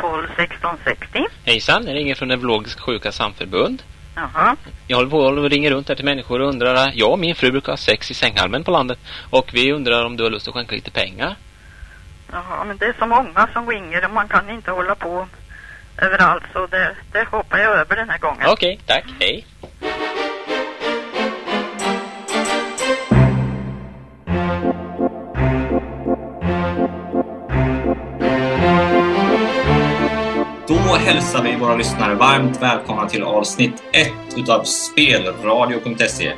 12 16 60. Hejsan, jag ringer från Neurologisk sjuka samförbund. Jaha. Jag håller på och ringer runt här till människor och undrar, jag och min fru brukar ha sex i sänghalmen på landet och vi undrar om du har lust att skänka lite pengar. Jaha, men det är så många som ringer och man kan inte hålla på överallt så det, det hoppar jag över den här gången. Okej, tack, hej. Hälsar vi våra lyssnare varmt välkomna till avsnitt 1 utav spelradio.se.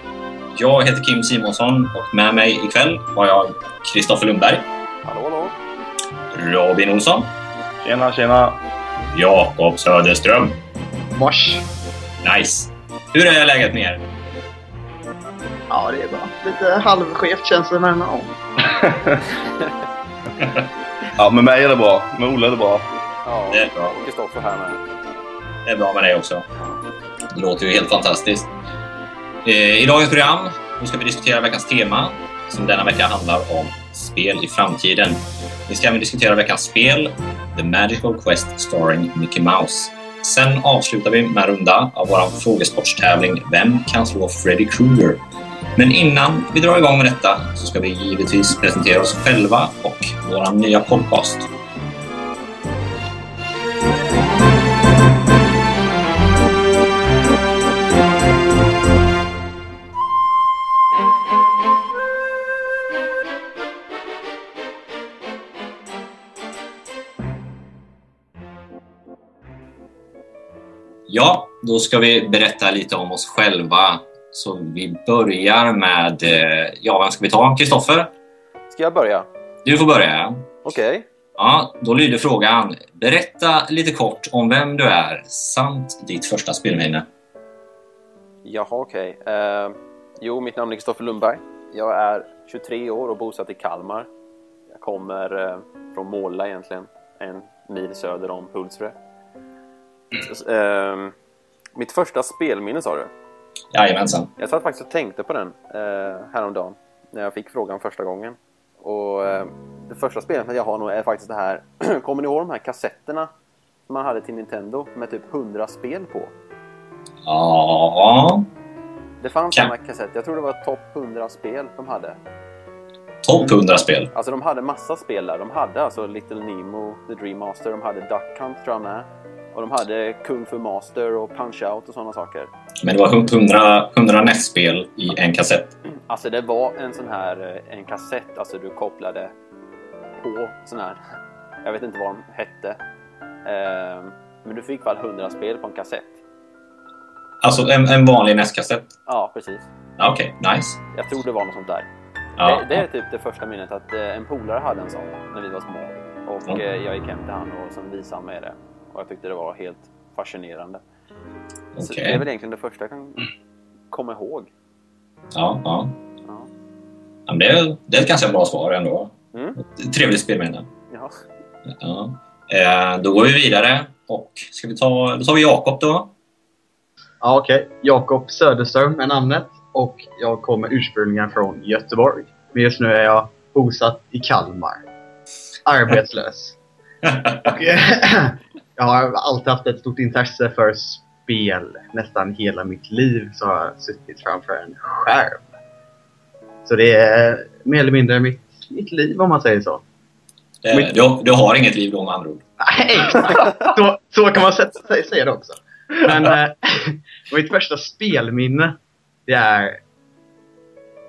Jag heter Kim Simonsson och med mig ikväll har jag Kristoffer Lundberg, Hallå, hallå. Robin Olsson, Tjena, tjena. Jakob Söderström. Mors. Nice! Hur är läget med er? Ja, det är bra. Lite halvskevt känns det med ja. Ja, med mig är det bra. Med Olle är det bra. Ja, Det är bra. och Kristoffer här med. Det är bra med dig också. Det låter ju helt fantastiskt. Eh, I dagens program ska vi diskutera veckans tema som denna vecka handlar om spel i framtiden. Vi ska även diskutera veckans spel, The Magical Quest starring Mickey Mouse. Sen avslutar vi med en runda av vår frågesportstävling Vem kan slå Freddy Krueger? Men innan vi drar igång med detta så ska vi givetvis presentera oss själva och vår nya podcast. Ja, då ska vi berätta lite om oss själva. Så vi börjar med, eh, ja, vem ska vi ta? Kristoffer? Ska jag börja? Du får börja. Okej. Ja, då lyder frågan. Berätta lite kort om vem du är samt ditt första spelminne. Jaha, okej. Eh, jo, mitt namn är Kristoffer Lundberg. Jag är 23 år och bosatt i Kalmar. Jag kommer eh, från Måla egentligen, en mil söder om Hultsfred. Eh, mitt första spelminne sa du? Jajamensan. Jag satt faktiskt och tänkte på den eh, häromdagen när jag fick frågan första gången. Och eh, det första spelet jag har nog är faktiskt det här. Kommer ni ihåg de här kassetterna som man hade till Nintendo med typ 100 spel på? Ja, Det fanns Ja. sådana kassetter. Jag tror det var topp 100 spel de hade. topp 100-spel. Alltså de hade massa spel där. De hade alltså Little Nemo, The Dream Master, de hade Duck Hunt tror jag med. Och de hade Kung Fu Master och Punch Out och sådana saker. Men det var 100, 100 NES-spel i en kassett. Alltså det var en sån här, eh, en kassett, alltså du kopplade på sån här, jag vet inte vad de hette. Ehm, men du fick väl 100 spel på en kassett? Alltså en, en vanlig NES-kassett. Ja, precis. Okej, nice. Jag tror det var något sånt där. Ja. Det, det är typ det första minnet att eh, en polare hade en sån när vi var små. Och Ja. eh, jag gick hem till han och sen visade han mig det. Och jag tyckte det var helt fascinerande. Så Okej. det är väl egentligen det första jag kan komma ihåg. Ja, ja. Ja. ja men det, är, det är ett ganska bra svar ändå. Mm. Trevligt spelminne. Ja. Ja. Eh, då går vi vidare och ska vi ta, då tar vi Jakob då. Ja, okej. Jakob Söderström är namnet. Och jag kommer ursprungligen från Göteborg. Men just nu är jag bosatt i Kalmar. Arbetslös. Och, eh, jag har alltid haft ett stort intresse för spel. Nästan hela mitt liv så har jag suttit framför en skärm. Så det är mer eller mindre mitt, mitt liv om man säger så. Eh, du, du har inget liv då med andra ord. Nej, exakt. så, så kan man sätta, sä- säga det också. Men eh, mitt första spelminne, det är,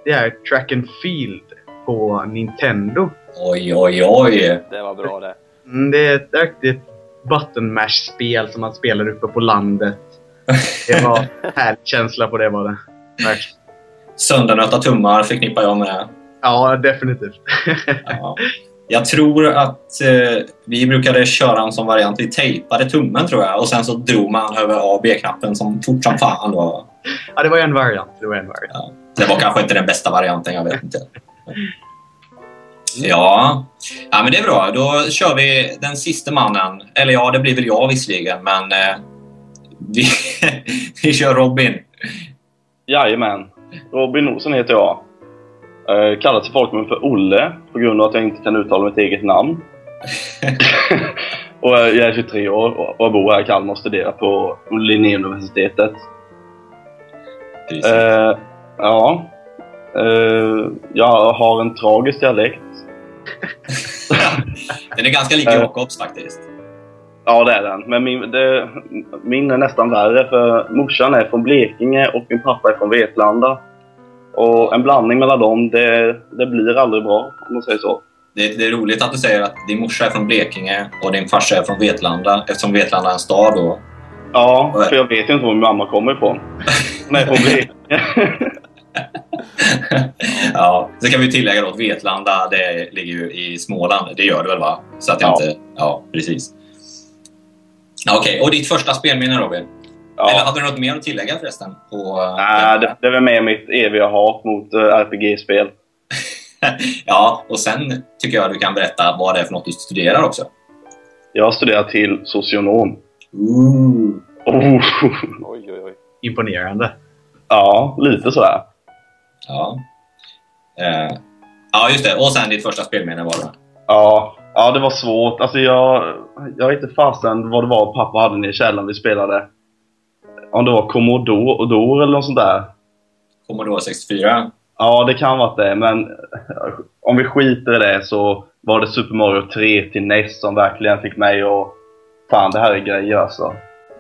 det är Track and Field på Nintendo. Oj, oj, oj. Det var bra det. Mm, det är ett riktigt button mash-spel som man spelar uppe på landet. Det var härlig känsla på det var det. Verkligen. Söndernötta tummar förknippar jag med det. Ja, definitivt. Ja. Jag tror att eh, vi brukade köra en sån variant. Vi tejpade tummen tror jag och sen så drog man över A och B-knappen som fort som fan. Då. ja, det var en variant. Det var en variant. Ja. Det var kanske inte den bästa varianten, jag vet inte. Ja. ja, men det är bra. Då kör vi den sista mannen. Eller ja, det blir väl jag visserligen, men eh, vi, vi kör Robin. Jajamän. Robin Olsson heter jag. Eh, kallar till folkmun för Olle på grund av att jag inte kan uttala mitt eget namn. Och jag är 23 år och bor här i Kalmar och studerar på Linnéuniversitetet. Eh, ja. Eh, jag har en tragisk dialekt. Den är ganska lik eh. Jakobs faktiskt. Ja, det är den. Men min, det, min är nästan värre för morsan är från Blekinge och min pappa är från Vetlanda. Och en blandning mellan dem, det, det blir aldrig bra om man säger så. Det, det är roligt att du säger att din morsa är från Blekinge och din farsa är från Vetlanda eftersom Vetlanda är en stad då. Ja, för jag vet ju inte var min mamma kommer ifrån. Hon är från Blekinge. ja, så kan vi tillägga då att Vetlanda det ligger ju i Småland. Det gör det väl va? Så att jag Ja. inte... Ja, precis. Ja, Okej, och ditt första spelminne Robin? Eller Ja. hade du något mer att tillägga förresten? På, eh, Nej, det, det väl med mitt eviga hat mot eh, RPG-spel. ja, och sen tycker jag du kan berätta vad det är för något du studerar också. Jag har studerat till socionom. Ooh. Oh. Oj, oj, oj. Imponerande. Ja, lite sådär. Ja. Eh, ja, just det. Och sen ditt första spelminne var det. Ja, ja, det var svårt. Alltså jag, jag vet inte fasen vad det var pappa hade nere i källaren vi spelade. Om det var Commodore eller något sånt där. Commodore 64. Ja, det kan vara det, men eh, om vi skiter i det så var det Super Mario 3 till NES som verkligen fick mig att... Fan, det här är grejer alltså.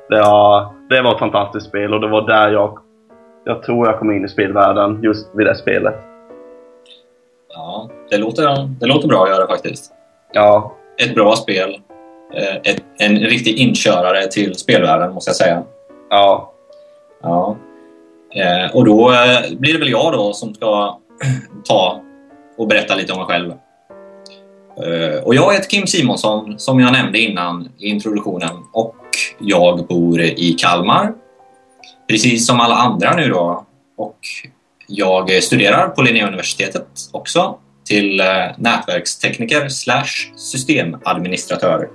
Det var, det var ett fantastiskt spel och det var där jag... Jag tror jag kom in i spelvärlden just vid det spelet. Ja, det låter, det låter bra att göra faktiskt. Ja, Ett bra spel. Eh, ett, en riktig inkörare till spelvärlden, måste jag säga. ja, Ja. Eh, och då eh, blir det väl jag då som ska ta och berätta lite om mig själv. Och jag heter Kim Simonsson, som jag nämnde innan i introduktionen. Och jag bor i Kalmar. Precis som alla andra nu då. Och jag studerar på Linnéuniversitetet också till eh, nätverkstekniker slash systemadministratör.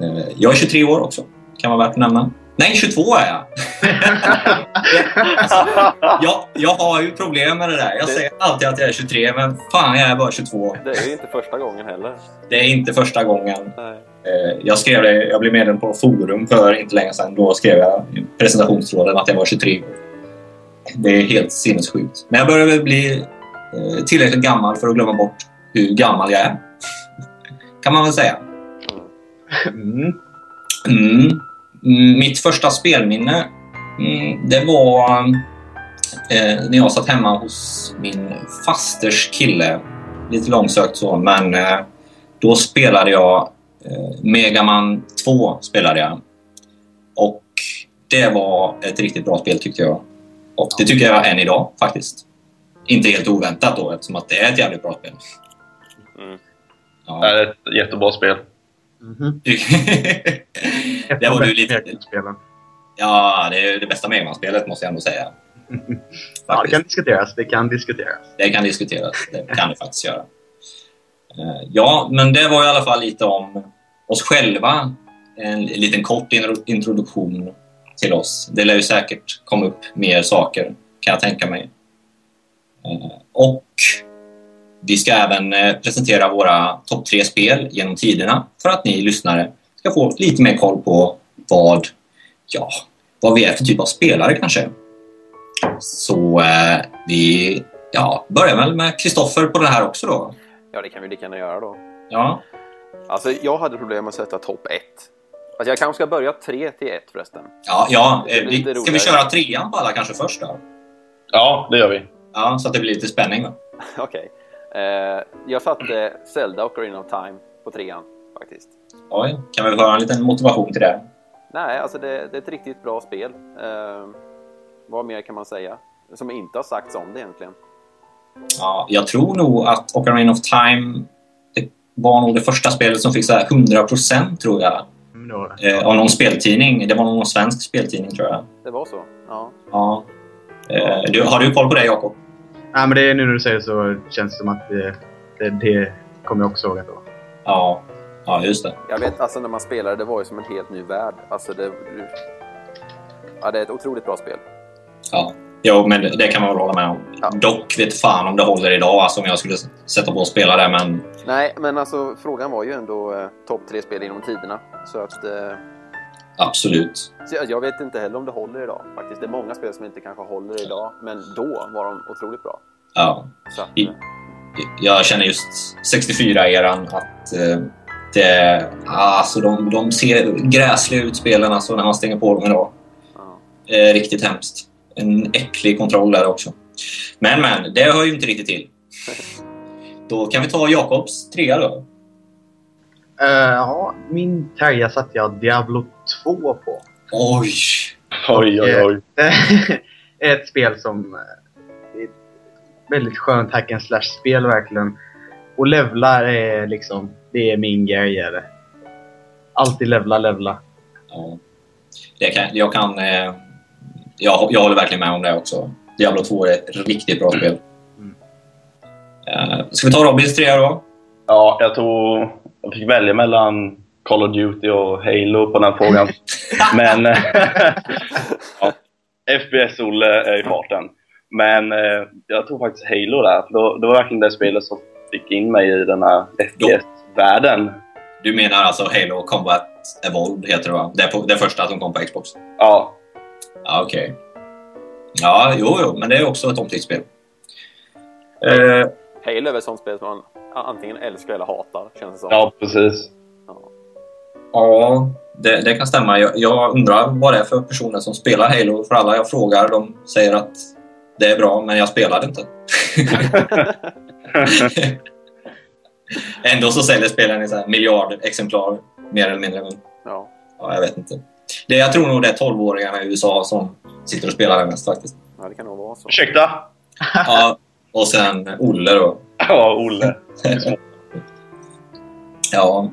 Eh, jag är 23 år också, kan vara värt att nämna. Nej, 22 är jag! alltså, jag! Jag har ju problem med det där. Jag Det- säger alltid att jag är 23, men fan, jag är bara 22. Det är inte första gången heller. Det är inte första gången. Nej. Eh, Jag skrev det, jag blev medlem på forum för inte länge sedan. Då skrev jag i presentationstråden att jag var 23 år. Det är helt sinnessjukt. Men jag börjar väl bli eh, tillräckligt gammal för att glömma bort hur gammal jag är. Kan man väl säga. Mm. Mm. Mm, Mitt första spelminne, mm, det var eh, när jag satt hemma hos min fasters kille. Lite långsökt så, men då spelade jag eh, Mega Man 2. Spelade jag. Och det var ett riktigt bra spel tyckte jag. Och det tycker jag än idag faktiskt. Inte helt oväntat då eftersom att det är ett jävligt bra spel. Mm. Ja. det är ett jättebra spel. Mhm. det var du lite... Ja, det är det bästa Mega Man-spelet måste jag ändå säga. Ja, det kan diskuteras. Det kan diskuteras. Det kan diskuteras. Det kan det faktiskt göra. Eh, Ja, men det var i alla fall lite om oss själva. En liten kort intro- introduktion till oss. Det lär ju säkert komma upp mer saker, kan jag tänka mig. Eh, Och vi ska även eh, presentera våra topp tre spel genom tiderna för att ni lyssnare ska få lite mer koll på vad, ja, vad vi är för typ av spelare kanske. Så eh, vi ja, börjar väl med Kristoffer på det här också då. Ja, det kan vi lika gärna göra då. Ja, Alltså, jag hade problem med att sätta topp 1. Alltså, jag kanske ska börja 3 till 1 förresten. ja, ja eh, vi, ska vi köra trean på alla kanske först då? Ja, det gör vi. Ja, så att det blir lite spänning då. Okej. Eh, jag satte Zelda och Green of Time på trean faktiskt. Oj, kan vi höra en liten motivation till det? Nej, alltså det, det är ett riktigt bra spel. Eh, vad mer kan man säga? Som inte har sagts om det egentligen. Ja, jag tror nog att Ocarina of Time var nog det första spelet som fick så här 100% tror jag. Mm, Eh, av någon speltidning. Det var någon svensk speltidning tror jag. Det var så? Ja. Ja. Eh, du, har du koll på det Jakob? Nej, men det är nu när du säger så känns det som att det, det, det kommer jag också ihåg att det var. Ja. Ja, just det. Jag vet, alltså när man spelade, det var ju som en helt ny värld. Alltså det... Ja, det är ett otroligt bra spel. Ja. Jo, men det, det kan man väl hålla med om. Ja. Dock vet fan om det håller idag, alltså om jag skulle sätta på och spela det, men Nej, men alltså frågan var ju ändå eh, topp tre spel inom tiderna. Så att... Eh, Absolut. så jag, jag vet inte heller om det håller idag faktiskt. Det är många spel som inte kanske håller idag, men då var de otroligt bra. Ja. Så att, I- eh, Jag känner just 64-eran att eh, det, alltså de, de ser gräsliga ut spelen alltså när man stänger på dem idag. ja. Eh, riktigt hemskt. En äcklig kontroll där också. Men, men, det hör ju inte riktigt till. Då kan vi ta Jakobs trea då. Eh, ja, min trea satte jag Diablo 2 på. Oj! Oj, oj, oj. Det är ett spel som eh, är ett väldigt skönt hack and slash-spel verkligen. Och levlar är liksom, det är min grej. är det. Alltid levla, levla. Ja. Det kan, jag kan... Eh, jag, jag håller verkligen med om det också. Diablo 2 är ett riktigt bra spel. Eh, ska vi ta Robins trea då? Ja, jag tror jag fick välja mellan Call of Duty och Halo på den frågan. Men... ja, FPS-Olle är i farten. Men eh, jag tror faktiskt Halo där. För då, det var verkligen det spelet som fick in mig i den här FPS-världen. Du menar alltså Halo Combat Evolved heter det va? Det, på, det första som kom på Xbox? Ja, Ja, okej. Ja, jo, jo, men det är också ett omtyckt Eh, Halo är ett sånt spel som man antingen älskar eller hatar, känns det som. ja precis. Ja. ja, det, det kan stämma. Jag, jag undrar vad det är för personer som spelar Halo. För alla jag frågar, de säger att det är bra, men jag spelade inte. Ändå så säljer spelen i så här miljard exemplar, mer eller mindre. Men, Ja. ja, jag vet inte. Det, jag tror nog det är 12-åringarna i USA som sitter och spelar det mest faktiskt. ja, det kan nog vara så. Ursäkta? Ja, och sen Olle då. Ja, Olle. Ja,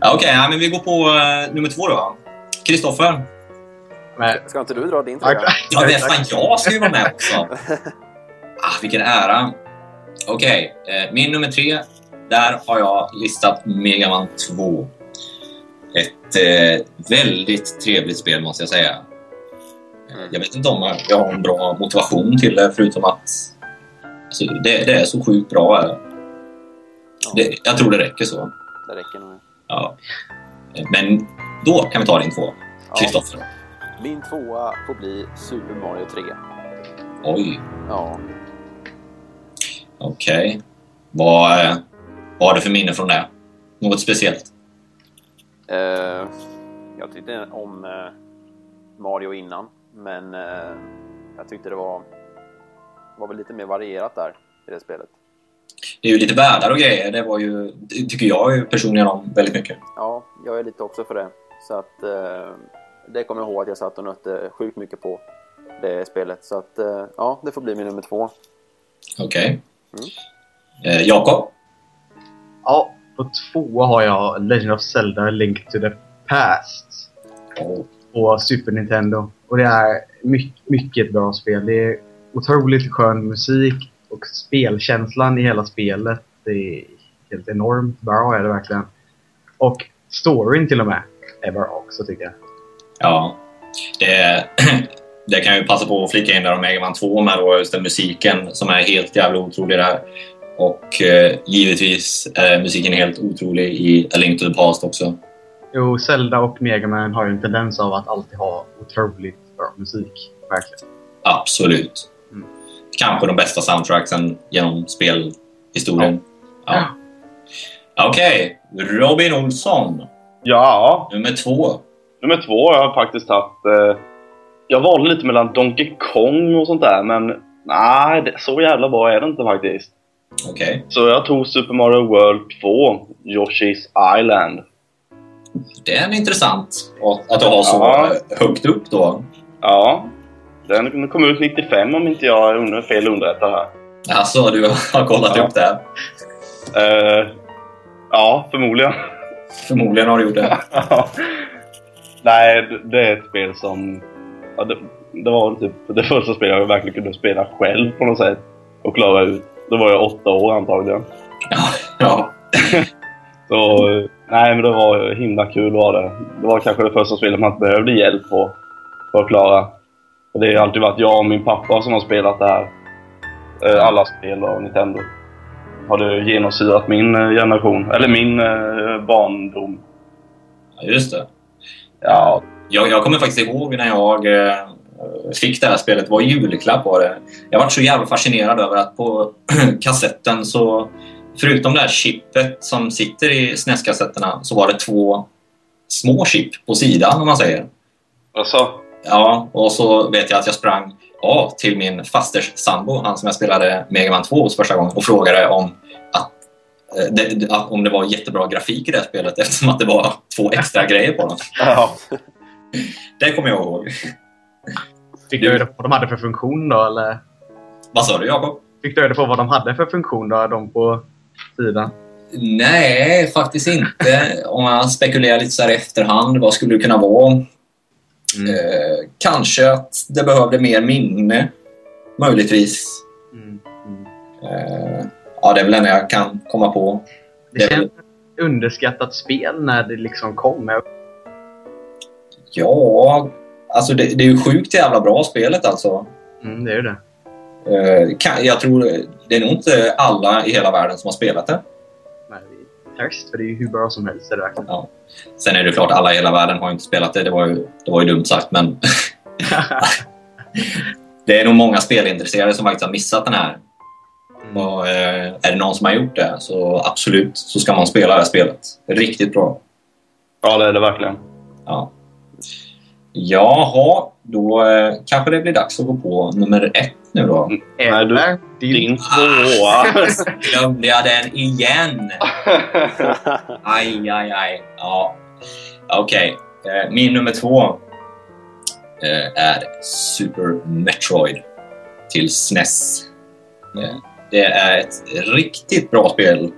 ja okej. ja, men vi går på eh, nummer två då. Kristoffer. Ska inte du dra din tröja? Ja, men fan, jag ska ju vara med också. Ah, vilken ära. Okej, eh, min nummer tre. Där har jag listat Mega Man 2. Ett eh, väldigt trevligt spel måste jag säga. Eh, Jag vet inte om jag har en bra motivation till det förutom att alltså, det, det är så sjukt bra. är det. Ja, jag tror det räcker så. det räcker nog. Ja. Men då kan vi ta din två. Ja. Kristoffer. Min tvåa får bli Super Mario 3. Oj, Ja, okej. Vad, eh, vad har du för minne från det? Något speciellt? Eh, jag tyckte om eh, Mario innan, men eh, jag tyckte det var, var väl lite mer varierat där i det spelet. Det är ju lite världar och grejer. Det var ju, det tycker jag ju personligen om väldigt mycket. Ja, jag är lite också för det. Så att eh, det kommer jag ihåg att jag satt och nötte sjukt mycket på det spelet. Så att eh, ja, det får bli min nummer två. Okej. Mm. Eh, Jakob? ja, på två har jag Legend of Zelda Link to the Past. Oh. på Super Nintendo. Och det är mycket, mycket bra spel. Det är otroligt skön musik och spelkänslan i hela spelet. Det är helt enormt bra är det verkligen. Och storyn till och med är bra också tycker jag. Ja. Det, det kan jag ju passa på att flika in där om Mega Man 2 med då, just den musiken som är helt jävla otrolig där. Och eh, givetvis är musiken helt otrolig i A Link to the Past också. Jo, Zelda och Mega Man har ju en tendens av att alltid ha otroligt bra musik. Verkligen. Absolut. Kanske de bästa soundtracksen genom spelhistorien. Ja. Ja. Okej, Robin Olsson, Ja, nummer två. nummer två har jag faktiskt haft... Eh, jag valde lite mellan Donkey Kong och sånt där, men nej, det, så jävla bra är det inte faktiskt. Okej. Så jag tog Super Mario World 2, Yoshi's Island. Det är intressant att- att du har så Ja. högt upp då. Ja, den kom ut 95 om inte jag är fel underrättad här. Alltså, du har kollat Ja. upp det. Eh, ja, förmodligen. Förmodligen har du gjort det. Nej, det- är ett spel som... Ja, det, det var typ det första spelet jag verkligen kunde spela själv på något sätt. Och klara ut. Då var jag åtta år antagligen. Ja. Så nej, men det var himla kul var det. Det var kanske det första spelet man inte behövde hjälp på för att klara. Det har alltid varit jag och min pappa som har spelat det här. Eh, Alla spel av Nintendo. har det genomsyrat min eh, generation. Eller min eh, barndom. Ja, just det. Ja, Jag, jag kommer faktiskt ihåg när jag fick det här spelet. Det var julklapp var det. Jag var så jävla fascinerad över att på kassetten så förutom det här chippet som sitter i SNES-kassetterna så var det två små chip på sidan om man säger. alltså. Ja, och så vet jag att jag sprang av till min fasters sambo, han som jag spelade Mega Man 2 hos första gången och frågade om att, eh, det, att om det var jättebra grafik i det här spelet eftersom att det var två extra grejer på dem. Ja. Det kommer jag ihåg. Fick du reda på vad de hade för funktion då, eller? Vad sa du Jakob? Fick du reda på vad de hade för funktion då, de på sidan? Nej, faktiskt inte. Om man spekulerar lite så här i efterhand, vad skulle det kunna vara? Eh, kanske att det behövde mer minne. Möjligtvis. Mm. Eh, ja, det är väl det enda jag kan komma på. Det känns som ett underskattat spel när det liksom kom. Ja, alltså det, det är ju sjukt jävla bra spelet alltså. Mm, det är det. Eh, kan, jag tror det är nog inte alla i hela världen som har spelat det. Test, för det är ju hur bra som helst. Är verkligen. Sen är det klart, alla i hela världen har inte spelat det. Det var ju, det var ju dumt sagt, men det är nog många spelintresserade som faktiskt har missat den här. Och, eh, är det någon som har gjort det så absolut så ska man spela det här spelet. Riktigt bra. ja, det är det verkligen. Ja. Jaha, då eh, kanske det blir dags att gå på nummer ett nu då. Nej, du- Eller din... Din tvåa. Glömde jag den igen? Aj, aj, aj. Ja. Okej. Eh, Min nummer två eh, är Super Metroid till SNES. Eh, Det är ett riktigt bra spel. Eh,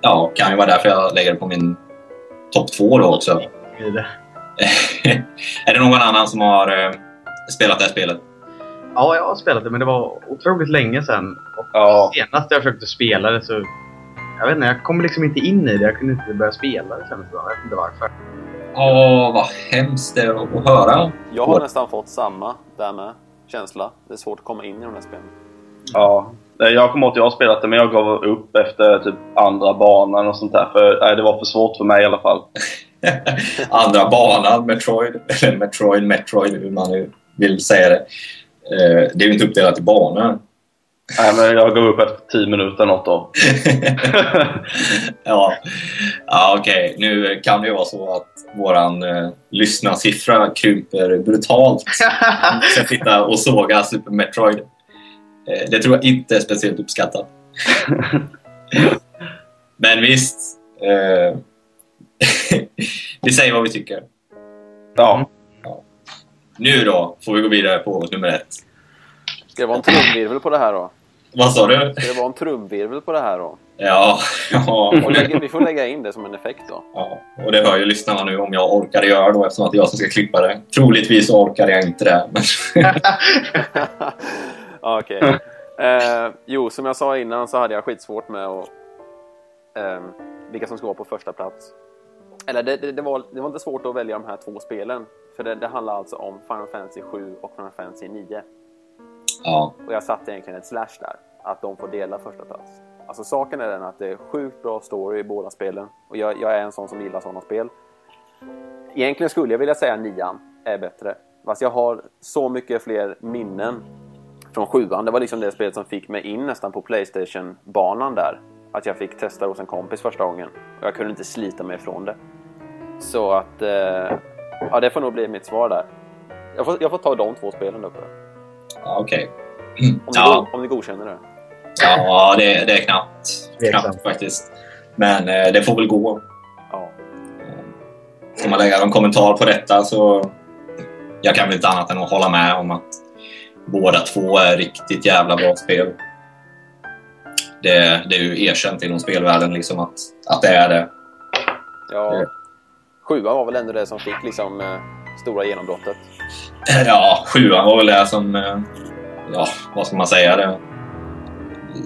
Ja, kan ju vara därför jag lägger det på min topp två då också. är det någon annan som har eh, spelat det här spelet? Ja, jag har spelat det, men det var otroligt länge sedan. Och Ja. senast jag försökte spela det så... Jag vet inte, jag kom liksom inte in i det. Jag kunde inte börja spela det sen. Jag vet inte varför. Åh, vad hemskt det är att höra. Jag har nästan fått samma där med känsla. Det är svårt att komma in i de här spelen. ja. Jag kommer ihåg att jag har spelat det, men jag gav upp efter typ andra banan och sånt där. För nej, det var för svårt för mig i alla fall. Andra banan, Metroid, eller Metroid, Metroid, hur man nu vill säga det. Eh, Det är ju inte uppdelat i banor. Nej, men jag gav upp efter 10 minuter något då. ja, ja okej. Nu kan det ju vara så att våran eh, lyssnarsiffra krymper brutalt. Vi ska sitta och såga Super Metroid. Eh, det tror jag inte är speciellt uppskattat. Men visst. Eh, vi säger vad vi tycker. Ja. Nu då får vi gå vidare på nummer ett. Ska det vara en trumvirvel på det här då? Vad sa du? Ska det vara en trumvirvel på det här då? Ja, ja, Och det, vi får lägga in det som en effekt då. ja, och det hör ju lyssnarna nu om jag orkar göra då eftersom att det är jag som ska klippa det. Troligtvis orkar jag inte det. Men Ja, Okej. Eh, jo, som jag sa innan så hade jag skitsvårt med att, eh, vilka som ska vara på första plats. Eller det, det, det, var, det var inte svårt att välja de här två spelen. För det, det handlar alltså om Final Fantasy 7 och Final Fantasy 9. ja, Och jag satte egentligen ett slash där. Att de får dela första plats. Alltså saken är den att det är sjukt bra story i båda spelen. Och jag, jag är en sån som gillar sådana spel. Egentligen skulle jag vilja säga nian är bättre. Fast jag har så mycket fler minnen från sjuan. Det var liksom det spelet som fick mig in nästan på Playstation-banan där. Att jag fick testa hos en kompis första gången. Och jag kunde inte slita mig ifrån det. Så att... Eh, ja, det får nog bli mitt svar där. Jag får, jag får ta de två spelen uppe. ja okej. Om, ni Ja. om ni godkänner det. Ja, det, det är knappt. Tveksamt. Knappt faktiskt. Men eh, det får väl gå. Ja. Ska man lägga någon kommentar på detta så... Jag kan väl inte annat än att hålla med om att båda två är riktigt jävla bra spel. Det, det är ju erkänt inom spelvärlden liksom att, att det är det. Ja, Mm. Sjuan var väl ändå det som fick liksom eh, stora genombrottet. Ja, sjuan var väl det som... eh, Ja, vad ska man säga? Det,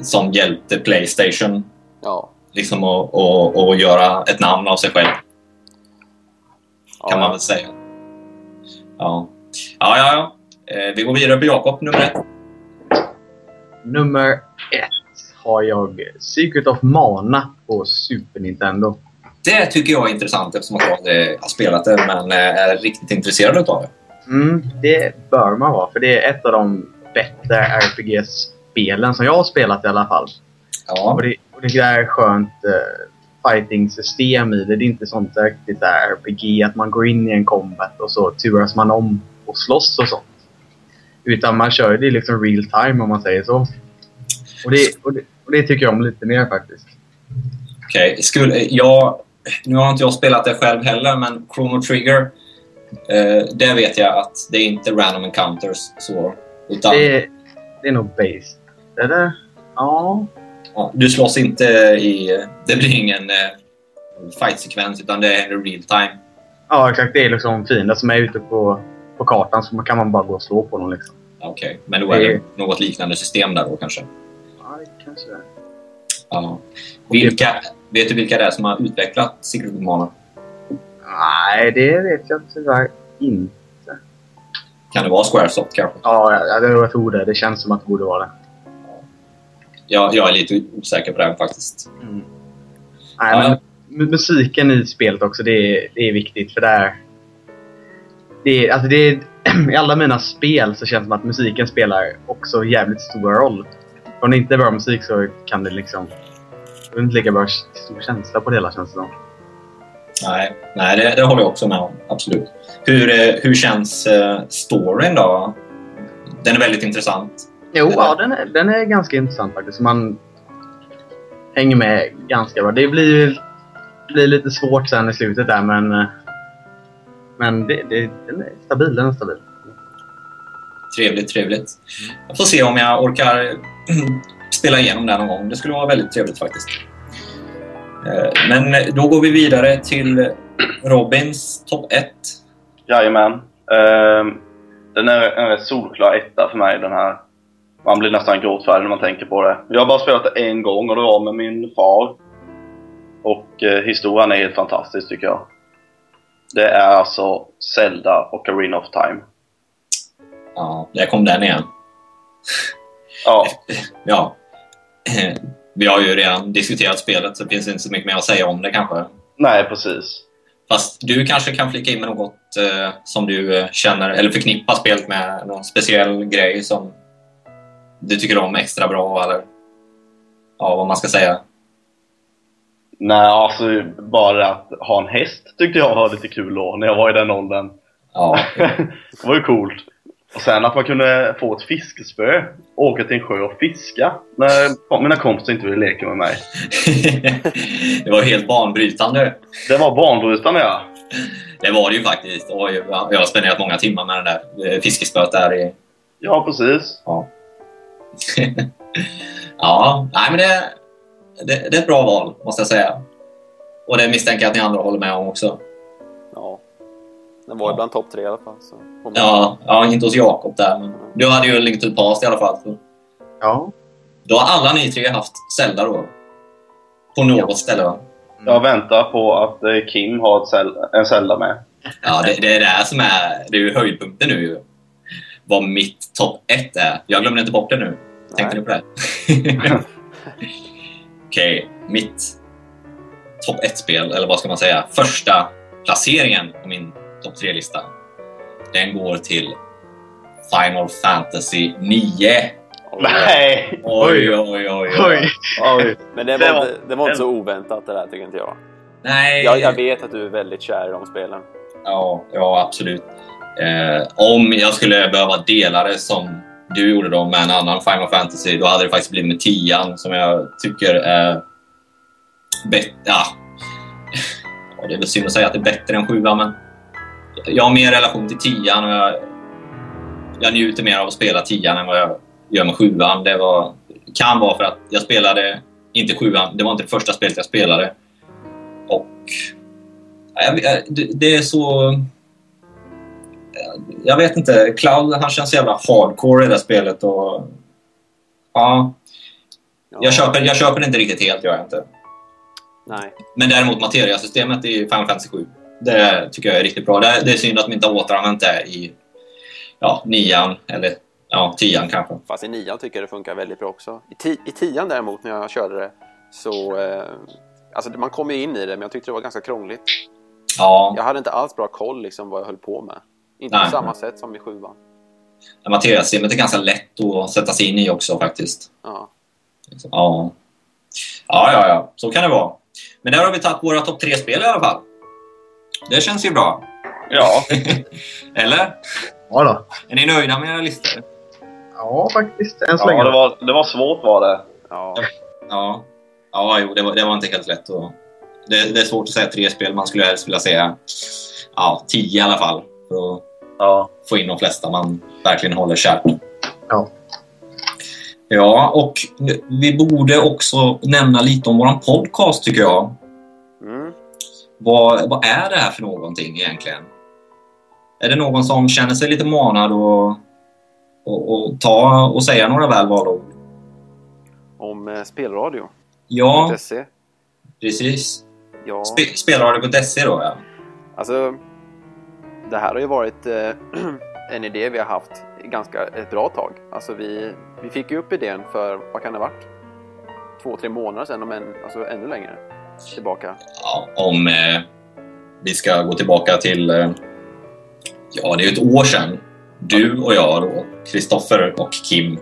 som hjälpte Playstation Ja. liksom att, göra ett namn av sig själv, ja kan man väl säga. Ja, ja, ja. ja. Eh, Vi går vidare på Jakob, nummer ett. Nummer ett har jag Secret of Mana på Super Nintendo. Det tycker jag är intressant eftersom jag aldrig har spelat det men eh, är riktigt intresserad av det. Mm, det bör man vara, för det är ett av de bättre RPG-spelen som jag har spelat i alla fall. Ja, Och det, och det är skönt uh, fighting-system i det. Det är inte sånt riktigt där RPG, att man går in i en combat och så turas man om och slåss och sånt. Utan man kör det liksom real time om man säger så. Och det, och det, och det tycker jag om lite mer faktiskt. okej. Skulle Jag, nu har inte jag spelat det själv heller men Chrono Trigger eh, det vet jag att det är inte random encounters så. Utan Det, är- det är nog based. Eller? Ja. ja, du slåss inte i... Det blir ingen eh, fight-sekvens utan det är real time. Ja, exakt. Det är liksom fiender som är ute på, på kartan så kan man bara gå och slå på dem liksom. Okej, men då är det något liknande system där då kanske? Ja, det kanske det är. Ja. Vilka, vet du vilka det är som har utvecklat Mana? Nej, det vet jag tyvärr inte. Kan det vara Squaresoft kanske? Ja, jag, jag tror det. Det känns som att det borde vara det. Jag, jag är lite osäker på det faktiskt. Mm. Nej, Ja. men mu- musiken i spelet också, det är, det är viktigt för det är... Det är, alltså det är, I alla mina spel så känns det som att musiken spelar också jävligt stor roll. Om det inte är bra musik så kan det liksom... Är inte lika bra stor känsla på det hela känns det som. Nej, nej det, det håller jag också med om. Absolut. Hur, eh, hur känns eh, storyn då? Den är väldigt intressant. Jo, Eller? ja, den är, den är ganska intressant faktiskt. Man hänger med ganska bra. Det blir, blir lite svårt sen i slutet där men... eh, Men det, det, den är stabil. Den är stabil. Trevligt, trevligt. Jag får se om jag orkar spela igenom den någon gång. Det skulle vara väldigt trevligt faktiskt. Eh, Men då går vi vidare till Robins topp 1. Jajamän. Ehm, den är en rätt solklar etta för mig den här. Man blir nästan gråtfärdig när man tänker på det. Jag har bara spelat det en gång och det var med min far. Och eh, historien är helt fantastisk tycker jag. Det är alltså Zelda och Arena of Time. Ja, där kom den igen. Ja, Ja. Vi har ju redan diskuterat spelet så det finns inte så mycket mer att säga om det kanske. nej precis. Fast du kanske kan flika in med något eh, som du eh, känner eller förknippar spelet med någon speciell grej som du tycker om extra bra eller ja, vad man ska säga. Nej, alltså bara att ha en häst tyckte jag var lite kul då när jag var i den åldern. Ja, det var ju coolt. Och sen att man kunde få ett fiskespö, åka till en sjö och fiska när mina kompisar inte ville leka med mig. det var helt banbrytande. Det var banbrytande ja. Det var det ju faktiskt. Jag har spenderat många timmar med den där eh, fiskespöet där i... Ja, precis. Ja. ja, nej men det, det, det är ett bra val, måste jag säga. Och det misstänker jag att ni andra håller med om också. Ja. Den var ju bland topp tre i alla fall. Så. Ja, ja inte hos Jakob där, men du hade ju Link to the Past i alla fall. Så. Ja. Då har alla ni tre haft Zelda då? På något Ja. ställe va? Jag väntar på att eh, Kim har Zelda, en Zelda med. Ja, det, det är det här som är, det är ju höjdpunkten nu ju. Vad mitt topp ett är. Jag glömde inte bort det nu. Tänkte ni på det? Okej, mitt topp ett spel eller vad ska man säga? Första placeringen på min topp tre lista Den går till Final Fantasy 9. Nej! Oj, oj, oj, oj. Oj! Oj. Men det Det var, inte, det var inte så oväntat det där tycker inte jag. Nej. jag. Jag vet att du är väldigt kär i de spelen. Ja, ja absolut. Eh, om jag skulle behöva dela det som du gjorde då med en annan Final Fantasy, då hade det faktiskt blivit med tian som jag tycker är bättre. Ja, det är väl synd att säga att det är bättre än sjuan, men jag har mer relation till tian och jag, jag njuter mer av att spela tian än vad jag gör med sjuan. Det var, kan vara för att jag spelade inte sjuan, det var inte det första spelet jag spelade. Och det, är så... Jag vet inte. Cloud han känns jävla hardcore i det där spelet. Och, ja, Ja. jag, köper, jag köper inte riktigt helt, gör jag inte. Nej. Men däremot materiasystemet i Final Fantasy 7, det tycker jag är riktigt bra. Det, det är synd att de inte har återanvänt det i ja, nian, eller ja, tian kanske. Fast i nian tycker jag det funkar väldigt bra också. I, ti I tian däremot när jag körde det så... Eh, alltså man kom ju in i det men jag tyckte det var ganska krångligt. Ja, Jag hade inte alls bra koll liksom vad jag höll på med. Inte Nej. på samma sätt som i sjuan. materialsystemet är ganska lätt att sätta sig in i också faktiskt. Ja. Ja. ja, ja, ja. Så kan det vara. Men där har vi tagit våra topp tre spel i alla fall. Det känns ju bra. Ja, Eller? Ja då. Är ni nöjda med era listor? Ja, faktiskt. Än så länge. ja det, var, det var svårt var det. Ja. Ja. Ja, jo, det var, det var inte helt lätt. Att... Det, det är svårt att säga tre spel. Man skulle helst vilja säga ja, tio i alla fall. För att Ja. få in de flesta man verkligen håller kärt. Ja. Ja, och vi borde också nämna lite om våran podcast tycker jag. Vad, vad är det här för någonting egentligen? Är det någon som känner sig lite manad att och, och ta och säga några väl valda ord? Om eh, spelradio. Ja, .se. precis. Ja. Spe, Spelradio.se då, ja. Alltså, det här har ju varit eh, en idé vi har haft ganska ett bra tag. Alltså vi, vi fick ju upp idén för, vad kan det ha varit? Två, tre månader sedan, om än, alltså ännu längre tillbaka. ja om eh, vi ska gå tillbaka till... Eh, ja, det är ett år sedan. Du och jag då, Kristoffer och Kim,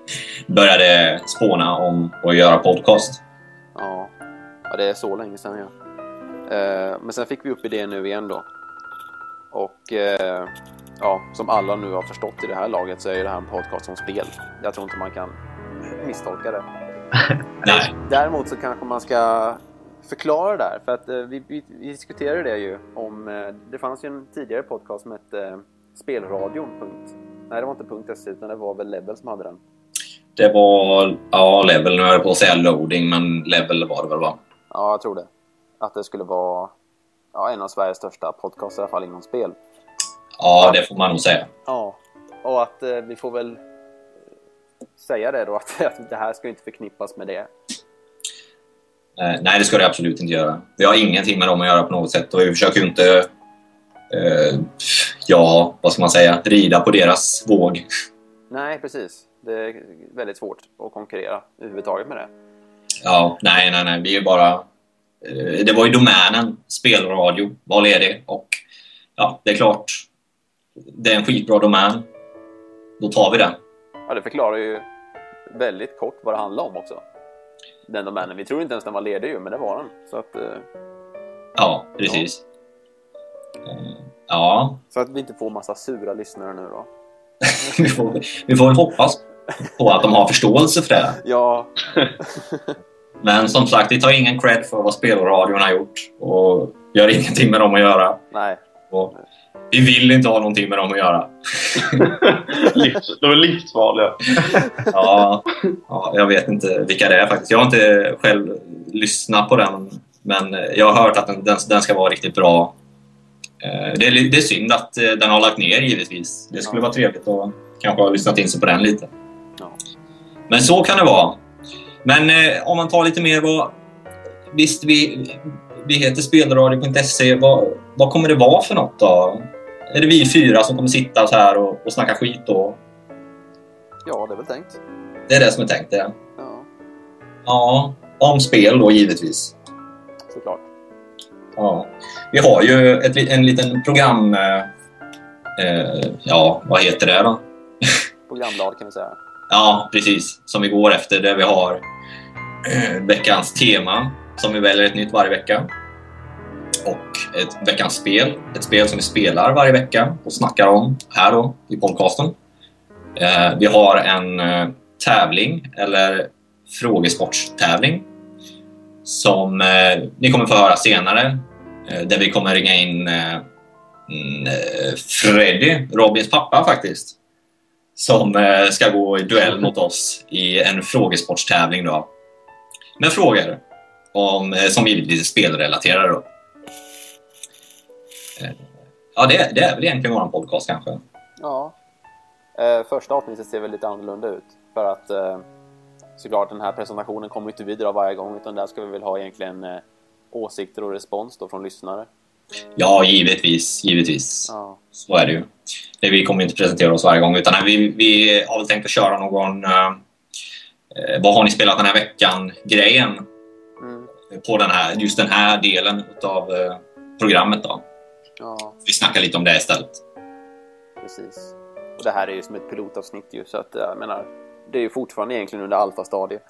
började spåna om att göra podcast. Ja, ja det är så länge sedan ja. Eh, men sen fick vi upp idén nu igen då. Och eh, ja, som alla nu har förstått i det här laget så är ju det här en podcast om spel. Jag tror inte man kan misstolka det. Nej, Däremot så kanske man ska förklara där, för att eh, vi, vi, vi diskuterade det ju om... Eh, det fanns ju en tidigare podcast som hette eh, Spelradion. Punkt. Nej, det var inte punkt .se utan det var väl Level som hade den. det var... Ja, Level. Nu höll jag på att säga loading, men Level var det väl, va? Ja, jag tror det. Att det skulle vara ja, en av Sveriges största podcaster i alla fall inom spel. Ja, det får man nog säga. Ja, och att eh, vi får väl säga det då att, att det här ska inte förknippas med det. Eh, nej, det ska det absolut inte göra. Vi har ingenting med dem att göra på något sätt och vi försöker ju inte, eh, ja, vad ska man säga, rida på deras våg. Nej, precis. Det är väldigt svårt att konkurrera överhuvudtaget med det. Ja, nej, nej, nej, vi är bara... Eh, det var ju domänen, spelradio, var ledig och ja, det är klart, det är en skitbra domän. Då tar vi den. Ja, det förklarar ju väldigt kort vad det handlar om också. Den domänen. Vi tror inte ens den var ledig ju, men det var den. Så att, eh, Ja, precis. Eh, Ja, så att vi inte får massa sura lyssnare nu då. vi får, vi får väl hoppas på att de har förståelse för det. Ja, Men som sagt, vi tar ingen cred för vad spelradion har gjort och gör ingenting med dem att göra. nej. Och vi vill inte ha någonting med dem att göra. Livs, de är livsfarliga. Ja, ja, jag vet inte vilka det är faktiskt. Jag har inte själv lyssnat på den, men jag har hört att den, den, den ska vara riktigt bra. Eh, Det är, det är synd att eh, den har lagt ner givetvis. Det skulle Ja. vara trevligt att kanske ha lyssnat in sig på den lite. Ja. Men så kan det vara. Men eh, om man tar lite mer vad... Visst, vi, vi heter spelradio.se. Vad, vad kommer det vara för något då? Är det vi fyra som kommer sitta så här och, och snacka skit då? Ja, det är väl tänkt. Det är det som är tänkt, det. Ja, Ja, om spel då givetvis. såklart. Ja. Vi har ju ett, en liten program... Eh, eh, ja, vad heter det då? Programblad kan vi säga. Ja, precis. Som vi går efter där vi har eh, veckans tema som vi väljer ett nytt varje vecka. Och ett veckans spel. Ett spel som vi spelar varje vecka och snackar om här då i podcasten. Eh, vi har en eh, tävling eller frågesportstävling som eh, ni kommer få höra senare. Eh, där vi kommer ringa in eh, mm, eh Freddy, Robins pappa faktiskt som eh, ska gå i duell mot oss i en frågesportstävling då. Med frågor om, eh, som givetvis är spelrelaterade då. Ja, det, det är väl egentligen vår podcast kanske. Ja. Eh, första avsnittet ser väl lite annorlunda ut. För att eh, såklart den här presentationen kommer inte vi dra varje gång utan där ska vi väl ha egentligen eh, åsikter och respons då från lyssnare. Ja, givetvis, givetvis. Ja. Så är det ju. Eh, Vi kommer inte presentera oss varje gång, utan vi, vi har väl tänkt att köra någon eh, eh, vad har ni spelat den här veckan-grejen Mm. på den här, just den här delen av eh, programmet. Då. Ja, Vi snackar lite om det istället. precis. Och det här är ju som ett pilotavsnitt ju, så att jag menar, det är ju fortfarande egentligen under alfastadiet.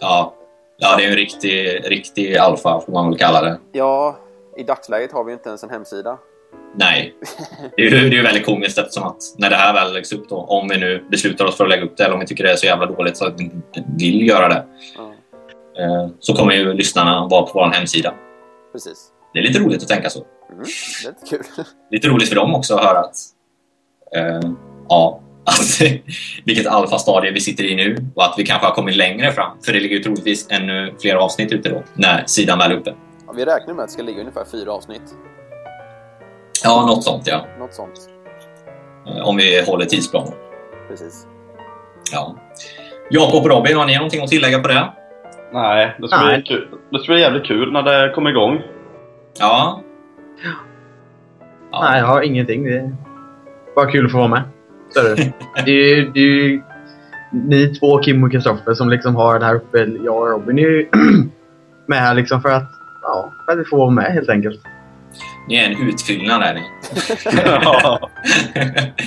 Ja, ja det är en riktig, riktig alfa, får man väl kalla det. Ja, i dagsläget har vi ju inte ens en hemsida. Nej, det är ju det är ju väldigt komiskt eftersom att när det här väl läggs upp då, om vi nu beslutar oss för att lägga upp det eller om vi tycker det är så jävla dåligt så att vi inte vill göra det, eh, så kommer ju lyssnarna vara på vår hemsida. precis. Det är lite roligt att tänka så. Mm, det är lite kul. Lite roligt för dem också att höra att eh, ja, att, vilket alfastadie vi sitter i nu och att vi kanske har kommit längre fram. För det ligger ju troligtvis ännu fler avsnitt ute då, när sidan väl är uppe. Ja, vi räknar med att det ska ligga ungefär fyra avsnitt. Ja, något sånt ja. Något sånt. Eh, Om vi håller tidsplanen. Precis. Ja. Jakob och Robin, har ni någonting att tillägga på det? Nej, det ska, Nej. Bli kul. det ska bli jävligt kul när det kommer igång. Ja. Ja. Nej, jag har ingenting. Det är bara kul att få vara med. Så är det. det, är, ju- det är ju ni två, Kim och Kristoffer, som liksom har den här uppe. Jag och Robin är ju med här liksom för att, ja, för att vi får vara med helt enkelt. Ni är en utfyllnad är ni. ja.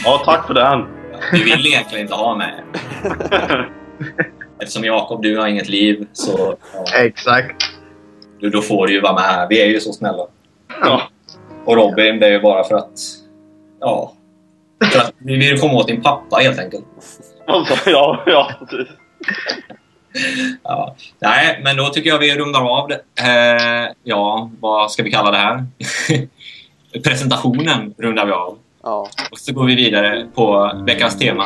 ja, tack för den. Vi vill egentligen inte ha med er. Eftersom Jakob, du har inget liv, så ja, Exakt. då- då får du ju vara med här. Vi är ju så snälla. Ja. Och Robin, det är ju bara för att... Ja. För att vi vill komma åt din pappa helt enkelt. Ja, ja, precis. Ja. Nej, men då tycker jag vi rundar av det. Eh, ja, vad ska vi kalla det här? Presentationen rundar vi av. Ja, Och så går vi vidare på veckans tema.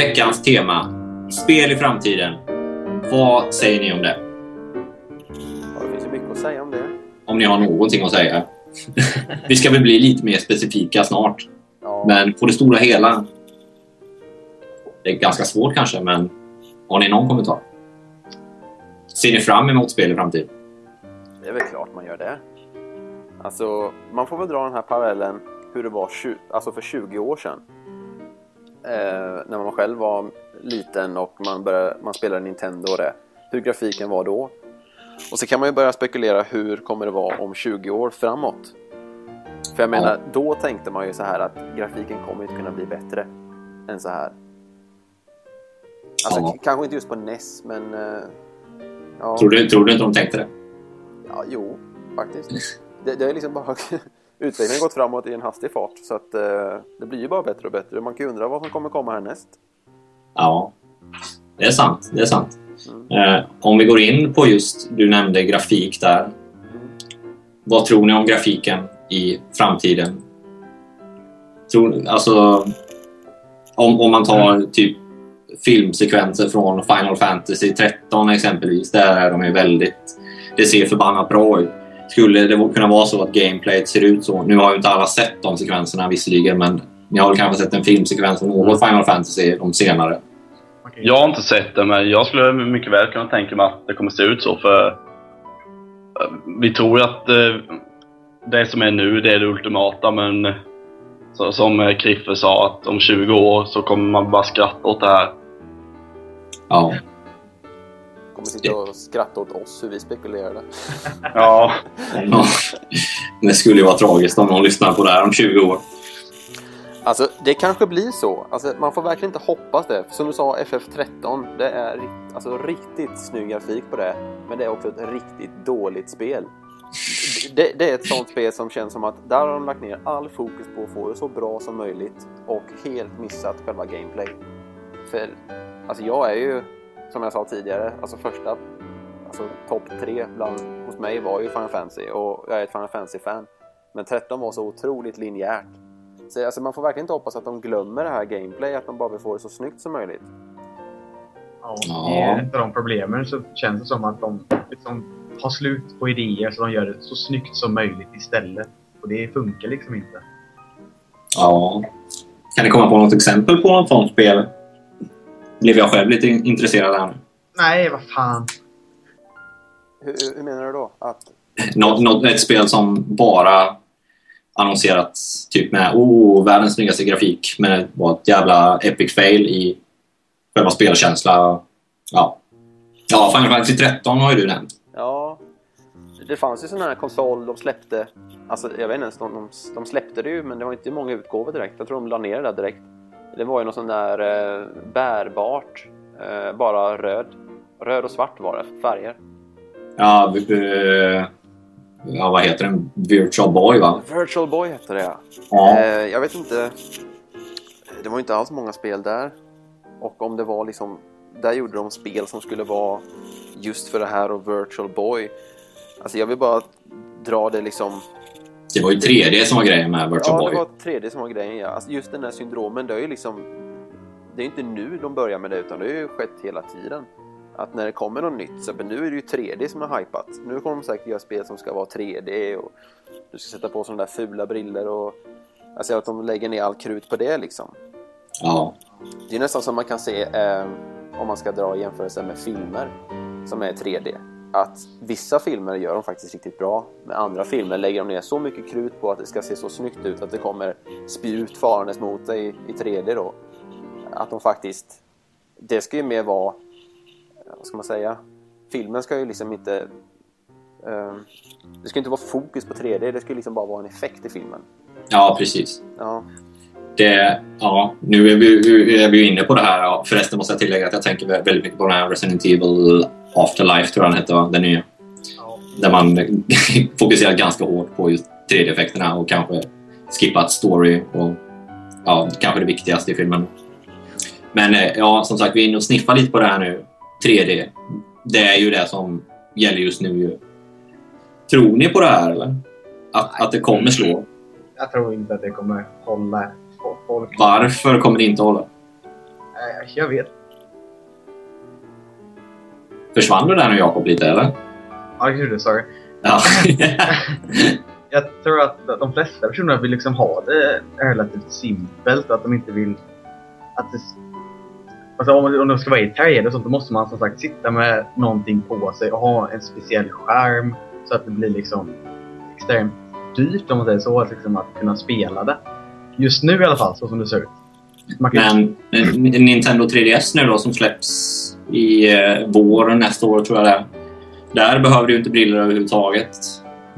Veckans tema. Spel i framtiden. Vad säger ni om det? ja, det finns ju mycket att säga om det. Om ni har någonting att säga. Vi ska väl bli lite mer specifika snart. Ja, Men på det stora hela. Det är ganska svårt kanske, men har ni någon kommentar? Ser ni fram emot spel i framtiden? det är väl klart man gör det. Alltså, man får väl dra den här parallellen hur det var alltså för 20 år sedan. Eh, när man själv var liten och man, började, man spelade Nintendo och det. Hur grafiken var då. Och så kan man ju börja spekulera hur kommer det vara om 20 år framåt. För jag menar, då tänkte man ju så här att grafiken kommer inte kunna bli bättre än så här. Alltså, Ja. kanske inte just på NES, men... Eh, ja. Tror du, tror du inte de tänkte det? Ja, jo, faktiskt. Det, det är liksom bara... Utvecklingen gått framåt i en hastig fart så att eh, det blir ju bara bättre och bättre. Man kan ju undra vad som kommer komma härnäst. Ja, det är sant. Det är sant. Mm. Eh, om vi går in på just, du nämnde grafik där. Vad tror ni om grafiken i framtiden? Tror, alltså, om, om man tar typ filmsekvenser från Final Fantasy 13 exempelvis. Där är de ju väldigt... Det ser förbannat bra ut. Skulle det kunna vara så att gameplayet ser ut så? Nu har ju inte alla sett de sekvenserna visserligen, men ni har väl kanske sett en filmsekvens från något Final Fantasy de senare. Jag har inte sett det, men jag skulle mycket väl kunna tänka mig att det kommer se ut så. För eh, vi tror ju att eh, det som är nu, det är det ultimata. Men så, som eh, Kriffe sa, att om 20 år så kommer man bara skratta åt det här. Ja. Kommer sitta och skratta åt oss hur vi spekulerade. Ja, Ja, det skulle ju vara tragiskt om någon lyssnar på det här om 20 år. Alltså, det kanske blir så. Alltså, man får verkligen inte hoppas det. För som du sa, FF13, det är alltså, riktigt snygg grafik på det. Men det är också ett riktigt dåligt spel. Det, det är ett sånt spel som känns som att där har de lagt ner all fokus på att få det så bra som möjligt och helt missat själva gameplay. För alltså jag är ju, som jag sa tidigare, alltså första alltså topp tre bland, hos mig var ju Final Fantasy och jag är ett Final Fantasy-fan. Men 13 var så otroligt linjärt. Så alltså man får verkligen inte hoppas att de glömmer det här gameplay, att de bara vill få det så snyggt som möjligt. Ja, det är ett av de problemen så känns det som att de liksom har slut på idéer så de gör det så snyggt som möjligt istället. Och det funkar liksom inte. Ja. Kan ni komma på något exempel på något sånt spel? Blev jag själv lite in- intresserad här nu. Nej, vad fan. Hur, hur menar du då? Att, Något, något, ett spel som bara annonserats typ med oh, världens snyggaste grafik men det var ett jävla epic fail i själva spelkänsla. Ja. Ja, Final Fantasy 13 har ju du nämnt. ja, det fanns ju sån här konsol de släppte. Alltså jag vet inte ens, de, de, de släppte det ju men det var inte många utgåvor direkt. Jag tror de la ner det där direkt. Det var ju någon sån där eh, bärbart, eh, bara röd. Röd och svart var det, färger. Ja, eh, ja, vad heter den? Virtual Boy, va? Virtual Boy hette det ja. Ja. Eh, jag vet inte. Det var inte alls många spel där. Och om det var liksom... Där gjorde de spel som skulle vara just för det här och Virtual Boy. Alltså jag vill bara dra det liksom... Det var ju 3D som var grejen med Virtual Ja, Boy. det var 3D som var grejen ja. Alltså just den här syndromen, det är ju liksom... Det är inte nu de börjar med det utan det har ju skett hela tiden. Att när det kommer något nytt, så nu är det ju 3D som är hypat. Nu kommer de säkert göra spel som ska vara 3D och du ska sätta på sådana där fula briller och... Alltså att de lägger ner all krut på det liksom. Ja. Det är nästan som man kan se eh, om man ska dra jämförelser med filmer som är 3D. Att vissa filmer gör de faktiskt riktigt bra. Men andra filmer lägger de ner så mycket krut på att det ska se så snyggt ut att det kommer spjut farandes mot dig i 3D då. Att de faktiskt... Det ska ju mer vara... Vad ska man säga? Filmen ska ju liksom inte... Eh, det ska inte vara fokus på 3D, det ska ju liksom bara vara en effekt i filmen. ja, precis. Ja, Det, ja, nu är vi, är vi ju inne på det här. Förresten måste jag tillägga att jag tänker väldigt mycket på den här Resident Evil Afterlife, tror jag den hette, va? den nya. Ja. Där man fokuserar ganska hårt på just 3D-effekterna och kanske skippat story och ja, kanske det viktigaste i filmen. Men eh, ja, som sagt, vi är inne och sniffar lite på det här nu. 3D. Det är ju det som gäller just nu. Tror ni på det här eller? Att, att det kommer slå? Jag tror inte att det kommer hålla folk. Varför kommer det inte hålla? Jag vet. Försvann du där nu Jakob lite eller? Ja, gud, sorry. Ja. Jag tror att de flesta personer vill liksom ha det relativt simpelt. Att de inte vill... Att det, alltså om, om de ska vara i 3D och sånt, då måste man som sagt sitta med någonting på sig och ha en speciell skärm. Så att det blir liksom extremt dyrt om man säger så, att, liksom, att kunna spela det. Just nu i alla fall, så som det ser ut. Men eh, Nintendo 3DS nu då som släpps i eh, vår nästa år tror jag det är. Där behöver du inte briller överhuvudtaget.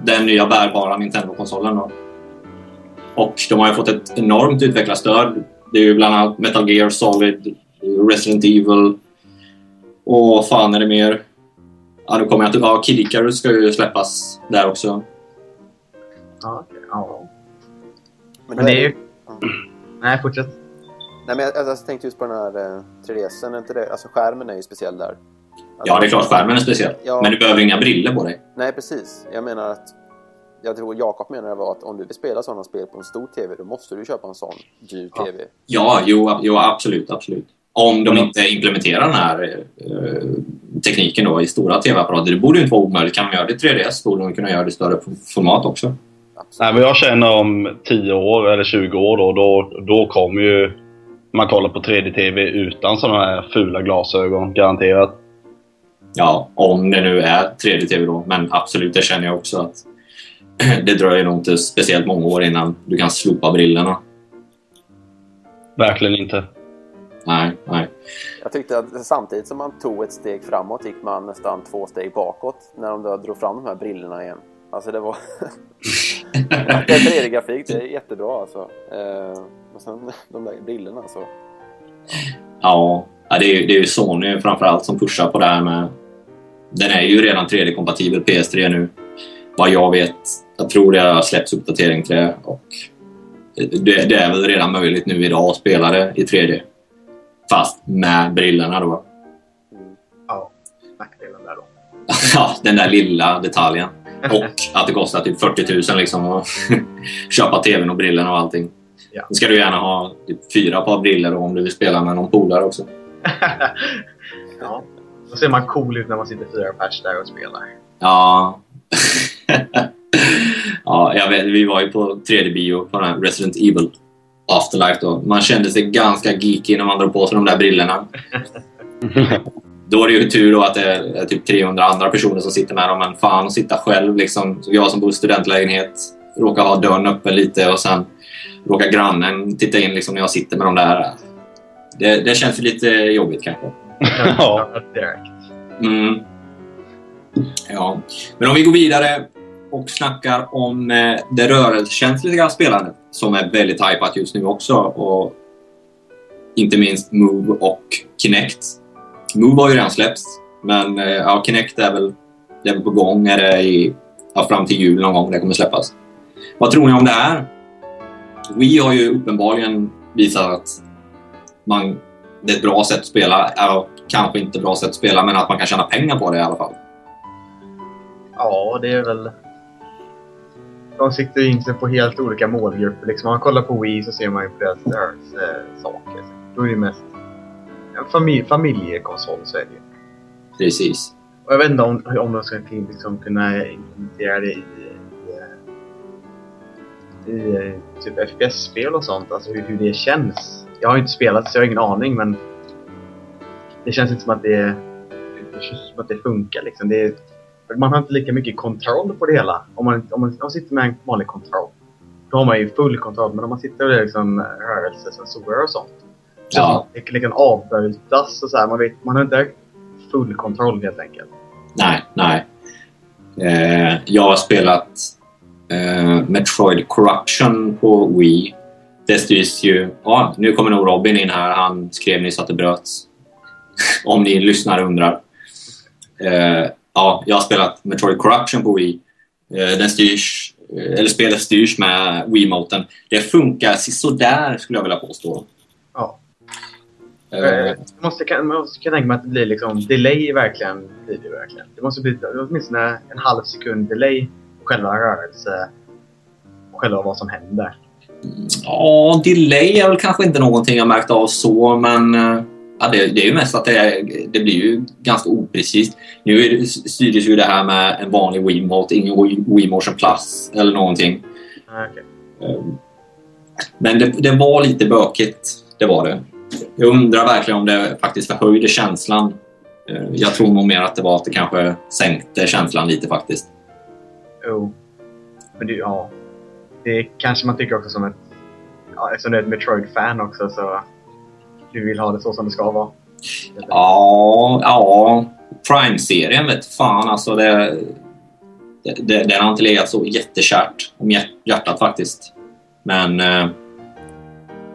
Den nya bärbara Nintendo-konsolen då. Och de har ju fått ett enormt utvecklarstöd. Det är ju bland annat Metal Gear Solid, Resident Evil och fan är det mer? Ja, då kommer jag inte... Ja, Kid Icarus ska ju släppas där också. ja, okej, ja. men, det är ju... Nej, fortsätt. Nej, men jag, alltså, jag tänkte just på den här eh, 3DSen, är inte det? Alltså skärmen är ju speciell där. Alltså, Ja, det är klart skärmen är speciell. Ja. Men du behöver inga briller på dig. Nej, precis. Jag menar att... Jag tror Jakob menar var att om du vill spela sådana spel på en stor TV, då måste du köpa en sån dyr Ja. TV. Ja, jo, jo absolut, absolut. Om de inte implementerar den här eh, tekniken då i stora tv-apparater. Det borde ju inte vara omöjligt. Kan de göra det i 3DS borde de kunna göra det i större format också. Nej, Absolut. men jag känner om 10 år eller 20 år då, då, då kommer ju man kolla på 3D-TV utan sådana här fula glasögon, garanterat. Ja, om det nu är 3D-tv då. Men absolut, det känner jag också att det dröjer nog inte speciellt många år innan du kan slopa brillorna. Verkligen inte. Nej, nej. Jag tyckte att samtidigt som man tog ett steg framåt gick man nästan två steg bakåt när de då drog fram de här brillorna igen. Alltså det var... Att det är 3D-grafik, det är jättebra alltså. Och sen de där brillorna så... Ja, det, är, ju- det är ju Sony framförallt som pushar på det här med... Den är ju redan 3D-kompatibel PS3 nu. Vad jag vet. Jag tror det har släppts uppdatering till det. Och det, det är väl redan möjligt nu idag att spela det i 3D. Fast med brillorna då. Mm. Ja, nackdelen där då. Ja, den där lilla detaljen. Och att det kostar typ 40 000 liksom att köpa tvn och brillorna och allting. Ja. Då ska du gärna ha typ fyra par brillor om du vill spela med någon polare också. ja. Då ser man cool ut när man sitter fyra pers där och spelar. Ja. ja, jag vet, vi var ju på 3D-bio på den här Resident Evil. Afterlife då. Man kände sig ganska geeky när man drog på sig de där brillorna. Då är det ju tur då att det är typ 300 andra personer som sitter med dem, men fan att sitta själv liksom. Jag som bor i studentlägenhet råkar ha dörren öppen lite och sen råkar grannen titta in liksom när jag sitter med de där. Det, det känns ju lite jobbigt kanske. Ja. Direkt. Mm. Ja, men om vi går vidare och snackar om eh, det rörelsekänsliga spelandet som är väldigt hypat just nu också och inte minst Move och Kinect. Move har ju redan släppts, men eh, ja, Kinect är väl, det är väl på gång är det i, ja, fram till jul någon gång det kommer släppas. Vad tror ni om det här? Wii har ju uppenbarligen visat att man, det är ett bra sätt att spela. Ja, kanske inte bra sätt att spela, men att man kan tjäna pengar på det i alla fall. Ja, det är väl... De siktar in sig på helt olika målgrupper. Liksom, om man kollar på Wii så ser man ju på deras, eh, saker. Då är det mest en familj, familjekonsol, så är det ju. Precis. Och jag vet inte om, om de ska liksom, kunna implementera det i, i, eh, typ FPS-spel och sånt. Alltså hur, hur det känns. Jag har ju inte spelat så jag har ingen aning men det känns inte som att det, det, känns som att det funkar. Liksom. Det man har inte lika mycket kontroll på det hela. Om man, om man, om man sitter med en vanlig kontroll. Då har man ju full kontroll. Men om man sitter med liksom, rörelsesensorer och sånt. Så Ja. Det kan avbrytas och så här. Man, vet, man har inte full kontroll helt enkelt. Nej, nej. Eh, jag har spelat eh, Metroid Corruption på Wii. Det styrs ju... Ja, nu kommer nog Robin in här. Han skrev nyss att det bröts. Om ni lyssnare undrar. Eh, ja, jag har spelat Metroid Corruption på Wii. Eh, den styrs... eh, Eller spelet styrs med Wiimoten. Det funkar sådär skulle jag vilja påstå. Ja. Eh, Jag måste, man måste kan tänka mig att det blir liksom delay verkligen. Blir det, verkligen. det måste bli åtminstone en halv sekund delay själva rörelse och själva vad som händer. Ja, delay är väl kanske inte någonting jag märkt av så, men eh, ja, det, det är ju mest att det, är, det blir ju ganska oprecist. Nu är styrdes ju det här med en vanlig Wiimote, ingen Wii, Wii Motion Plus eller någonting. Ah, okej. Eh, Men det, det var lite bökigt, det var det. Jag undrar verkligen om det faktiskt förhöjde känslan. Eh, Jag tror nog mer att det var att det kanske sänkte känslan lite faktiskt. Jo. Men det, ja. Det kanske man tycker också som ett... Ja, eftersom du är ett Metroid-fan också så... Du vill ha det så som det ska vara. Ja, ja. Prime-serien vet fan alltså. Det, det, det, den har inte legat så jättekärt om hjärtat faktiskt. Men eh,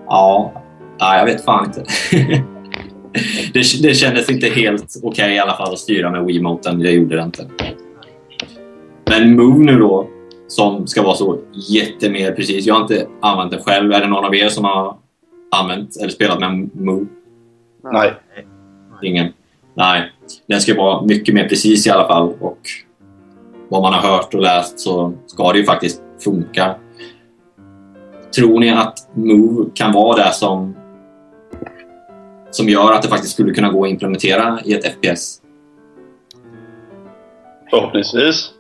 ja, ja, jag vet fan inte. det, det kändes inte helt okej i alla fall att styra med Wiimoten. Det gjorde det inte. Men Move nu då, som ska vara så jättemer precis. Jag har inte använt den själv. Är det någon av er som har använt eller spelat med Move? Nej. Ingen. Nej. Den ska vara mycket mer precis i alla fall och vad man har hört och läst så ska det ju faktiskt funka. Tror ni att Move kan vara det som som gör att det faktiskt skulle kunna gå att implementera i ett FPS? Förhoppningsvis.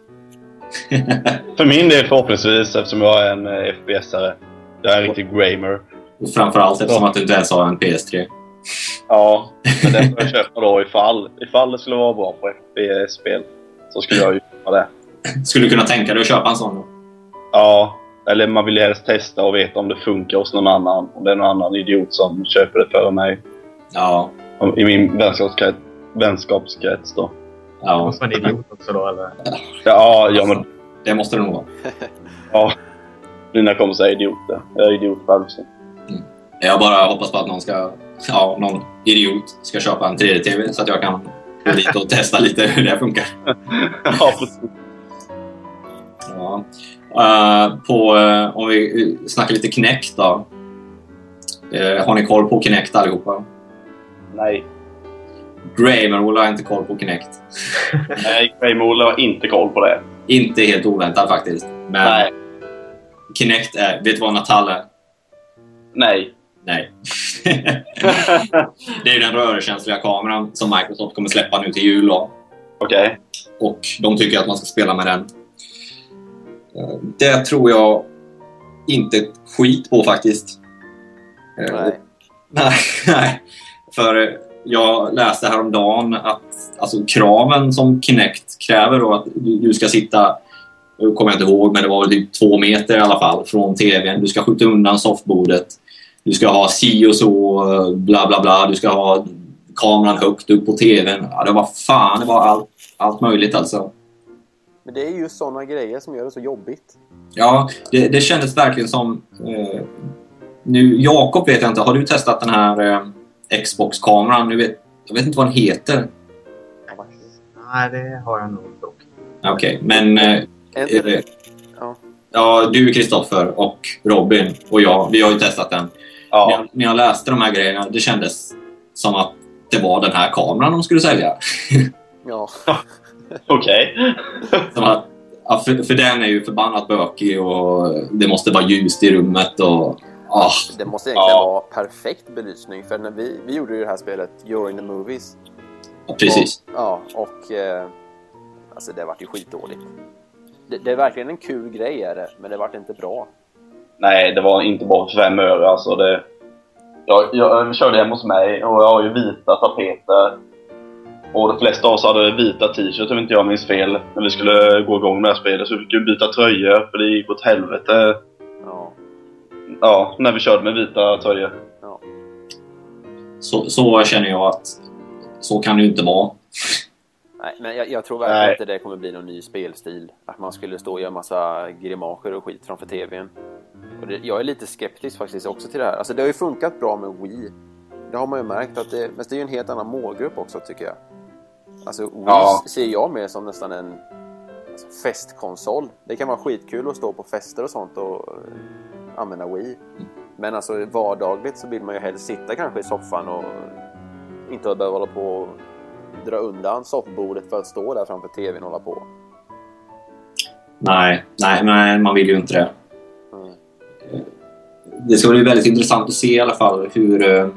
För min del förhoppningsvis eftersom jag är en eh, FPS-are. Jag är en riktig gamer. Framförallt eftersom att du inte ens har en PS3. Ja, men den får jag köpa då ifall, ifall det skulle vara bra på FPS-spel. Så skulle jag ju göra det. Skulle du kunna tänka dig att köpa en sån? Då? Ja, eller man vill ju helst testa och veta om det funkar hos någon annan. Om det är någon annan idiot som köper det före mig. Ja. I min vänskapskrets, vänskapskrets då. Ja. Måste man idiot också då eller? Ja, ja men Det måste det nog vara. ja. Mina kompisar är idioter. Jag är idiot själv så. Jag bara hoppas på att någon ska, ja, någon idiot ska köpa en 3D-TV så att jag kan gå dit och testa lite hur det funkar. ja, precis. Ja. Eh, på, eh, om vi snackar lite Kinect då. Eh, har ni koll på Kinect allihopa? Nej. Gramer har inte koll på Kinect. Nej, Greymoole har inte koll på det. Inte helt oväntat faktiskt. Men Nej. Kinect är, vet du vad Natal är? Nej. Nej. det är den rörelsekänsliga kameran som Microsoft kommer släppa nu till jul. Okej. och de tycker att man ska spela med den. Det tror jag inte skit på faktiskt. Nej, nej. För jag läste häromdagen att alltså, kraven som Kinect kräver då att du, ska sitta, nu kommer jag inte ihåg, men det var typ två meter i alla fall från tvn. Du ska skjuta undan softbordet. Du ska ha si och så, bla bla bla. Du ska ha kameran högt upp på tvn. Ja, det var fan, det var allt, allt möjligt alltså. Men det är ju sådana grejer som gör det så jobbigt. Ja, det, det kändes verkligen som... Eh, nu, Jakob vet jag inte, har du testat den här eh, Xbox-kameran? Nu vet, jag vet inte vad den heter. Nej, det har jag nog dock. Okej, men... Eh, En, är det, ja. ja, du, Kristoffer och Robin och jag, vi har ju testat den. När, Ja. jag, när jag läste de här grejerna, det kändes som att det var den här kameran de skulle sälja. ja. Okej. Ja, för, för den är ju förbannat bökig och det måste vara ljust i rummet och... Ah, Det måste egentligen Ja. vara perfekt belysning. För när vi, vi gjorde ju det här spelet, You're in the Movies. ja, precis. Och, ja, och... Eh, alltså det vart ju skitdåligt. Det, det är verkligen en kul grej är det, men det vart inte bra. Nej, det var inte bara för fem öre alltså. Det... Jag, jag körde hem hos mig och jag har ju vita tapeter. Och de flesta av oss hade vita t-shirts om inte jag minns fel. När vi skulle gå igång med det här spelet. Så vi fick ju byta tröjor för det gick åt helvete. Ja, när vi körde med vita tröjor. ja. Så, så känner jag att så kan det ju inte vara. Nej, men jag, jag tror verkligen Nej. inte det kommer bli någon ny spelstil. Att man skulle stå och göra massa grimaser och skit framför TVn. Och det, jag är lite skeptisk faktiskt också till det här. Alltså det har ju funkat bra med Wii. Det har man ju märkt att det, men det är ju en helt annan målgrupp också tycker jag. Alltså Wii Ja. ser jag mer som nästan en alltså, festkonsol. Det kan vara skitkul att stå på fester och sånt och använda Wii. Men alltså vardagligt så vill man ju helst sitta kanske i soffan och inte behöva hålla på och dra undan soffbordet för att stå där framför TVn och hålla på. Nej, nej, nej, man vill ju inte det. Mm. Det ska bli väldigt intressant att se i alla fall hur eh,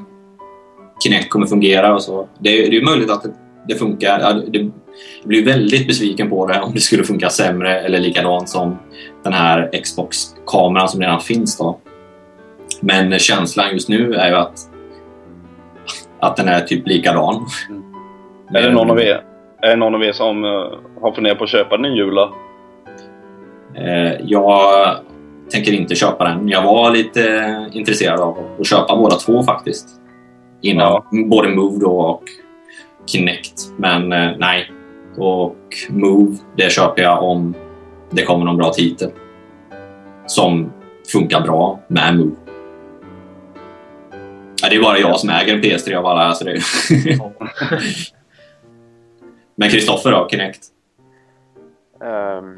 Kinect kommer fungera och så. Det, är- det är möjligt att det, det funkar. Det, jag blir väldigt besviken på det om det skulle funka sämre eller likadant som den här Xbox Xbox-kameran som redan finns då. Men känslan just nu är ju att, att den är typ likadan. Är det någon av er, är det någon av er som eh, har funderat på att köpa den jula? Eh, jag tänker inte köpa den. Jag var lite intresserad av att köpa båda två faktiskt. Innan. Ja. Både Move och Kinect. Men eh, nej. Och Move, det köper jag om det kommer någon bra titel. Som funkar bra med Move. Ja, det är bara jag som äger en PS3 av alla. Så det... Men Kristoffer då, Kinect? Ehm,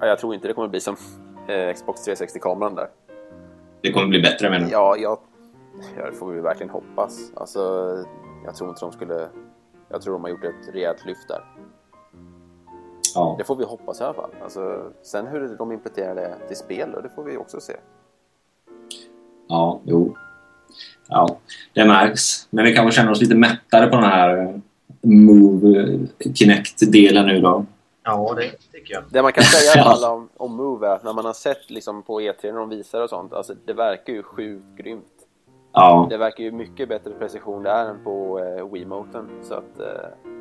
ja, jag tror inte det kommer bli som eh, Xbox 360-kameran där. Det kommer bli bättre menar du? Ja, jag, ja, det får vi verkligen hoppas. Alltså, jag tror inte de skulle... Jag tror de har gjort ett rejält lyft där. Ja. Det får vi hoppas i alla fall. Alltså, sen hur de implementerar det till spel, då, det får vi också se. Ja, jo. Ja, det märks. Men vi kanske känner oss lite mättade på den här eh, Move eh, Kinect-delen nu då. Ja, det tycker jag. Det man kan säga i alla fall om, om Move är att när man har sett liksom på E3 när de visar och sånt, alltså det verkar ju sjukt grymt. Ja, Det verkar ju mycket bättre precision där än på eh, Wiimoten. Så att... Eh,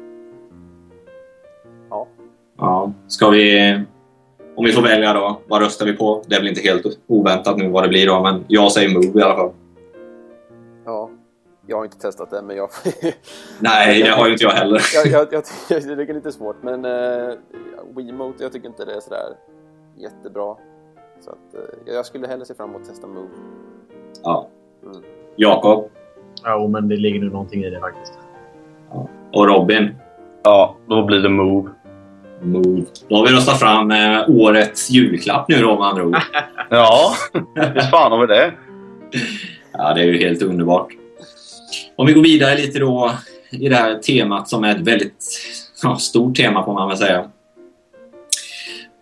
ja. ja. Ska vi... Om vi får välja då, vad röstar vi på? Det är väl inte helt oväntat nu vad det blir då, men jag säger Move i alla fall. ja. Jag har inte testat det, men jag... Nej, det har ju inte jag heller. jag, jag, jag, jag tycker det är lite svårt, men eh, Wiimote, jag tycker inte det är sådär jättebra. Så att eh, jag skulle hellre se fram emot att testa Move. Ja. Mm. Jakob Ja, men det ligger nog någonting i det faktiskt. och Robin. Ja, då blir det Move. Move. Då har vi röstat fram eh, årets julklapp nu då med andra ord. Ja, visst fan har vi det. Ja, det är ju helt underbart. Om vi går vidare lite då i det här temat som är ett väldigt ja, stort tema får man väl säga.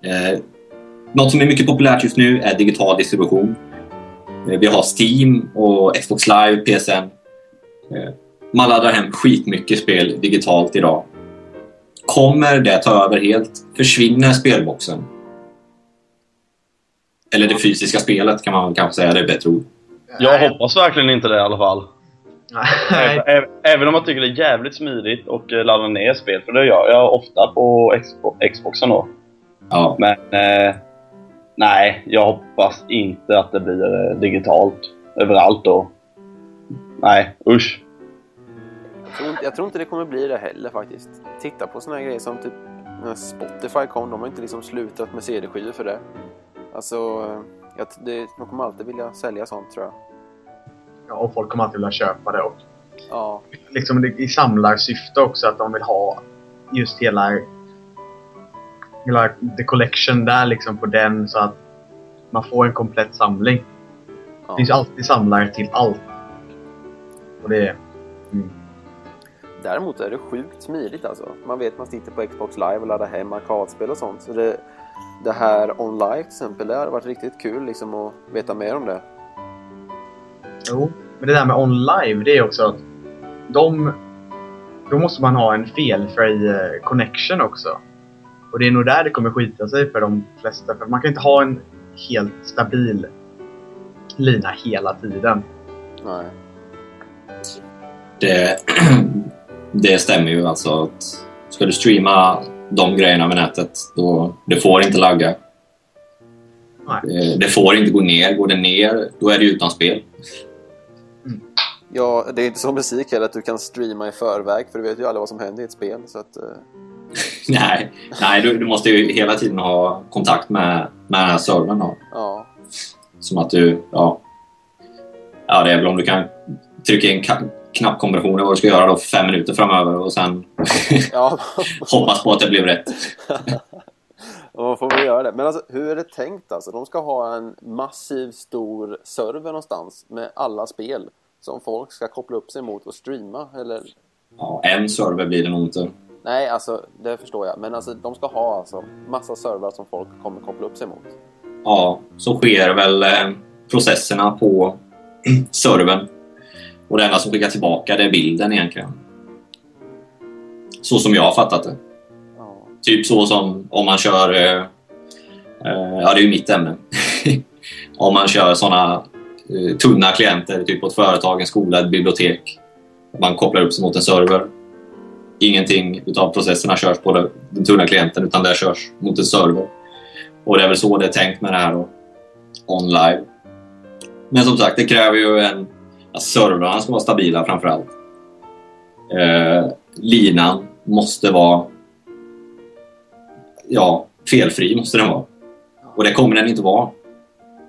Eh, något som är mycket populärt just nu är digital distribution. Eh, vi har Steam och Xbox Live, PSN. Eh, man laddar hem skitmycket spel digitalt idag. Kommer det ta över helt? Försvinner spelboxen? Eller det fysiska spelet kan man kanske säga, det är bättre ord. Jag hoppas verkligen inte det i alla fall. Även, även om jag tycker det är jävligt smidigt och eh, ladda ner spel, för det gör jag ofta på Xbox, Xboxen då. Ja. Men eh, nej, jag hoppas inte att det blir eh, digitalt överallt då. Nej, usch. Jag tror, inte, jag tror inte det kommer bli det heller faktiskt. Titta på såna här grejer som typ när Spotify kom. De har inte liksom slutat med CD-skivor för det. Alltså, jag, det, de kommer alltid vilja sälja sånt tror jag. Ja, och folk kommer alltid vilja köpa det. Och Ja, liksom det- i samlarsyfte också att de vill ha just hela, hela the collection där liksom på den så att man får en komplett samling. ja. Det finns alltid samlare till allt. Och det är... Däremot är det sjukt smidigt alltså. Man vet man sitter på Xbox live och laddar hem arkadspel och sånt. Så det, det här online till exempel, det har varit riktigt kul liksom att veta mer om det. Jo, men det där med online, det är också att de... Då måste man ha en felfri eh, connection också. Och det är nog där det kommer skita sig för de flesta. För man kan inte ha en helt stabil lina hela tiden. Nej. Det, det stämmer ju alltså att ska du streama de grejerna med nätet, då det får inte lagga. Nej. Det, det får inte gå ner. Går det ner, då är det utan spel. Ja, det är inte som musik heller att du kan streama i förväg för du vet ju aldrig vad som händer i ett spel. Så att, eh, Nej, nej du, du måste ju hela tiden ha kontakt med, med den här servern. Då. ja. Som att du, ja... Ja, det är väl om du kan trycka in knappkombinationer vad du ska göra då fem minuter framöver och sen ja. hoppas på att det blir rätt. Man får väl göra det. Men alltså, hur är det tänkt alltså? De ska ha en massiv stor server någonstans med alla spel som folk ska koppla upp sig mot och streama, eller? Ja, en server blir det nog inte. Nej, alltså det förstår jag. Men alltså, de ska ha alltså massa servrar som folk kommer koppla upp sig mot. Ja, så sker väl eh, processerna på servern. Och det enda som skickar tillbaka det är bilden egentligen. Så som jag har fattat det. Ja. Typ så som om man kör... Eh, eh, ja, det är ju mitt ämne. om man kör såna eh, tunna klienter, typ på ett företag, en skola, ett bibliotek. Man kopplar upp sig mot en server. Ingenting utav processerna körs på den tunna klienten utan det körs mot en server. Och det är väl så det är tänkt med det här då. Online. Men som sagt, det kräver ju en... Att servrarna ska vara stabila framför allt. Eh, linan måste vara ja, felfri måste den vara. Och det kommer den inte vara.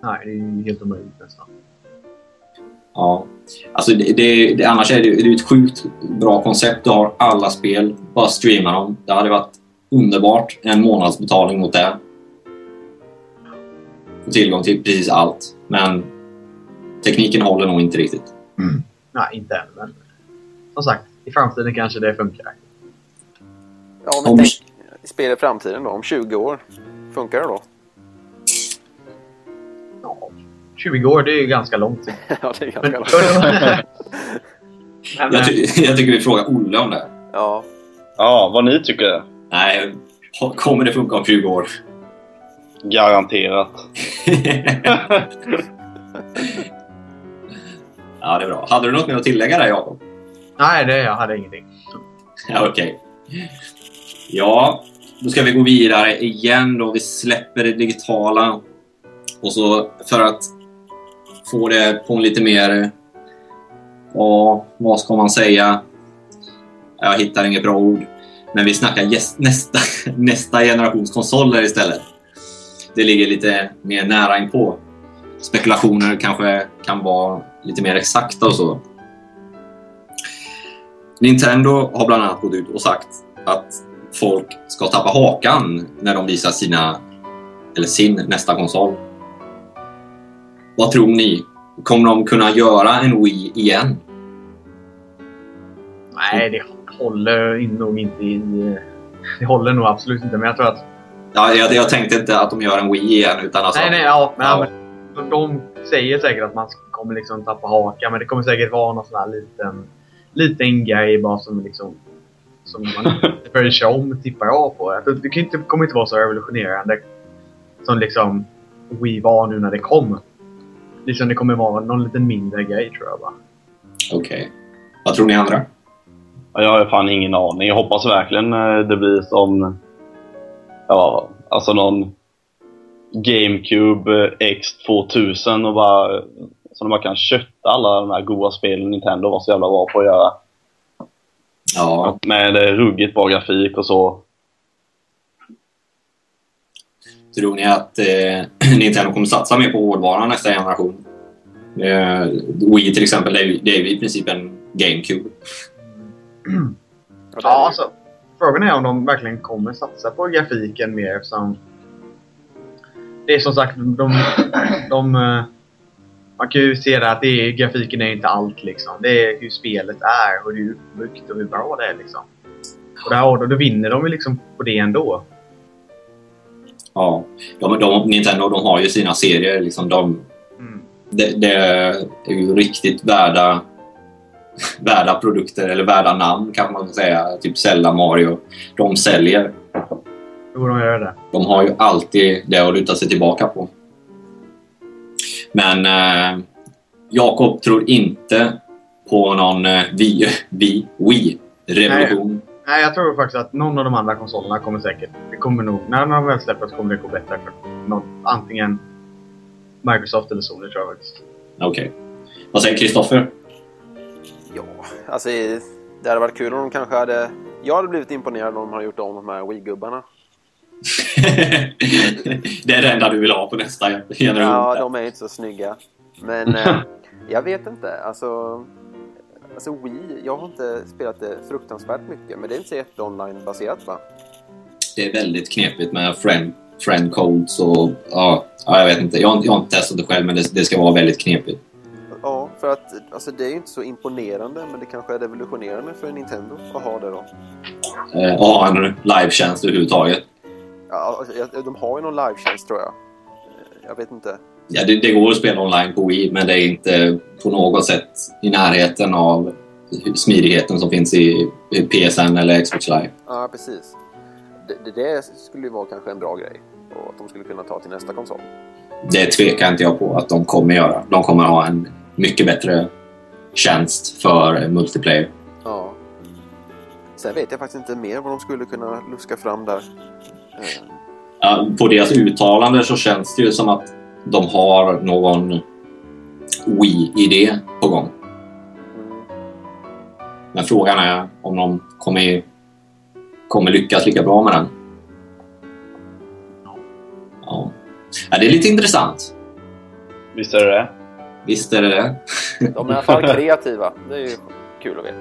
Nej, det är ju helt omöjligt nästan. Ja. Alltså det, det, det, annars är det, det är ett sjukt bra koncept. Du har alla spel, bara streama dem. Det hade varit underbart. En månadsbetalning mot det. Och tillgång till precis allt. Men tekniken håller nog inte riktigt. Nej, inte än. Men som sagt, i framtiden kanske det funkar. Ja, men Om- tänk spel i framtiden då, om 20 år. Funkar det då? Ja, 20 år, det är ju ganska lång tid. ja, det är ganska långt. Men, Jag, ty jag tycker vi frågar Olle om det. Ja, Ja, vad ni tycker? Nej, kommer det funka om 20 år? Garanterat. Ja, det är bra. Hade du något mer att tillägga där, Jakob? nej, det, jag hade ingenting. Ja, okej. Ja, då ska vi gå vidare igen då. Vi släpper det digitala. Och så för att få det på en lite mer... Ja, vad ska man säga? Jag hittar inget bra ord. Men vi snackar gäst- nästa, nästa generations konsoler istället. Det ligger lite mer nära inpå. Spekulationer kanske kan vara lite mer exakta och så. Nintendo har bland annat gått ut och sagt att folk ska tappa hakan när de visar sina, eller sin nästa konsol. Vad tror ni? Kommer de kunna göra en Wii igen? Nej, det håller nog inte i... Det håller nog absolut inte, men jag tror att... Ja, jag, jag tänkte inte att de gör en Wii igen utan alltså... nej, nej, ja, men, Ja. men de säger säkert att man kommer liksom tappa hakan, men det kommer säkert vara någon sån här liten, liten grej bara som liksom som man inte bryr sig om tippar av på. Jag tror- Det kan inte, kommer inte vara så revolutionerande som liksom Wii var nu när det kom. liksom det kommer vara någon liten mindre grej tror jag bara. Okej. Vad tror ni andra? Ja, Jag har fan ingen aning. Jag hoppas verkligen eh, det blir som... Ja, alltså någon GameCube eh, X2000 och bara... Så man kan kötta alla de här goda spelen Nintendo var så jävla bra på att göra. Ja, Med eh, ruggigt bra grafik och så. tror ni att eh, Nintendo kommer satsa mer på hårdvaran nästa generation? Eh, Wii till exempel, det är, ju- det är ju i princip en GameCube. Är Ja, alltså. Frågan är om de verkligen kommer satsa på grafiken mer eftersom... Det är som sagt, de... de eh, man kan ju se det att det är, grafiken är inte allt liksom. Det är hur spelet är hur uppbyggt och hur bra det är liksom. Och där, och då vinner de ju liksom på det ändå. Ja, de, de, Nintendo de har ju sina serier. Liksom, de, Mm. det, det är ju riktigt värda, värda produkter, eller värda namn kan man säga. Typ Zelda, Mario. De säljer. Jo, de gör det. De har ju alltid det att luta sig tillbaka på. Men eh, Jakob tror inte på någon eh, Wii- Wii- Wii-revolution. Nej, jag tror faktiskt att någon av de andra konsolerna kommer säkert... Det kommer nog... När de väl släpper så kommer det gå bättre för någon, antingen Microsoft eller Sony tror jag faktiskt. Okej. Vad säger Kristoffer? Ja, alltså det hade varit kul om de kanske hade... Jag hade blivit imponerad om de hade gjort om de här Wii-gubbarna. det är det enda du vill ha på nästa generation. Ja, de är inte så snygga. Men eh, jag vet inte. Alltså, alltså Wii, jag har inte spelat det fruktansvärt mycket. Men det är inte så jätte online-baserat va? Det är väldigt knepigt med friend, friend codes och ja, ja, jag vet inte. Jag, jag har inte testat det själv men det, det ska vara väldigt knepigt. Ja, för att alltså, det är ju inte så imponerande. Men det kanske är revolutionerande för Nintendo att ha det då. Eh, ha en live-tjänst överhuvudtaget. Ja, de har ju någon live-tjänst tror jag. Jag vet inte. Ja, det, det går att spela online på Wii men det är inte på något sätt i närheten av smidigheten som finns i PSN eller Xbox Live. Ja, precis. Det, det, det skulle ju vara kanske en bra grej. Och att de skulle kunna ta till nästa konsol. Det tvekar inte jag på att de kommer göra. De kommer ha en mycket bättre tjänst för multiplayer. Ja. Sen vet jag faktiskt inte mer vad de skulle kunna luska fram där. Ja, på deras uttalande så känns det ju som att de har någon Wii-idé på gång. Men frågan är om de kommer, kommer lyckas lika bra med den. Ja. ja, det är lite intressant. Visst är det det? Visst är det det. De är i alla fall kreativa. Det är ju kul att veta.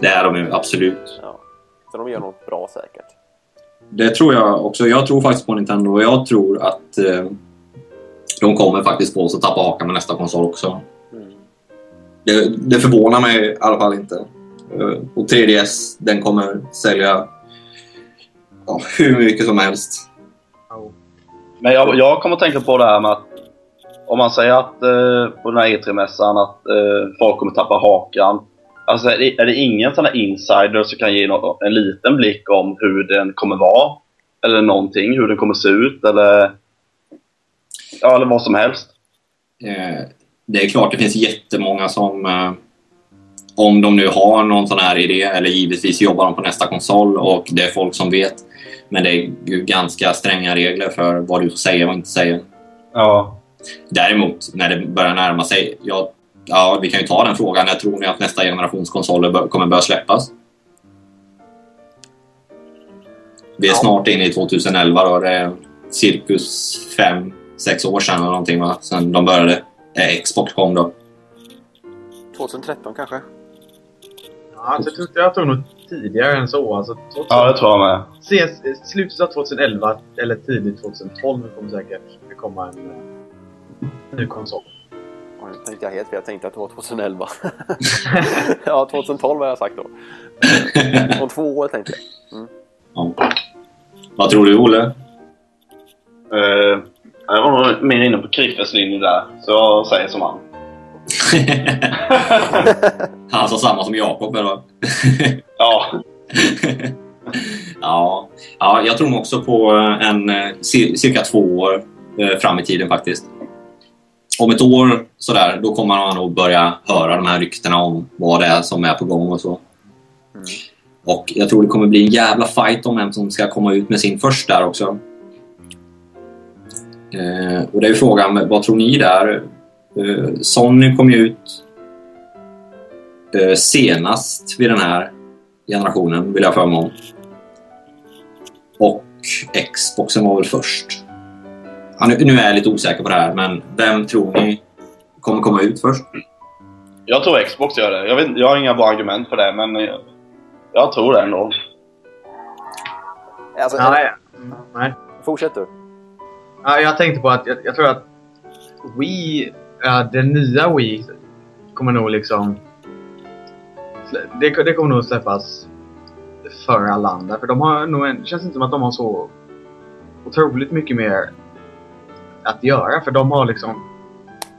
Det är de ju absolut. Ja. Så de gör något bra säkert. Det tror jag också. Jag tror faktiskt på Nintendo och jag tror att eh, de kommer faktiskt få oss att tappa hakan med nästa konsol också. Mm. Det, det förvånar mig i alla fall inte. Eh, och 3DS, den kommer sälja ja, hur mycket som helst. Men jag, jag kommer att tänka på det här med att om man säger att eh, på den här E3-mässan att eh, folk kommer tappa hakan. Alltså är det, är det ingen sån här insider som kan ge nå- en liten blick om hur den kommer vara? Eller någonting, hur den kommer se ut eller... Ja, eller vad som helst. Eh, det är klart det finns jättemånga som eh, om de nu har någon sån här idé eller givetvis jobbar de på nästa konsol och det är folk som vet. Men det är ju ganska stränga regler för vad du får säga och inte säga. Ja. Däremot, när det börjar närma sig, ja, ja, vi kan ju ta den frågan. När tror ni att nästa generations konsoler bör, kommer börja släppas? Vi är Ja. snart inne i 2011 då. Det är cirkus 5-6 år sedan eller någonting va? Sen de började. Eh, Xbox kom då. 2013 kanske? Ja, alltså, jag, tror, jag tror nog tidigare än så. Alltså, 2000, Ja, det tror jag med. Ses, slutet av 2011 eller tidigt 2012 kommer säkert det komma en eh, ny konsol. Ja, nu tänkte jag helt fel. Jag tänkte att det var 2011. ja, 2012 har jag sagt då. Om två år tänkte jag. Ja. Vad tror du, Olle? Uh, jag var nog mer inne på Kriffes linje där, så jag säger som han. Han sa samma som Jakob, eller vad? Ja. ja. ja, jag tror också på en eh, cir- cirka två år eh, fram i tiden faktiskt. Om ett år sådär, då kommer man nog börja höra de här ryktena om vad det är som är på gång och så. Mm. Och jag tror det kommer bli en jävla fight om vem som ska komma ut med sin först där också. Eh, och det är ju frågan, vad tror ni där? Eh, Sony kom ju ut eh, senast vid den här generationen, vill jag för mig om. Och Xboxen var väl först. Ja, nu, nu är jag lite osäker på det här, men vem tror ni kommer komma ut först? Jag tror Xbox gör det. Jag, vet, jag har inga bra argument för det, men jag, jag tror det ändå. Alltså, Nej. Nej. Fortsätt du. Ja, jag tänkte på att jag, jag tror att Wii, ja, den nya Wii kommer nog liksom... Det, det kommer nog släppas före alla andra. För de har nog en, det känns inte som att de har så otroligt mycket mer att göra. För de har liksom...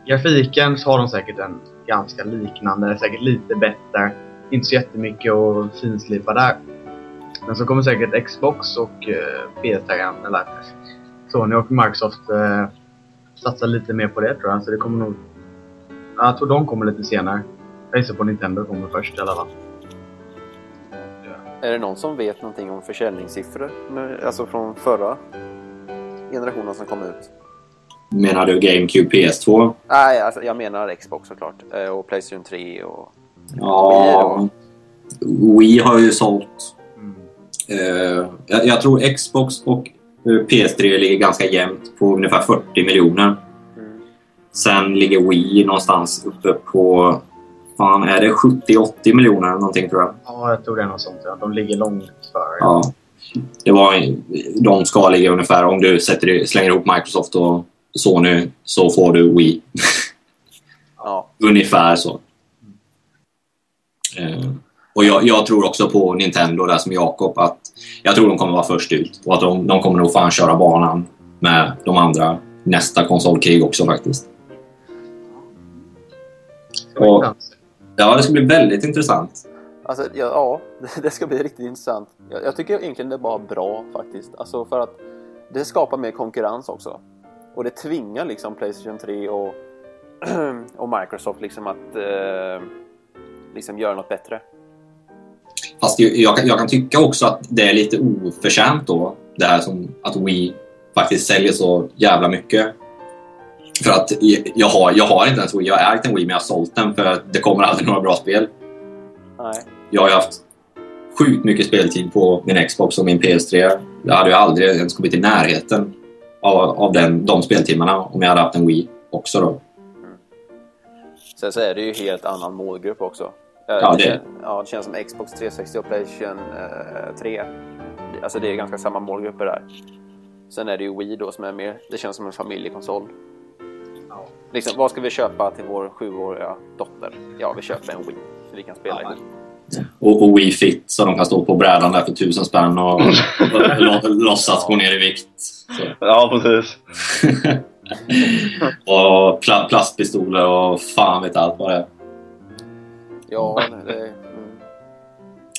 Grafiken så har de säkert en ganska liknande, säkert lite bättre. Inte så jättemycket att finslipa där. Men så kommer säkert Xbox och eh, uh, PS3, eller Sony och Microsoft eh, satsa lite mer på det tror jag. Så det kommer nog... Jag tror de kommer lite senare. Jag gissar på Nintendo kommer först i alla fall. Är det någon som vet någonting om försäljningssiffror? Alltså från förra generationen som kom ut? Menar du GameCube PS2? Nej, alltså, jag menar Xbox såklart. Eh, Och Playstation 3 och... Ja, Wii har ju sålt. Mm. Eh, jag, jag tror Xbox och eh, PS3 ligger ganska jämnt på ungefär 40 miljoner. Mm. Sen ligger Wii någonstans uppe på fan, är det 70-80 miljoner eller någonting tror jag. Ja, jag tror det är något sånt. Ja. De ligger långt före. Ja. Det var, de ska ligga ungefär, om du sätter, slänger ihop Microsoft och Sony så får du Wii. Ja. Ungefär så. Eh, och jag, jag tror också på Nintendo, där som Jakob, att jag tror de kommer vara först ut. Och att de, de kommer nog fan köra banan med de andra nästa konsolkrig också faktiskt. Och- Ja, det ska bli väldigt intressant. Alltså, ja, ja, det ska bli riktigt intressant. Jag, jag tycker egentligen det är bara bra faktiskt. Alltså för att det skapar mer konkurrens också. Och det tvingar liksom Playstation 3 och, och Microsoft liksom att eh, liksom göra något bättre. Fast jag, jag, kan, tycka också att det är lite oförtjänt då, det här som att Wii faktiskt säljer så jävla mycket. För att jag- jag har, jag har inte ens Wii, jag har ägt en Wii men jag har sålt den för att det kommer aldrig några bra spel. Nej. Jag har ju haft sjukt mycket speltid på min Xbox och min PS3. Jag hade ju aldrig ens kommit i närheten av, av den, de speltimmarna om jag hade haft en Wii också då. Sen så är det ju helt annan målgrupp också. Eh, Ja, det- kän- ja, det känns som Xbox 360 och Playstation eh, 3. Alltså det är ganska samma målgrupper där. Sen är det ju Wii då som är mer, det känns som en familjekonsol. Ja. Liksom, vad ska vi köpa till vår sjuåriga dotter? Ja, vi köper en Wii. Så vi kan spela Ja. ihop. Och, och Wii Fit så de kan stå på brädan där för tusen spänn och, och, låtsas gå ner i vikt. Så. Ja, precis. och pla, plastpistoler och fan vet allt vad det är. Ja, det, mm.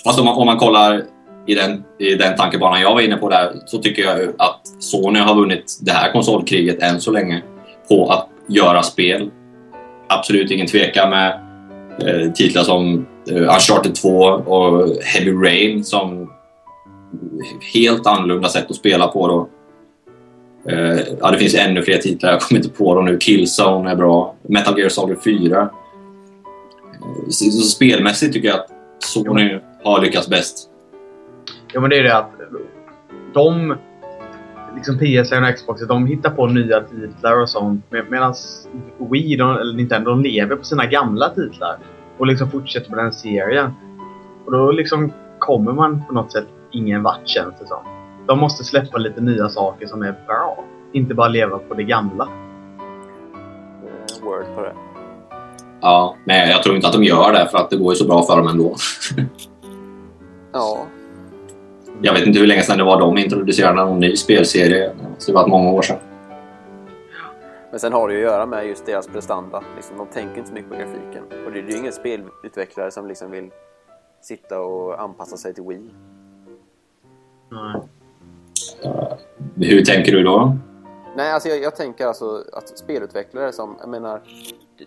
Fast om man, om man kollar i den, i den tankebanan jag var inne på där så tycker jag ju att Sony har vunnit det här konsolkriget än så länge på att göra spel. Absolut ingen tvekan med eh, titlar som Uncharted 2 och Heavy Rain som helt annorlunda sätt att spela på då. Eh, ja, det finns ännu fler titlar, jag kommer inte på dem nu. Killzone är bra. Metal Gear Solid 4. Eh, så, spelmässigt tycker jag att Sony har lyckats bäst. Ja, men det är det att de, liksom PS3 och Xbox, de hittar på nya titlar och sånt. Med, Medan Wii, de, eller Nintendo, de lever på sina gamla titlar. Och liksom fortsätter med den serien. Och då liksom kommer man på något sätt ingen vart känns det som. De måste släppa lite nya saker som är bra. Inte bara leva på det gamla. Word på det. Ja, men jag tror inte att de gör det för att det går ju så bra för dem ändå. Ja, Jag vet inte hur länge sedan det var de introducerade någon ny spelserie. Det måste varit många år sedan. Men sen har det ju att göra med just deras prestanda. Liksom, de tänker inte så mycket på grafiken. Och det är ju ingen spelutvecklare som liksom vill sitta och anpassa sig till Wii. Nej. Hur tänker du då? Nej, alltså jag, jag tänker alltså att spelutvecklare som, jag menar,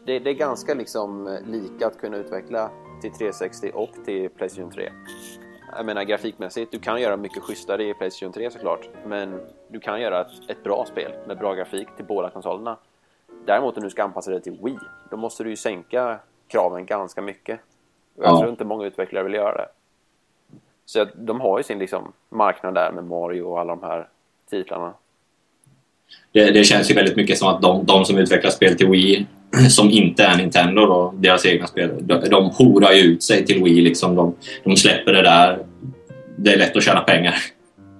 det, det är ganska liksom eh, lika att kunna utveckla till 360 och till Playstation 3. Jag menar grafikmässigt, du kan göra mycket schysstare i Playstation 3 såklart, men du kan göra ett, ett bra spel med bra grafik till båda konsolerna. Däremot om du ska anpassa det till Wii, då måste du ju sänka kraven ganska mycket. Jag Ja. tror inte många utvecklare vill göra det. Så de har ju sin liksom, marknad där med Mario och alla de här titlarna. Det, det känns ju väldigt mycket som att de, de som utvecklar spel till Wii, som inte är Nintendo då, deras egna spel, de, de horar ju ut sig till Wii. Liksom. De, de släpper det där. Det är lätt att tjäna pengar.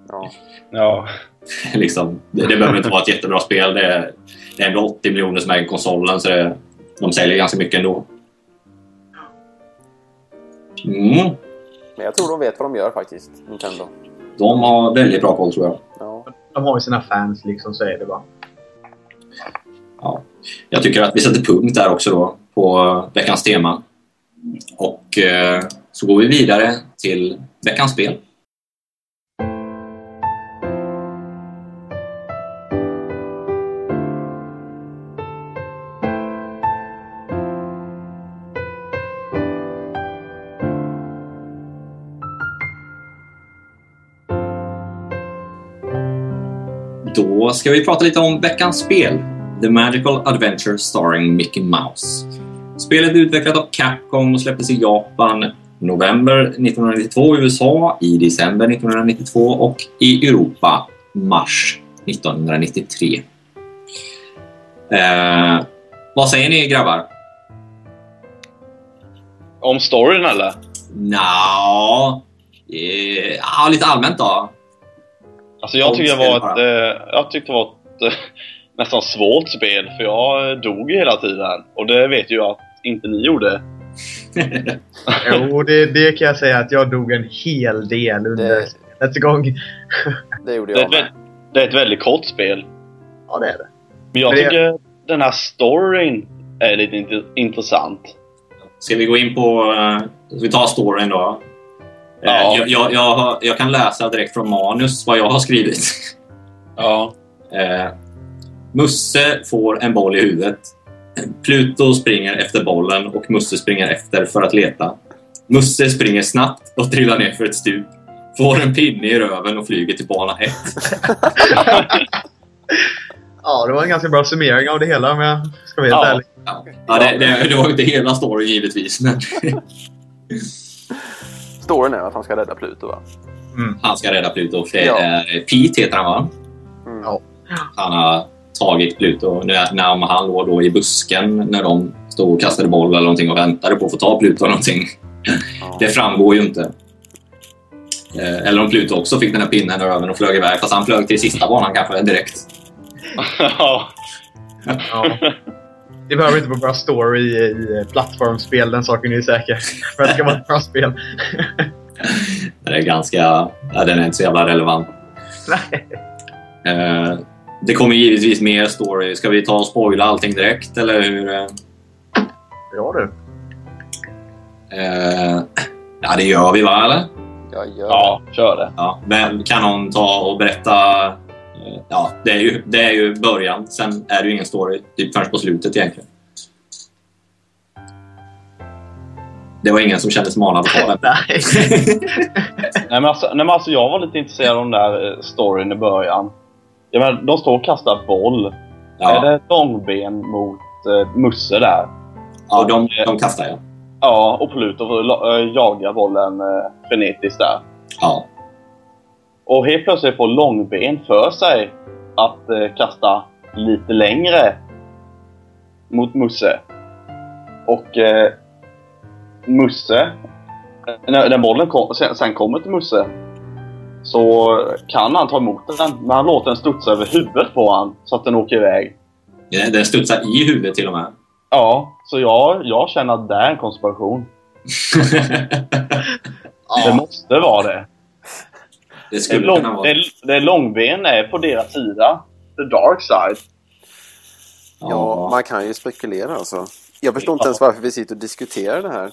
Ja. Ja. liksom. det, det behöver inte vara ett jättebra spel. Det är, det är ändå 80 miljoner som äger konsolen, så det, de säljer ganska mycket ändå. Mm. Men jag tror de vet vad de gör faktiskt, Nintendo. De har väldigt bra koll, tror jag. Ja. De har ju sina fans liksom, så är det bara. Ja. Jag tycker att vi sätter punkt där också då på eh, veckans tema. Och eh, så går vi vidare till veckans spel. Då ska vi prata lite om veckans spel. The Magical Adventure starring Mickey Mouse. Spelet är utvecklat av Capcom och släpptes i Japan november 1992 i USA, i december 1992 och i Europa mars 1993. Eh, vad säger ni grabbar? Om storyn eller? Nja, eh, ja, lite allmänt då. Alltså jag Om tycker det var ett, eh, jag tyckte det var ett eh, nästan svårt spel för jag eh, dog hela tiden. Och det vet ju jag att inte ni gjorde. Jo, det, det kan jag säga att jag dog en hel del under Det- spelets gång. Det gjorde Det är, jag ett, med. vä- det är ett väldigt kort spel. Ja, det är det. Men jag Men det- tycker den här storyn är lite int- intressant. Ska vi gå in på... eh, Ska vi ta storyn då? Eh, Ja. Jag, jag, jag, har- jag kan läsa direkt från manus vad jag har skrivit. Ja. Musse får en boll i huvudet. Pluto springer efter bollen och Musse springer efter för att leta. Musse springer snabbt och trillar ner för ett stup. Får en pinne i röven och flyger till bana 1. Ja, det var en ganska bra summering av det hela om jag ska vara helt Ja. ärlig. Ja, ja, det, det, det var inte hela storyn givetvis, men Storyn är att han ska rädda Pluto va? han ska rädda Pluto. Det Ja. är Pete heter han va? Mm. Ja. Han har tagit Pluto. När, när han låg då i busken när de stod och kastade boll eller någonting och väntade på att få ta Pluto eller någonting. Ja. Det framgår ju inte. Eh, Eller om Pluto också fick den här pinnen i röven och flög iväg. Fast han flög till sista banan kanske direkt. ja. Ja. Det behöver inte vara bra story i, i plattformsspel, den saken är ju säker. För att det ska vara ett bra spel. Det är ganska... Ja, den är inte så jävla relevant. Nej. Eh, Det kommer givetvis mer story. Ska vi ta och spoila allting direkt eller hur? eh? Bra du. Eh, Ja, det gör vi va, eller? Jag gör ja, kör det. Ja, men kan någon ta och berätta? eh, Ja, det är, ju, det är ju början. Sen är det ju ingen story typ förrän på slutet egentligen. Det var ingen som kände sig manad att ta den. Nej. Nej men, alltså, nej men alltså jag var lite intresserad av den där eh, storyn i början. Jag menar, de står och kastar boll. Är Ja, det långben mot eh, Musse där? ja de, de kastar jag. Ja, och Pluto eh, jaga bollen eh, frenetiskt där. Ja. Och helt plötsligt får långben för sig att eh, kasta lite längre mot Musse. Och eh, Musse, när den bollen kom, sen, sen kommer till Musse, så kan han ta emot den, men han låter den studsa över huvudet på han så att den åker iväg. Den den studsar i huvudet till och med. Ja, så jag, jag känner att det är en konspiration. Det måste vara det. det Det är, skulle lång, kunna vara. det, är, det är långben är på deras sida. The dark side. Ja, man kan ju spekulera alltså. Jag förstår inte ens varför vi sitter och diskuterar det här.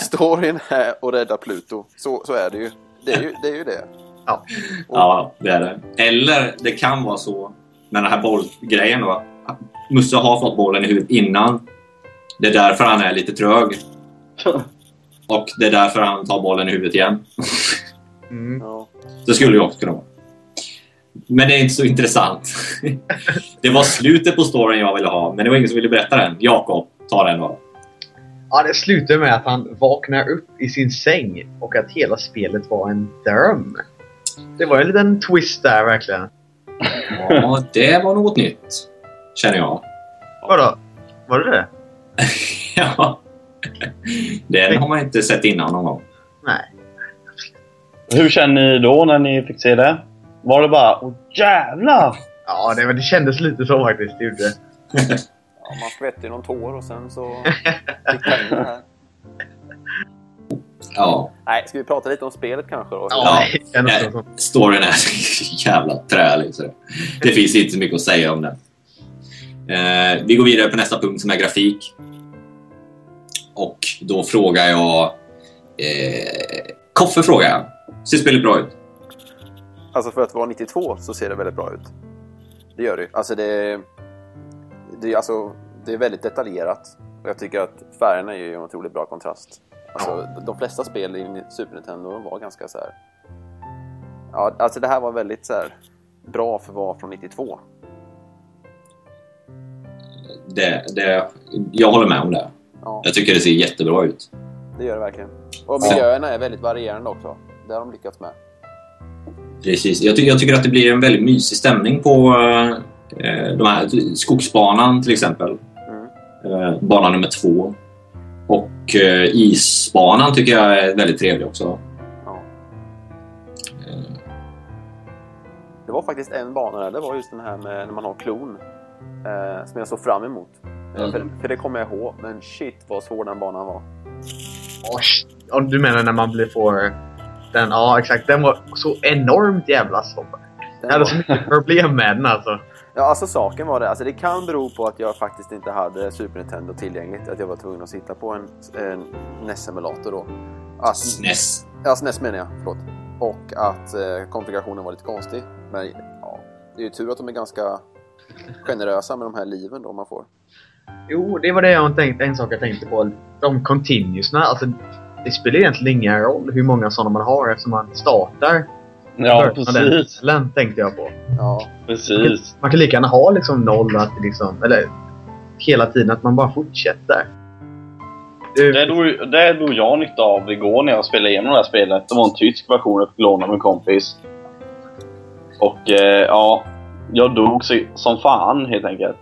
Storyn, är att rädda Pluto. Så, så är det ju. Det är ju det. Är ju det. Ja. Ja, det är det. Eller det kan vara så med den här bollgrejen då. Musse har fått bollen i huvudet innan. Det är därför han är lite trög. Och det är därför han tar bollen i huvudet igen. Mm. Ja. Det skulle ju också kunna vara. Men det är inte så intressant. Det var slutet på storyn jag ville ha, men det var ingen som ville berätta den. Jakob, ta den då. Ja, det slutar med att han vaknar upp i sin säng och att hela spelet var en dröm. Det var en liten twist där verkligen. Ja, det var något nytt. Känner jag. Vadå? Var det det? Ja. Den har man inte sett innan någon gång. Nej. Hur känner ni då när ni fick se det? Var det bara åh jävlar? Ja, det, det kändes lite så faktiskt. Det gjorde. Ja, man skvätte ju någon tår och sen så fick man här. Ja, Nej, ska vi prata lite om spelet kanske då? Ja, Ja. Nej. storyn är jävla trälig. Så det finns inte så mycket att säga om den. Eh, vi går vidare på nästa punkt som är grafik. Och då frågar jag... Eh, Koffe frågar jag. Ser spelet bra ut? Alltså för att vara 92 så ser det väldigt bra ut. Det gör det. Alltså det, det, är- alltså, det är väldigt detaljerat. Och jag tycker att färgerna är ju en otroligt bra kontrast. Alltså, De flesta spel i Super Nintendo var ganska så här. Ja, alltså det här var väldigt så här bra för att vara från 92. Det, det, jag håller med om det. Ja, Jag tycker det ser jättebra ut. det gör det verkligen. Och miljöerna är väldigt varierande också. Det har de lyckats med. Precis. Jag, ty jag tycker att det blir en väldigt mysig stämning på eh, de här, skogsbanan till exempel. Mm. Eh, bana nummer två. Och eh, isbanan tycker jag är väldigt trevlig också. Ja. Eh, Det var faktiskt en bana där, det var just den här med när man har klon. Eh, som jag såg fram emot. Eh, Mm. För, för det kommer jag ihåg, men shit vad svår den banan var. Ja, du menar när man blir får... Den, ja, exakt. Den var så enormt jävla svår. Jag hade var, så mycket problem med den alltså. ja, alltså saken var det, alltså det kan bero på att jag faktiskt inte hade Super Nintendo tillgängligt. Att jag var tvungen att sitta på en, en NES-emulator då. Att, SNES. ja, SNES menar jag, förlåt. Och att eh, konfigurationen var lite konstig. Men ja, det är ju tur att de är ganska generösa med de här liven då man får. Jo, det var det jag tänkte, en sak jag tänkte på. De continuousna, alltså det spelar egentligen ingen roll hur många sådana man har eftersom man startar Ja, den precis. delen, tänkte jag på. Ja, Precis. Man kan lika gärna ha liksom noll, att liksom, eller hela tiden att man bara fortsätter. Det, Det drog, det drog jag nytta av igår när jag spelade igenom det här spelet. Det var en tysk version jag fick låna av en kompis. Och eh, ja, jag dog så, som fan helt enkelt.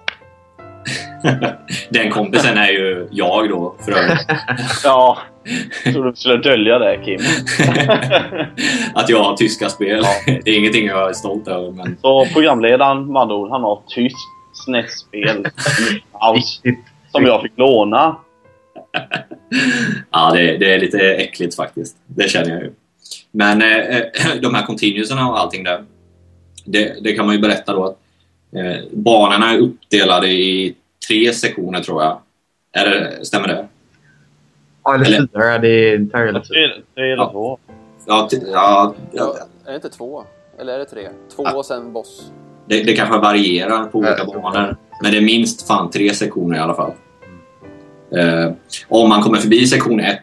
Den kompisen är ju jag då, för övrigt. Ja, jag trodde du skulle dölja det Kim. att jag har tyska spel. Det är ingenting jag är stolt över. Men Så programledaren med andra ord, han har tyskt Riktigt. som jag fick låna. ja, det, det är lite äckligt faktiskt. Det känner jag ju. Men eh, de här continuouserna och allting där. Det, det kan man ju berätta då att eh, banorna är uppdelade i tre sektioner tror jag. Är det, stämmer det? Ja, eller fyra. Det är väldigt Tre tre eller två. Ja, ja, Ja, är det inte två? Eller är det tre? Två Ja. och sen boss. det, det kanske varierar på olika tror banor. Men det är minst fan tre sektioner i alla fall. Eh, om man kommer förbi sektion 1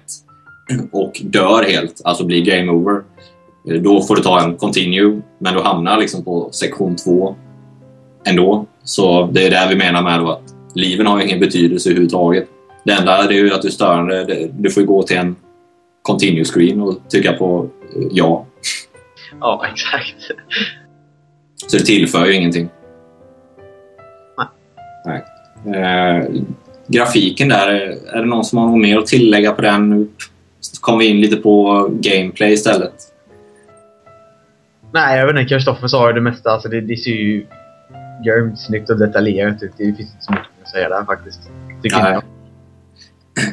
och dör helt, alltså blir game over, eh, då får du ta en continue, men du hamnar liksom på sektion 2 ändå. Så det är det vi menar med då att liven har ju ingen betydelse överhuvudtaget. Det enda är ju att du störande. Du får gå till en continue screen och trycka på eh, ja. Ja, exakt. Så det tillför ju ingenting. Nej. Eh, grafiken där, är det någon som har något mer att tillägga på den? Nu kommer vi in lite på gameplay istället. Nej, jag vet inte. Kristoffer sa det mesta. Alltså, det, det ser ju grymt snyggt och detaljerat ut. Det finns inte så mycket säga där faktiskt. Tycker Nej. jag.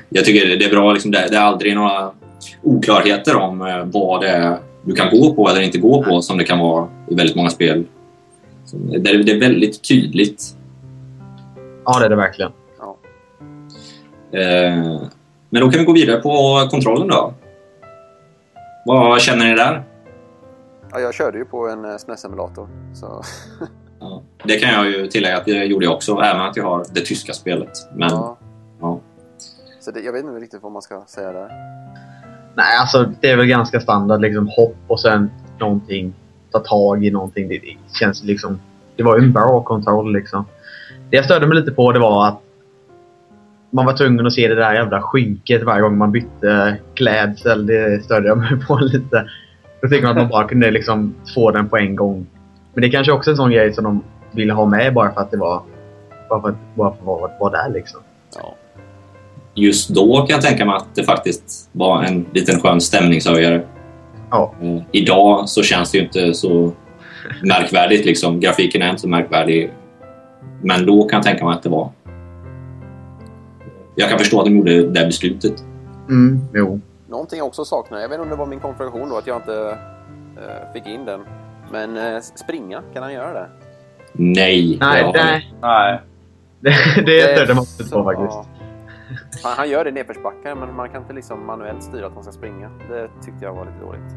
Jag tycker det är bra, liksom, det, det är aldrig några oklarheter om eh, vad det är du kan gå på eller inte gå på som det kan vara i väldigt många spel. Det, det är väldigt tydligt. Ja, det är det verkligen. Eh, men då kan vi gå vidare på kontrollen då. Vad känner ni där? Ja, jag körde ju på en eh, SNES-emulator. Så Ja. Det kan jag ju tillägga att det gjorde jag också, även att jag har det tyska spelet. Men ja. ja. Så det, jag vet inte riktigt vad man ska säga där. Nej, alltså det är väl ganska standard liksom hopp och sen någonting. Ta tag i någonting. Det, det känns liksom... Det var ju en bra kontroll liksom. Det jag störde mig lite på det var att man var tvungen att se det där jävla skynket varje gång man bytte klädsel. Det störde jag mig på lite. Då tycker man att man bara kunde liksom få den på en gång. Men det är kanske också en sån grej som de ville ha med bara för att det var... Bara för att, bara för att vara, vara där liksom. Ja. just då kan jag tänka mig att det faktiskt var en liten skön stämningshöjare. Ja. Eh, idag så känns det ju inte så märkvärdigt. Liksom. Grafiken är inte så märkvärdig. Men då kan jag tänka mig att det var... Jag kan förstå att de gjorde det beslutet. Mm, jo. Någonting jag också saknar, jag vet inte om det var min konfiguration då, att jag inte eh, fick in den. Men eh, springa, kan han göra det? Nej. Nej, jag- nej. Nej. Det, det störde man lite på faktiskt. ja. Han, han gör det i nedförsbackar, men man kan inte liksom manuellt styra att han ska springa. Det tyckte jag var lite dåligt.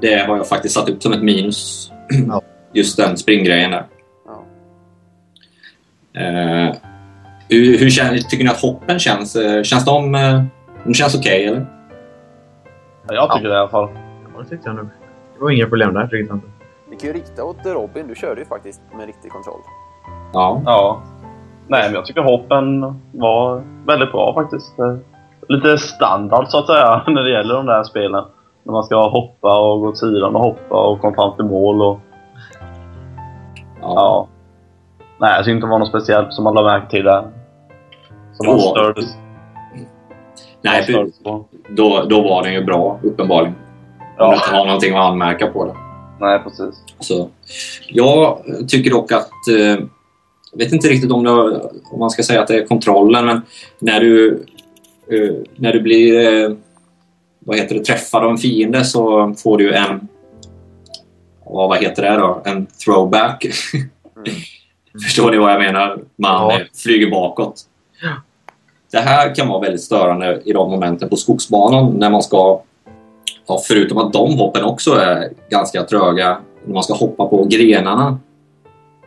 Det har jag faktiskt satt upp som ett minus. Ja. Just den springgrejen där. Ja. Eh, hur, hur känner, tycker ni att hoppen känns? Eh, Känns de, eh, de känns okej eller? Jag tycker det i alla fall. Ja, det tyckte jag nog. Det var inga problem där tyckte jag inte. Vi kan ju rikta åt Robin, du körde ju faktiskt med riktig kontroll. Ja. Ja. Nej, men jag tycker hoppen var väldigt bra faktiskt. Eh, Lite standard så att säga när det gäller de där spelen. När man ska hoppa och gå åt sidan och hoppa och komma fram till mål och ja. ja. Nej, jag tycker inte det var något speciellt som man lade märke till där. Som man stördes, Nej, för, då, då var den ju bra, uppenbarligen. Om Ja. du inte har någonting att anmärka på det. Nej, precis. Så, jag tycker dock att... Eh, jag vet inte riktigt om, det, om man ska säga att det är kontrollen, men när du, eh, när du blir eh, vad heter det, träffad av en fiende så får du en... Vad heter det då? En throwback. Mm. Förstår ni vad jag menar? Man Ja. eh, flyger bakåt. Det här kan vara väldigt störande i de momenten på skogsbanan när man ska... Ja, förutom att de hoppen också är ganska tröga, när man ska hoppa på grenarna.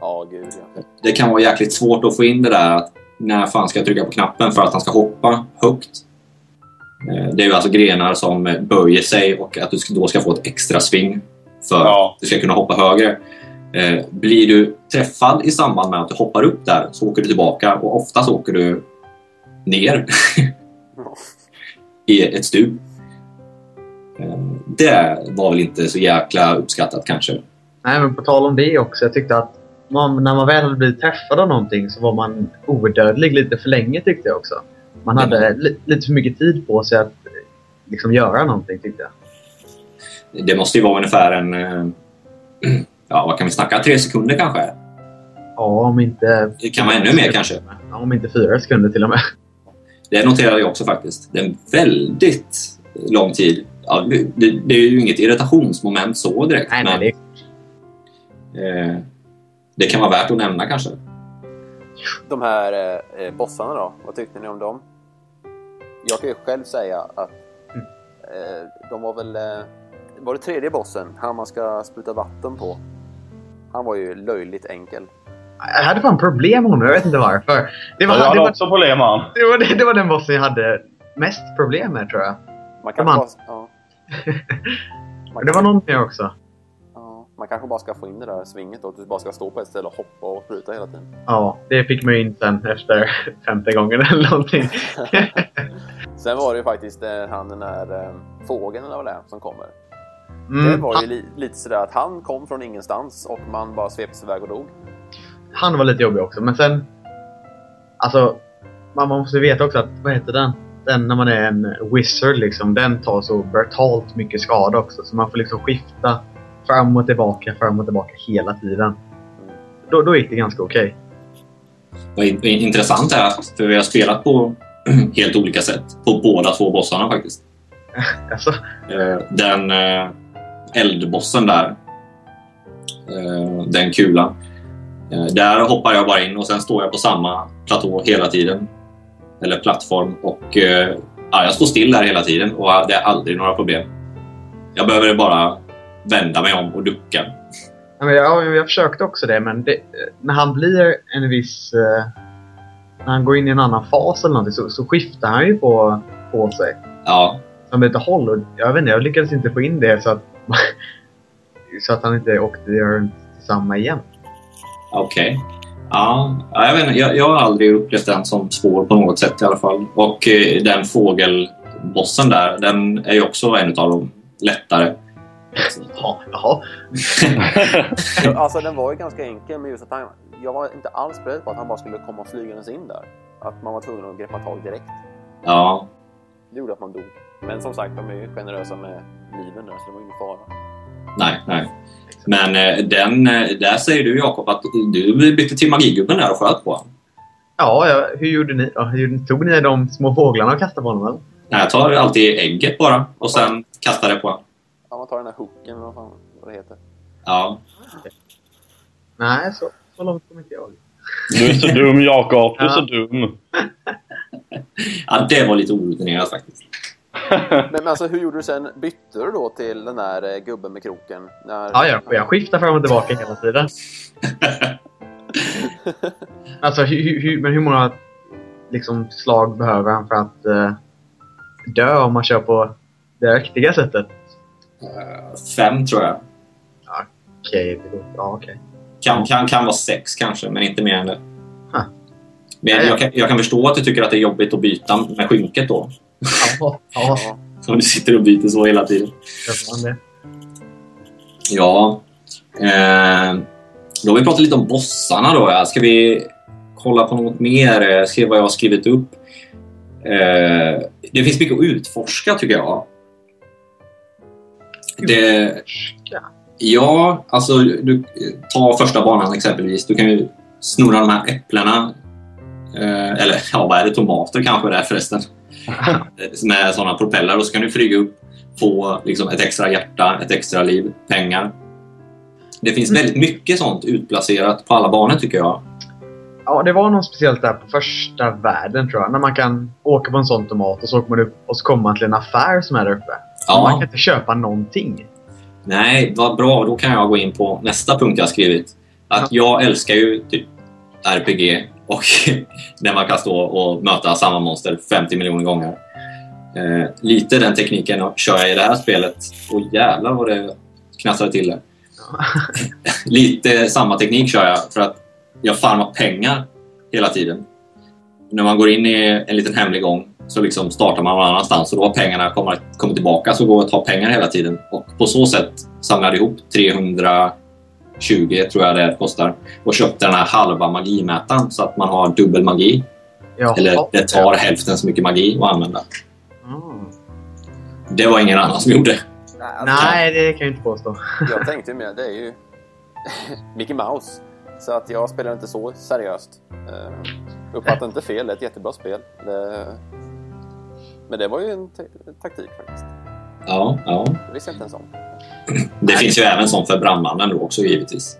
Ja, gud ja. Det kan vara jäkligt svårt att få in det där att när fan ska jag trycka på knappen för att han ska hoppa högt. Eh, Det är ju alltså grenar som böjer sig och att du då ska få ett extra sving för Ja. att du ska kunna hoppa högre. Eh, Blir du träffad i samband med att du hoppar upp där så åker du tillbaka och oftast åker du ner i ett stup. Eh, Det var väl inte så jäkla uppskattat kanske. Nej, men på tal om det också. Jag tyckte att man, när man väl hade blivit träffad av någonting så var man odödlig lite för länge tyckte jag också. Man hade li, lite för mycket tid på sig att eh, liksom göra någonting tyckte jag. Det måste ju vara ungefär en... eh, Ja, vad kan vi snacka? Tre sekunder kanske? Ja, om inte... Det kan vara ännu mer kanske. Ja, om inte fyra sekunder till och med. Det noterade jag också faktiskt. Det är en väldigt lång tid. Ja, det, det är ju inget irritationsmoment så direkt. Nej, nej, men det, eh, det kan vara värt att nämna kanske. De här eh, bossarna då, vad tyckte ni om dem? Jag kan ju själv säga att eh, de var väl... Eh, var det tredje bossen, han man ska spruta vatten på? Han var ju löjligt enkel. jag hade fan problem med honom. Jag vet inte varför. Det var, Jag det hade var, också problem med det var, det, det var den bossen jag hade mest problem med tror jag. Man kan De bara, ja, det var någon mer också. ja, man kanske bara ska få in det där svinget då, att du bara ska stå på ett ställe och hoppa och spruta hela tiden. Ja, det fick man ju in sen efter femte gången eller någonting. Sen var det ju faktiskt eh, han den där eh, fågeln eller vad det är som kommer. Det Mm, var ju li lite sådär att han kom från ingenstans och man bara sveptes iväg och dog. han var lite jobbig också, men sen... Alltså, man man måste veta också att, vad heter den? Den när man är en wizard liksom, den tar så brutalt mycket skada också. Så man får liksom skifta fram och tillbaka, fram och tillbaka hela tiden. Då, då gick det ganska okej. Vad in- intressant är att vi har spelat på helt olika sätt på båda två bossarna faktiskt. Alltså, Eh, Den eh, eldbossen där, eh, den kulan. Där hoppar jag bara in och sen står jag på samma platå hela tiden. Eller plattform och eh, ja, jag står still där hela tiden och det är aldrig några problem. Jag behöver bara vända mig om och ducka. Ja, jag, jag försökte också det, men det, när han blir en viss... Eh, när han går in i en annan fas eller någonting så, så skiftar han ju på, på sig. Ja, Som lite håll. Och jag vet inte, jag lyckades inte få in det så att... så att han inte åkte runt samma igen. okej. Ja, ja, jag, vet inte, jag, jag har aldrig upplevt den som svår på något sätt i alla fall. Och eh, den fågelbossen där, den är ju också en av de lättare. Jaha, jaha. Alltså den var ju ganska enkel men just att han, jag var inte alls beredd på att han bara skulle komma flygandes in där. Att man var tvungen att greppa tag direkt. Ja, Det gjorde att man dog. Men som sagt, de är ju generösa med liven där så det var ingen fara. nej, nej. Men eh, den, eh, där säger du Jakob att du bytte till magigubben där och sköt på honom. Ja, ja, hur gjorde ni då? Hur gjorde- Tog ni de små fåglarna och kastade på honom eller? Nej, jag tar alltid ägget bara och sen kastar det på honom. Ja, man tar den där hooken eller vad fan vad det heter. Ja, Nej, så, så långt kom inte jag. Du är så dum Jakob, du är så Ja. dum. ja det var lite orutinerat faktiskt. Men, men alltså hur gjorde du sen? Bytte du då till den där eh, gubben med kroken? När... Ja, jag, jag skiftar fram och tillbaka hela tiden. Alltså, hur, hur, men hur många liksom, slag behöver han för att eh, dö om man kör på det riktiga sättet? Eh, Fem tror jag. Okej, låter... Ja, okej. Kan, kan, kan vara sex kanske, men inte mer än det. Huh. Men Ja, ja. jag kan, jag kan förstå att du tycker att det är jobbigt att byta med skynket då. Ja, ja, Om du sitter och byter så hela tiden. köper man det. Ja. Eh, då har vi pratat lite om bossarna då. Ja. Ska vi kolla på något mer? Eh, Se vad jag har skrivit upp. Eh, det finns mycket att utforska tycker jag. Det, Ja. ja, alltså du, ta första banan exempelvis. Du kan ju snurra de här äpplena. Eh, eller ja, vad är det? Tomater kanske det är förresten. Med sådana propeller och så kan du flyga upp, få liksom, ett extra hjärta, ett extra liv, pengar. Det finns väldigt mycket sånt utplacerat på alla banor tycker jag. Ja, det var något speciellt där på första världen tror jag. När man kan åka på en sån tomat och så åker man upp och så kommer man till en affär som är där uppe. Man Ja, kan inte köpa någonting. nej, vad bra. Då kan jag gå in på nästa punkt jag skrivit. Att jag älskar ju typ RPG och när man kan stå och möta samma monster 50 miljoner gånger. Eh, lite den tekniken kör jag i det här spelet. Och jävlar vad det knastrar till det. Lite samma teknik kör jag för att jag farmar pengar hela tiden. När man går in i en liten hemlig gång så liksom startar man någon annanstans och då har pengarna kommit, kommit tillbaka så går det att ta pengar hela tiden. Och på så sätt samlade jag ihop 320 tror jag det kostar och köpte den här halva magimätaren så att man har dubbel magi. Jaha. Eller det tar hälften så mycket magi att använda. Mm. Det var ingen annan som gjorde. Nej, alltså, Nej, det kan jag inte påstå. Jag tänkte mer, det är ju Mickey Mouse. Så att jag spelar inte så seriöst. Uh, uppfattar inte fel, det är ett jättebra spel. Det... Men det var ju en taktik faktiskt. Ja, ja. Det visste jag inte ens om. Det finns ju även sånt för brandmannen då också givetvis.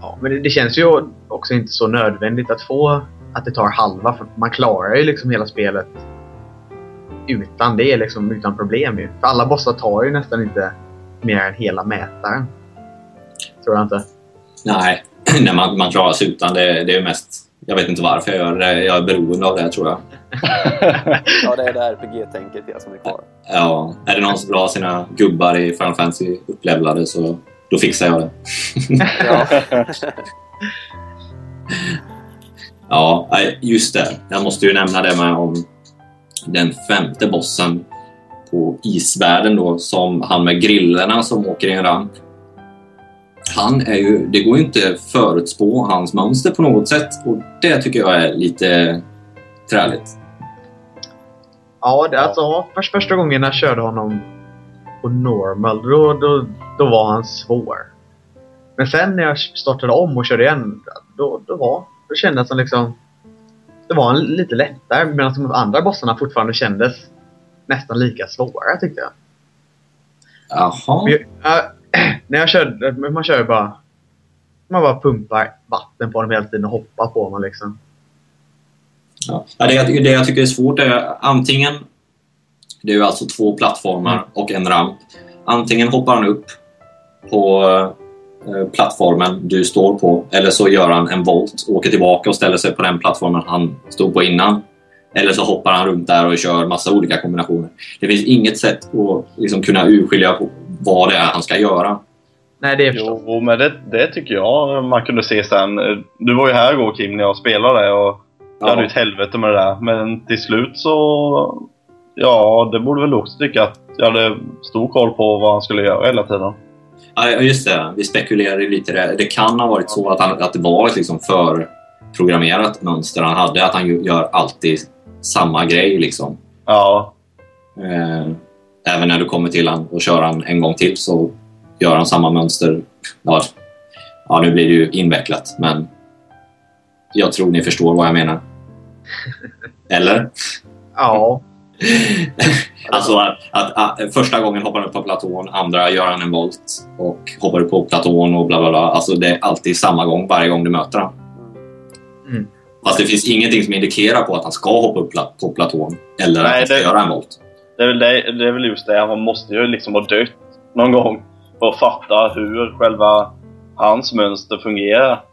Ja. Men det, det känns ju också inte så nödvändigt att få att det tar halva. För man klarar ju liksom hela spelet utan det, liksom, utan problem ju. För alla bossar tar ju nästan inte mer än hela mätaren. Tror jag inte. Nej, när man, man klarar sig utan det, det är mest... Jag vet inte varför jag gör det. Jag är beroende av det tror jag. ja, det är det RPG-tänket ja, som är kvar. Ja, är det någon som vill ha sina gubbar i Final Fantasy upplevlade så då fixar jag det. Ja. Ja, just det. Jag måste ju nämna det med om den femte bossen på isvärlden då, som han med grillorna som åker i en ramp. Han är ju, det går ju inte förutspå hans mönster på något sätt och det tycker jag är lite träligt. Ja, det, alltså, först, första gången jag körde honom på normal, då, då, då var han svår. Men sen när jag startade om och körde igen, då, då, var, då kändes som liksom... Det var en lite lättare medan de andra bossarna fortfarande kändes nästan lika svåra tyckte jag. Jaha. Jag när jag körde, man kör ju bara... Man bara pumpar vatten på dem hela tiden och hoppar på dem liksom. Ja. Det, jag, det jag tycker är svårt är antingen, det är ju alltså två plattformar och en ramp. Antingen hoppar han upp på eh, plattformen du står på. Eller så gör han en volt, åker tillbaka och ställer sig på den plattformen han stod på innan. Eller så hoppar han runt där och kör massa olika kombinationer. Det finns inget sätt att liksom kunna urskilja vad det är han ska göra. Nej, det är förstås. Jo, men det, det tycker jag man kunde se sen. Du var ju här igår Kim när jag spelade och jag hade ju ett helvete med det där. Men till slut så... Ja, det borde väl också tycka att jag hade stor koll på vad han skulle göra hela tiden. Ja, just det. Vi spekulerade lite där. Det kan ha varit så att, han, att det var ett liksom förprogrammerat mönster han hade. Att han gör alltid samma grej. Liksom. Ja, Eh, även när du kommer till han och kör han en gång till så gör han samma mönster. Ja, ja, nu blir det ju invecklat, men jag tror ni förstår vad jag menar. Eller? Ja. Alltså att, att, att första gången hoppar han upp på platån, andra gör han en volt och hoppar upp på platån och bla bla bla. Alltså det är alltid samma gång varje gång du möter honom. Mm. Fast det finns ingenting som indikerar på att han ska hoppa upp på platån eller att Nej, han ska det- göra en volt. Det är, väl det, det är väl just det. Han måste ju liksom ha dött någon gång för att fatta hur själva hans mönster fungerar.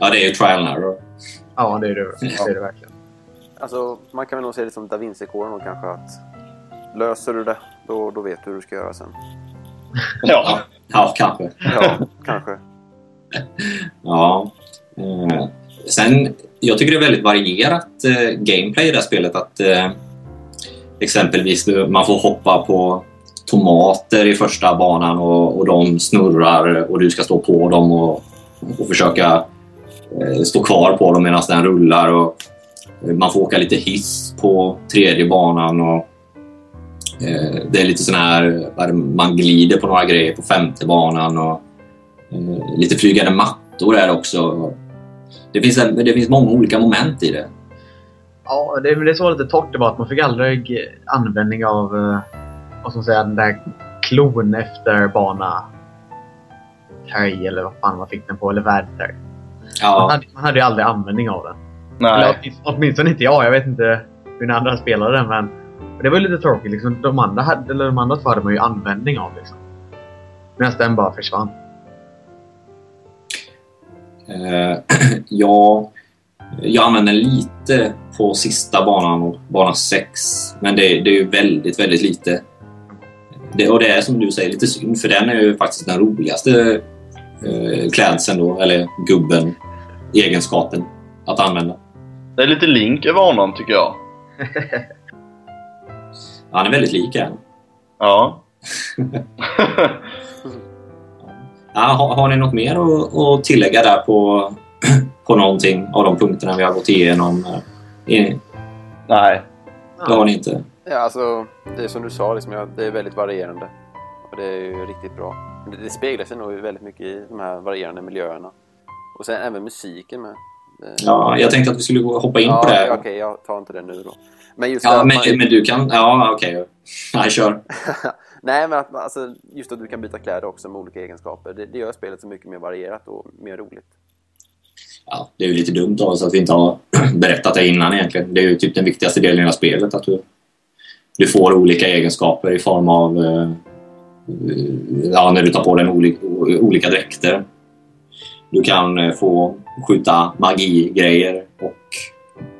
Ja, det är ju trial and error. Ja, det är det, det, är det verkligen. Alltså, man kan väl nog se det som Da Vinci-koden kanske att löser du det, då, då vet du hur du ska göra sen. Ja. Ja, kanske. Ja, kanske. Ja. Eh, sen, jag tycker det är väldigt varierat eh, gameplay i det här spelet. Att eh, exempelvis man får hoppa på tomater i första banan och, och de snurrar och du ska stå på dem och, och försöka eh, stå kvar på dem medan den rullar. Och, eh, man får åka lite hiss på tredje banan och eh, det är lite sån här, man glider på några grejer på femte banan och eh, lite flygande mattor är det också. Det finns, det finns många olika moment i det. Ja, det, det som var lite torrt var att man fick aldrig eh, användning av eh, vad ska man säga, den där klon efter bana färg eller vad fan man fick den på, eller. Man, Ja, hade, man hade ju aldrig användning av den. Eller Nej. åtminstone, åtminstone inte jag. Jag vet inte hur ni andra spelade den men det var ju lite tråkigt. Liksom. De, andra hade, eller de andra två hade man ju användning av. Liksom. Medan den bara försvann. eh, jag, jag använder lite på sista banan och bana 6. Men det, det är ju väldigt, väldigt lite. Det, och det är som du säger lite synd för den är ju faktiskt den roligaste eh, klädseln då, eller gubben, egenskapen att använda. Det är lite link över honom tycker jag. Han är väldigt lik en. Ja. Ja, har, har ni något mer att, att tillägga där på, på någonting av de punkterna vi har gått igenom? Eh, Nej. Det har ni inte? Ja, alltså, det är som du sa, liksom, det är väldigt varierande. Och det är ju riktigt bra. Det, det speglar sig nog väldigt mycket i de här varierande miljöerna. Och sen även musiken med. Det- Ja, jag tänkte att vi skulle gå- hoppa in ja, på det. Okej, jag tar inte det nu då. Men just Ja, att men, man- men du kan... Ja, okej. Nej, kör. Nej, men att, alltså, just att du kan byta kläder också med olika egenskaper. Det, det gör spelet så mycket mer varierat och mer roligt. Ja, det är ju lite dumt av oss att vi inte har berättat det innan egentligen. Det är ju typ den viktigaste delen i hela spelet. Att du, du får olika egenskaper i form av... eh, Ja, när du tar på dig olika, olika dräkter. Du kan eh, få skjuta magigrejer och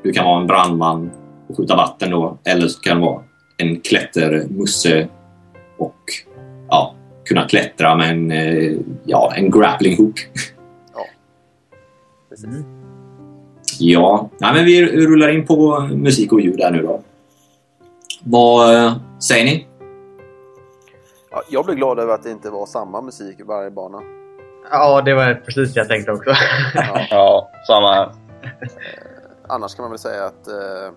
du kan vara en brandman och skjuta vatten då. Eller så kan du vara en klättermusse och ja, kunna klättra med en, eh, ja, en grappling hook. Precis. Mm. Ja, Nej, men vi rullar in på musik och ljud där nu då. Vad eh, säger ni? Ja, jag blev glad över att det inte var samma musik i varje bana. Ja, det var precis det jag tänkte också. Ja. Ja, samma här. Annars kan man väl säga att eh,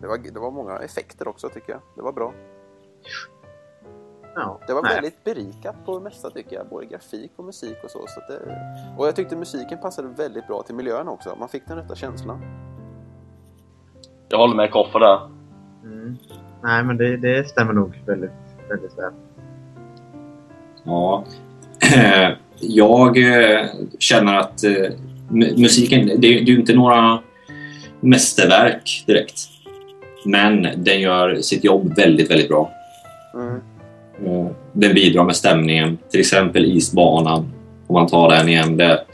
det, var, det var många effekter också tycker jag. Det var bra. Ja. Det var Nej. väldigt berikat på det mesta tycker jag. Både grafik och musik och så. så att det, och jag tyckte musiken passade väldigt bra till miljön också. Man fick den rätta känslan. Jag håller med Koffer där. Mm. Nej, men det, det stämmer nog väldigt, väldigt väl. Ja. Jag eh, känner att eh, mu- musiken, det, det är ju inte några mästerverk direkt. Men den gör sitt jobb väldigt, väldigt bra. Mm. Eh, Den bidrar med stämningen. Till exempel Isbanan, om man tar den igen. Det,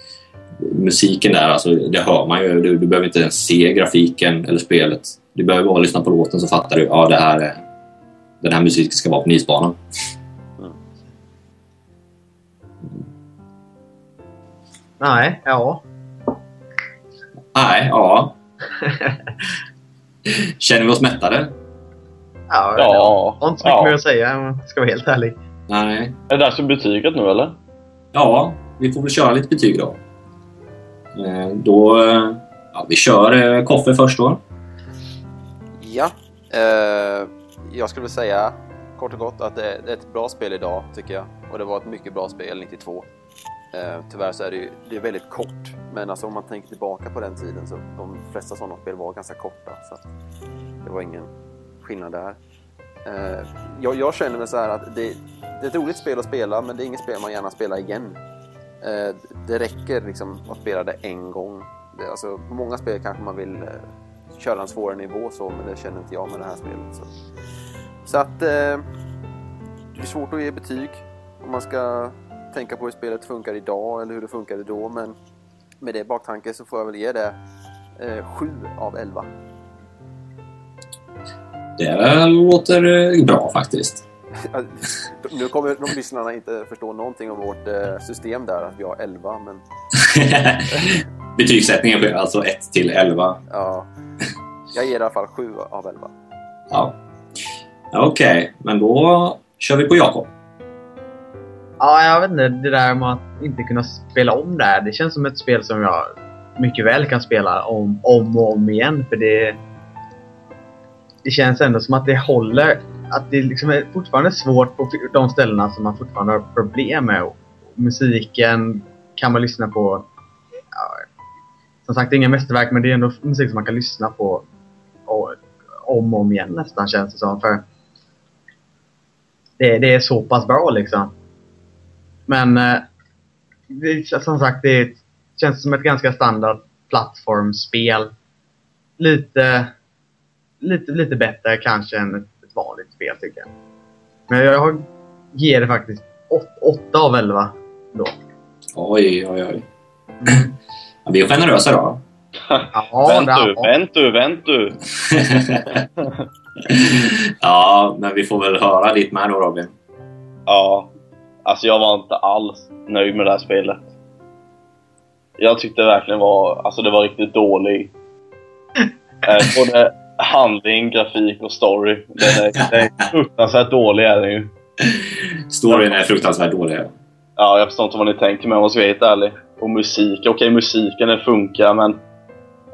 musiken där, alltså, det hör man ju. Du, du behöver inte ens se grafiken eller spelet. Du behöver bara lyssna på låten så fattar du ja, det här är, den här musiken ska vara på en isbana. Nej, ja. Nej, ja. Känner vi oss mättade? Ja, Ja. Jag har inte så mycket ja. mer att säga om jag ska vara helt ärlig. Nej. Är det dags för betyget nu eller? Ja, vi får väl köra lite betyg då. Eh, Då... eh, Ja, vi kör eh, Koffe först då. Ja, eh, jag skulle vilja säga kort och gott att det, är ett bra spel idag tycker jag. Och det var ett mycket bra spel 92. Eh, tyvärr så är det ju det är väldigt kort. Men alltså om man tänker tillbaka på den tiden så de flesta sådana spel var ganska korta. Så det var ingen skillnad där. Eh, jag, jag känner mig så här att det, det är ett roligt spel att spela men det är inget spel man gärna spelar igen. Eh, det räcker liksom att spela det en gång. Det, alltså, på många spel kanske man vill eh, köra en svårare nivå så, men det känner inte jag med det här spelet. Så, så att eh, det är svårt att ge betyg om man ska tänka på hur spelet funkar idag eller hur det funkade då, men med det i baktanke så får jag väl ge det eh, 7 av 11. Det låter eh, bra faktiskt. nu kommer de lyssnarna inte förstå någonting om vårt eh, system där, att vi har 11, men Betygssättningen sker alltså 1 till 11. ja. Jag ger i alla fall 7 av 11. Ja. Okej, men då kör vi på Jakob. Ja, jag vet inte. Det där med att inte kunna spela om det här. Det känns som ett spel som jag mycket väl kan spela om, om och om igen. För det... Det känns ändå som att det håller. Att det liksom är fortfarande svårt på de ställena som man fortfarande har problem med. Och musiken kan man lyssna på. Ja, som sagt, det är inga mästerverk men det är ändå musik som man kan lyssna på och, om och om igen nästan känns det som. För det, det är så pass bra liksom. Men eh, det, som sagt, det känns som ett ganska standard plattformsspel. Lite, lite, lite bättre kanske än ett, ett vanligt spel tycker jag. Men jag ger det faktiskt 8 av 11 då. Oj, oj, oj. Ja, vi är generösa då. Ja, vänt du, vänt du, vänt du. ja, men vi får väl höra ditt med då Robin. Ja, alltså jag var inte alls nöjd med det här spelet. Jag tyckte det verkligen var, alltså det var riktigt dålig. Eh, både handling, grafik och story. Den är, den är fruktansvärt dålig är den ju. Storyn är fruktansvärt dålig. Ja, jag förstår inte vad ni tänker men om jag ska vara helt ärlig. Och musik, okej musiken den funkar men...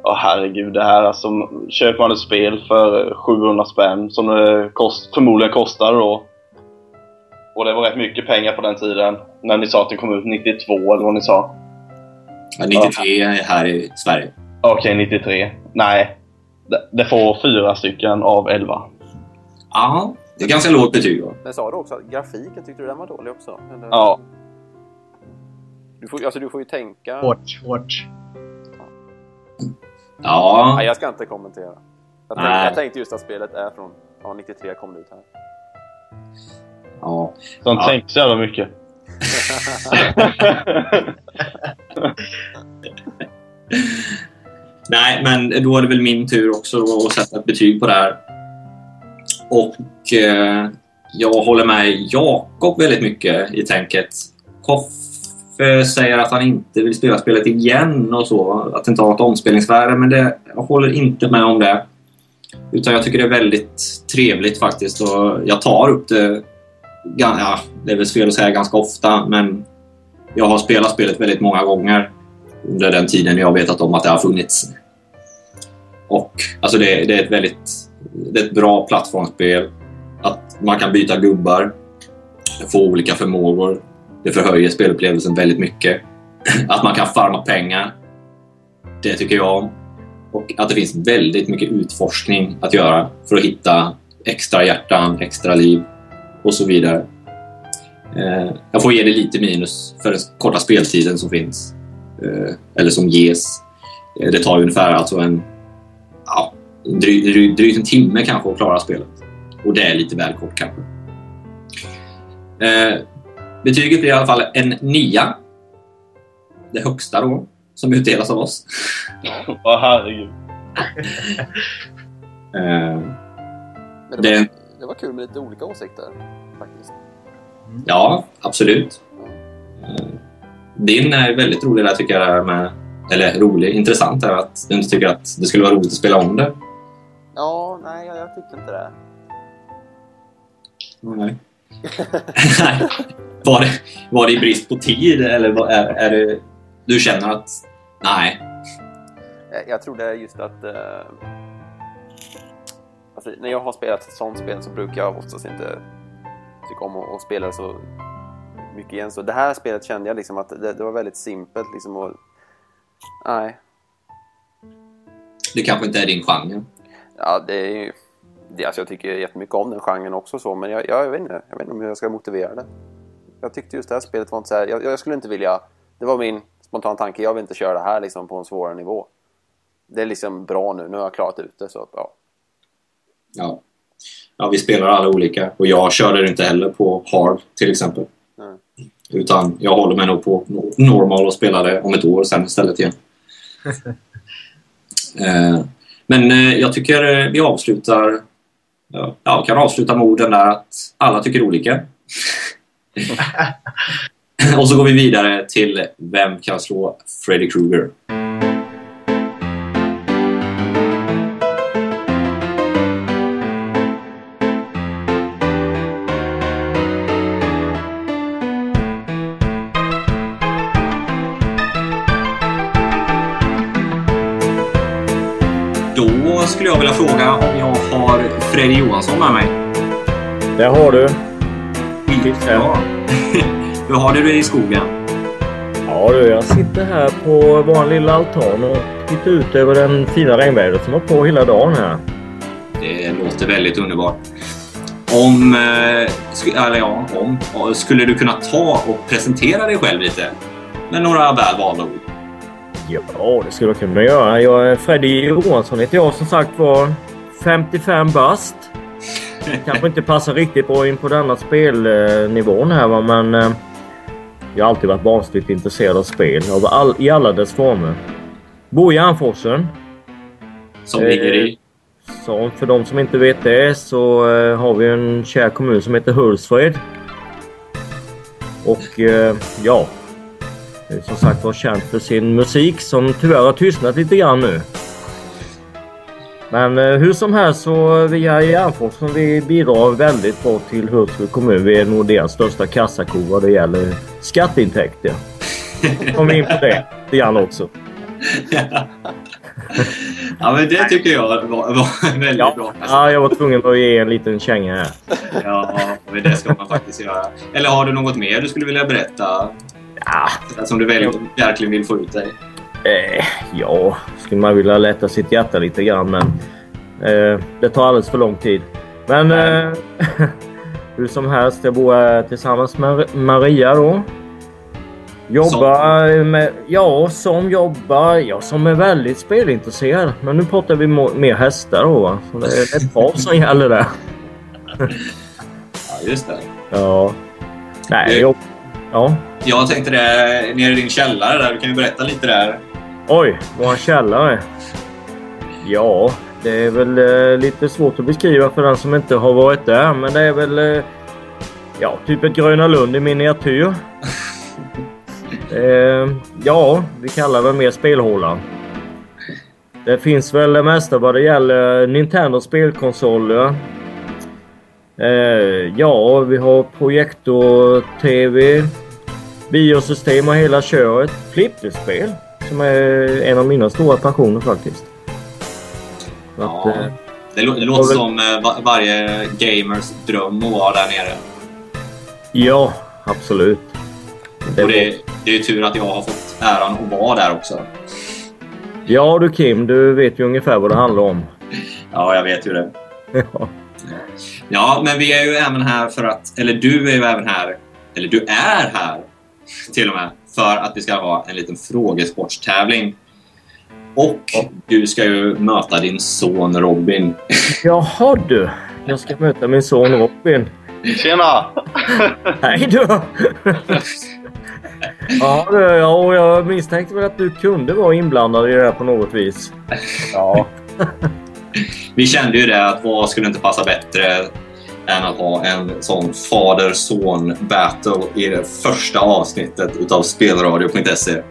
Åh herregud, det här alltså. Köper man ett spel för 700 spänn som det kost, förmodligen kostar då. Och det var rätt mycket pengar på den tiden. När ni sa att det kom ut 92 eller vad ni sa. Ja, 93 är här i Sverige. Okej, 93. Nej. Det, får fyra stycken av 11. Ja, det är ganska lågt betyg då. Men sa du också att grafiken, tyckte du den var dålig också? Eller? Ja. Du får, alltså du får ju tänka... Hårt, hårt. Ja, Nej, jag ska inte kommentera. Jag tänkte, Nej. jag tänkte just att spelet är från ja, 93 kom det ut här. ja. De Ja. tänkte så jävla mycket. Nej, men då är det väl min tur också att sätta ett betyg på det här. Och eh, jag håller med Jakob väldigt mycket i tänket. Koffe säger att han inte vill spela spelet igen och så. Att det inte har något omspelningsvärde, men det, jag håller inte med om det. Utan jag tycker det är väldigt trevligt faktiskt och jag tar upp det, ja, det är väl fel att säga ganska ofta, men jag har spelat spelet väldigt många gånger under den tiden jag vetat om att det har funnits. Och alltså det, det är ett väldigt det är ett bra plattformsspel. Att man kan byta gubbar, få olika förmågor. Det förhöjer spelupplevelsen väldigt mycket. Att man kan farma pengar. Det tycker jag om. Och att det finns väldigt mycket utforskning att göra för att hitta extra hjärtan, extra liv och så vidare. Eh, jag får ge det lite minus för den korta speltiden som finns. Eh, Eller som ges. Eh, Det tar ungefär alltså en ja, dry, dry, drygt en timme kanske att klara spelet. Och det är lite väl kort kanske. Eh, betyget blir i alla fall en nia. Det högsta då, som utdelas av oss. Åh herregud. Eh, det, Det- var, det var kul med lite olika åsikter faktiskt. ja, absolut. Eh, din är väldigt rolig där tycker jag. Med, eller rolig, intressant är att du inte tycker att det skulle vara roligt att spela om det. Ja, nej, jag, jag tyckte inte det. Nej. var, det, var det i brist på tid eller var- är, är det... Du känner att... Nej. Jag, jag tror det är just att... Eh, alltså, när jag har spelat ett sånt spel så brukar jag oftast inte tycka om att spela så mycket igen. Så det här spelet kände jag liksom att det, det var väldigt simpelt liksom och... Nej. Det kanske inte är din genre. Ja, det är ju... Det, alltså jag tycker jättemycket om den genren också så, men jag, jag, vet inte. Jag vet inte om jag ska motivera det. Jag tyckte just det här spelet var inte så här... Jag, jag skulle inte vilja... Det var min spontana tanke. Jag vill inte köra det här liksom på en svårare nivå. Det är liksom bra nu. Nu har jag klarat ut det så att, ja. Ja. ja, vi spelar alla olika. Och jag körde det inte heller på hard till exempel. Utan jag håller mig nog på no- normal och spelar det om ett år sen istället igen. eh, men eh, jag tycker eh, vi avslutar... Ja, ja, vi kan avsluta med orden där att alla tycker olika. och så går vi vidare till Vem kan slå Freddy Krueger? Johansson med mig. Det har du. Skitbra. Hur har du det i skogen? Ja du, jag sitter här på vår lilla altan och tittar ut över den fina regnvädret som var på hela dagen här. Det låter väldigt underbart. Om, eh, eller ja, om, skulle du kunna ta och presentera dig själv lite? Med några väl valda ord. Ja, det skulle jag kunna göra. Jag är Freddy Johansson heter jag som sagt var. 55 bast. Kanske inte passar riktigt bra in på denna spelnivån här va, men eh, jag har alltid varit barnsligt intresserad av spel av all, i alla dess former. Bor i Anforsen. Som Eh, ligger i... Så för de som inte vet det så eh, har vi en kär kommun som heter Hultsfred. Och eh, ja, som sagt var känd för sin musik som tyvärr har tystnat lite grann nu. Men eh, hur som helst så vi här i Järnforsen vi bidrar väldigt bra till Hultsfred kommun. Vi är nog deras största kassako vad det gäller skatteintäkter. Vi in på det lite grann också. ja, men det tycker jag var, var väldigt Ja, bra. ja, jag var tvungen att ge en liten känga här. Ja, men det ska man faktiskt göra. Eller har du något mer du skulle vilja berätta? Ja, Som du verkligen vill få ut dig? Eh, ja, skulle man vilja lätta sitt hjärta lite grann men eh, det tar alldeles för lång tid. Men eh, hur som helst, jag bor här tillsammans med Maria då. Jobbar med, ja som jobbar, ja som är väldigt spelintresserad. Men nu pratar vi mer hästar då va. Så det är ett par som gäller där. Ja, just det. Ja. Nej, jag, ja. Jag tänkte det, nere i din källare där, du kan ju berätta lite där. Oj, våran källare. Ja, det är väl eh, lite svårt att beskriva för den som inte har varit där. Men det är väl eh, ja, typ ett Gröna Lund i miniatyr. eh, ja, vi kallar det mer spelhåla. Det finns väl det mesta vad det gäller Nintendo spelkonsoler. Eh, ja, vi har projektor-tv, biosystem och hela köret. Flipperspel som är en av mina stora passioner faktiskt. Ja. att, eh, Det, lå- det låter som eh, va- varje gamers dröm att vara där nere. ja, absolut. Det Och det, det är ju tur att jag har fått äran att vara där också. Ja du Kim, du vet ju ungefär vad det handlar om. Ja, jag vet ju det. Ja. Ja, men vi är ju även här för att... Eller du är ju även här... Eller du är här till och med för att vi ska ha en liten frågesportstävling. Och du ska ju möta din son Robin. Jaha du, jag ska möta min son Robin. Tjena! Hej då! ja, ja, och jag misstänkte väl att du kunde vara inblandad i det här på något vis. Ja. Vi kände ju det att vad skulle inte passa bättre än att ha en sån fader-son battle i det första avsnittet utav spelradio.se.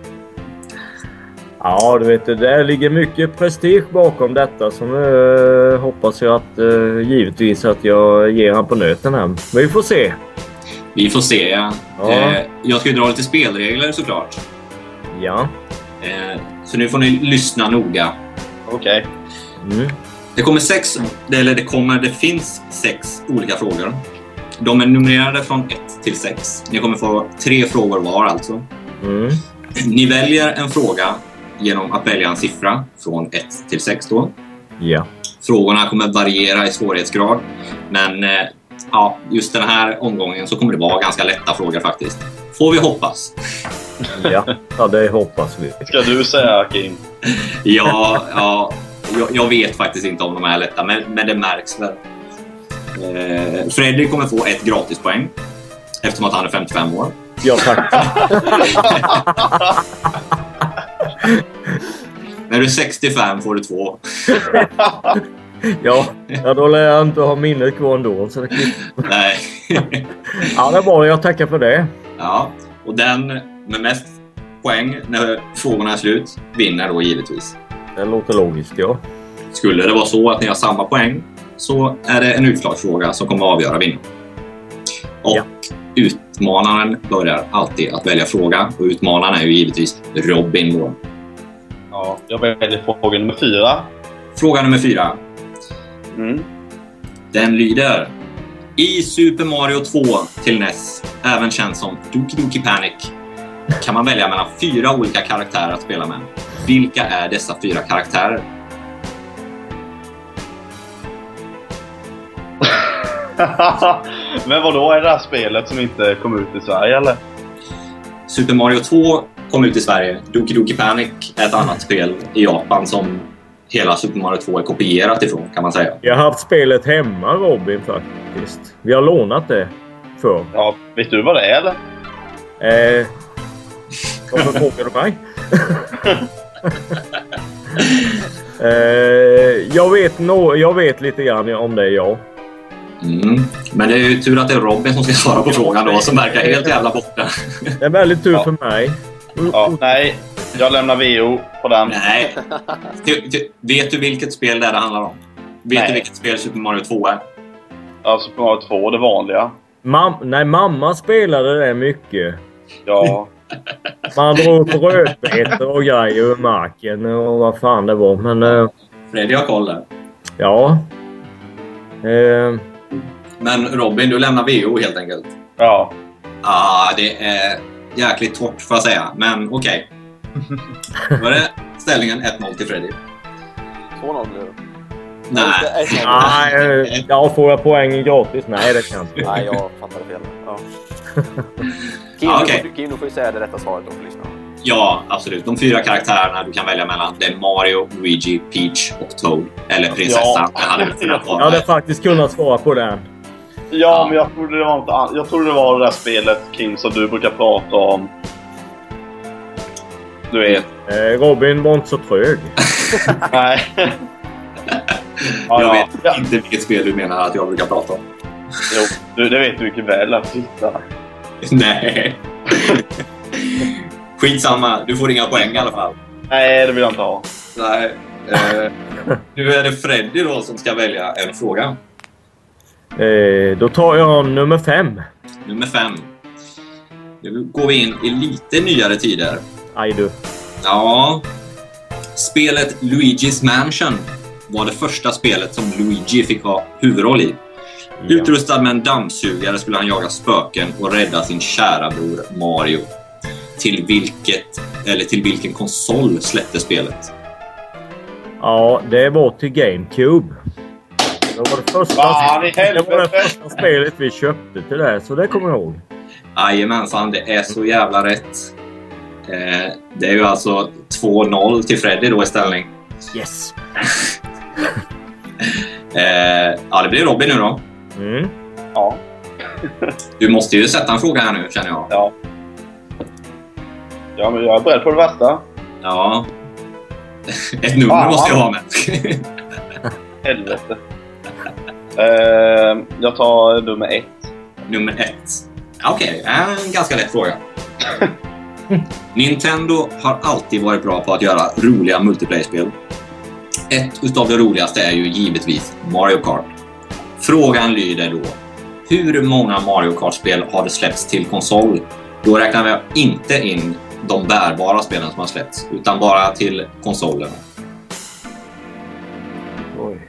Ja, du vet, det ligger mycket prestige bakom detta. Så nu eh, hoppas jag att eh, givetvis att jag ger han på nöten här. Men vi får se. Vi får se. Ja. Ja. Eh, jag ska ju dra lite spelregler såklart. Ja. Eh, så nu får ni lyssna noga. Okej. Mm. Det kommer sex, eller det kommer, det finns sex olika frågor. De är numrerade från 1 till 6. Ni kommer få tre frågor var alltså. Mm. Ni väljer en fråga genom att välja en siffra från 1 till 6 då. Ja. Frågorna kommer variera i svårighetsgrad. Men eh, ja, just den här omgången så kommer det vara ganska lätta frågor faktiskt. Får vi hoppas. Ja. ja, det hoppas vi. Ska du säga Kim? Ja, ja jag, jag vet faktiskt inte om de är lätta, men, men det märks väl. Eh, Fredrik kommer få ett gratispoäng eftersom att han är 55 år. Ja, tack. När du är 65 får du två. Ja, då lär jag inte ha minnet kvar ändå. Så det. Nej. Ja, det är bra. Jag tackar för det. Ja, och den med mest poäng när frågorna är slut vinner då givetvis. Det låter logiskt, ja. Skulle det vara så att ni har samma poäng så är det en utslagsfråga som kommer att avgöra vinnaren. Och Ja. utmanaren börjar alltid att välja fråga och utmanaren är ju givetvis Robin då. Ja, jag väljer fråga nummer fyra. Fråga nummer fyra. Mm. Den lyder. I Super Mario 2 till NES, även känd som Doki Doki Panic, kan man välja mellan fyra olika karaktärer att spela med. Vilka är dessa fyra karaktärer? Men vad då är det här spelet som inte kom ut i Sverige eller? Super Mario 2 kom ut i Sverige. Doki Doki Panic är ett annat spel i Japan som hela Super Mario 2 är kopierat ifrån kan man säga. Jag har haft spelet hemma, Robin, faktiskt. Vi har lånat det för. Ja, vet du vad det är eller? Eh, varför frågar du mig? eh, jag, vet no jag vet lite grann om det, ja. Mm. Men det är ju tur att det är Robin som ska svara på frågan då, som verkar helt jävla borta. Det är väldigt tur Ja. för mig. Ja, nej. Jag lämnar VO på den. Nej. Du, du, vet du vilket spel det, är det handlar om? Vet Nej. du vilket spel Super Mario 2 är? Ja, Super Mario 2, det vanliga. Mam nej, mamma spelade det mycket. Ja. Man drog upp rödbetor och grejer ur marken och vad fan det var. Men eh, Fredrik har koll där. ja. Eh, Men Robin, du lämnar VO helt enkelt. Ja. ah, det är jäkligt torrt får jag säga. Men okej. Då är det ställningen 1-0 till Fredrik. 2-0 blir det. Nej. Inte 1-0. nej, eh, ja, får jag poängen gratis? Nej, det kan jag inte. Nej, jag fattade fel. Ja. Kim, Ja, du okej. får- du ju säga det rätta svaret då för lyssnarna. Ja, absolut. De fyra karaktärerna du kan välja mellan det är Mario, Luigi, Peach och Toad. Eller prinsessan. Ja. Det hade Jag hade faktiskt kunnat svara på den. Ja, men jag trodde det var något. Jag trodde det var det där spelet, Kim, som du brukar prata om. Du vet. Eh, Robin var inte så trög. Nej. Jag Ja, ja. vet Ja. inte vilket spel du menar att jag brukar prata om. Jo, du, det vet du mycket väl. att Titta. Nej. Skitsamma, du får inga poäng i alla fall. Nej, det vill jag inte ha. Nej. Eh, nu är det Freddy då som ska välja en fråga. Eh, då tar jag nummer fem. Nummer fem. Nu går vi in i lite nyare tider. Aj du. Ja. Spelet Luigi's Mansion var det första spelet som Luigi fick ha huvudroll i. Utrustad med en dammsugare skulle han jaga spöken och rädda sin kära bror Mario. Till vilket, eller till vilken konsol släppte spelet? ja, det var till GameCube. Det var det första, Fan det var det första spelet vi köpte till det, så det kommer jag ihåg. Jajamensan, det är så jävla rätt. Eh, det är ju alltså 2-0 till Freddy då i ställning. Yes! Eh, ja, det blir Robin nu då. Mm. Ja. Du måste ju sätta en fråga här nu, känner jag. Ja. Ja, men jag är beredd på det värsta. Ja. Ett nummer Fan. måste jag ha med. Helvete. Eh, jag tar nummer ett. nummer ett. Okej, en ganska lätt fråga. Nintendo har alltid varit bra på att göra roliga multiplayer-spel. Ett utav de roligaste är ju givetvis Mario Kart. Frågan lyder då, hur många Mario Kart-spel har det släppts till konsol? Då räknar vi inte in de bärbara spelen som har släppts, utan bara till konsolerna. Oj.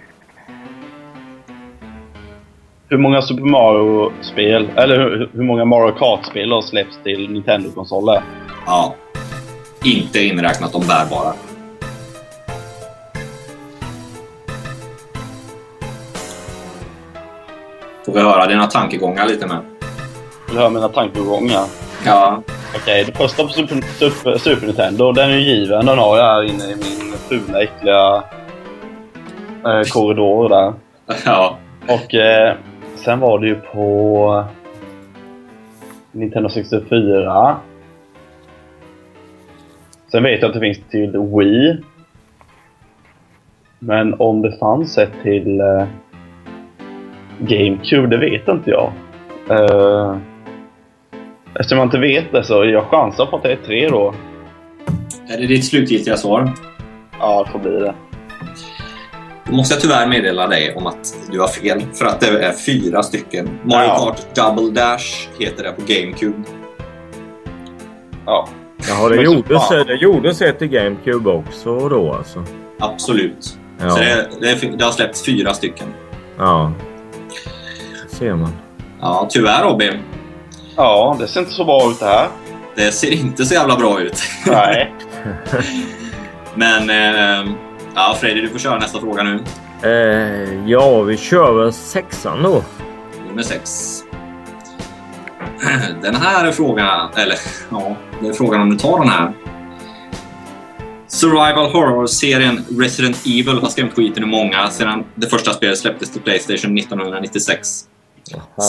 Hur många Super Mario-spel, eller hur, hur många Mario Kart-spel har släppts till Nintendo-konsoler? Ja. Inte inräknat de bärbara. Får vi höra dina tankegångar lite med? Du hör mina tankegångar. Ja. Okej, det första på Super, Super, Super Nintendo, den är ju given. Den har jag här inne i min fula, äckliga eh, korridor där. Ja. Och eh, sen var det ju på Nintendo 64. Sen vet jag att det finns till Wii. Men om det fanns ett till eh, GameCube, det vet inte jag. Eh, eftersom jag inte vet det så jag chansar på att det är tre då. Är det ditt slutgiltiga svar? Ja, det får bli det. Då måste jag tyvärr meddela dig om att du har fel. För att det är fyra stycken. Mario Ja. Kart Double Dash heter det på GameCube. Ja. Jaha, det gjordes, det gjordes ett i GameCube också då alltså? Absolut. Ja. Så det, det, det har släppts fyra stycken. Ja. Ser man. Ja, tyvärr Robin. Ja, det ser inte så bra ut det här. Det ser inte så jävla bra ut. Nej. Men eh, ja, Freddy, du får köra nästa fråga nu. Eh, ja, vi kör väl sexan då. Nummer sex. Den här är frågan, eller ja, det är frågan om du tar den här. Survival Horror-serien Resident Evil har skrämt skiten ur många sedan det första spelet släpptes till Playstation 1996.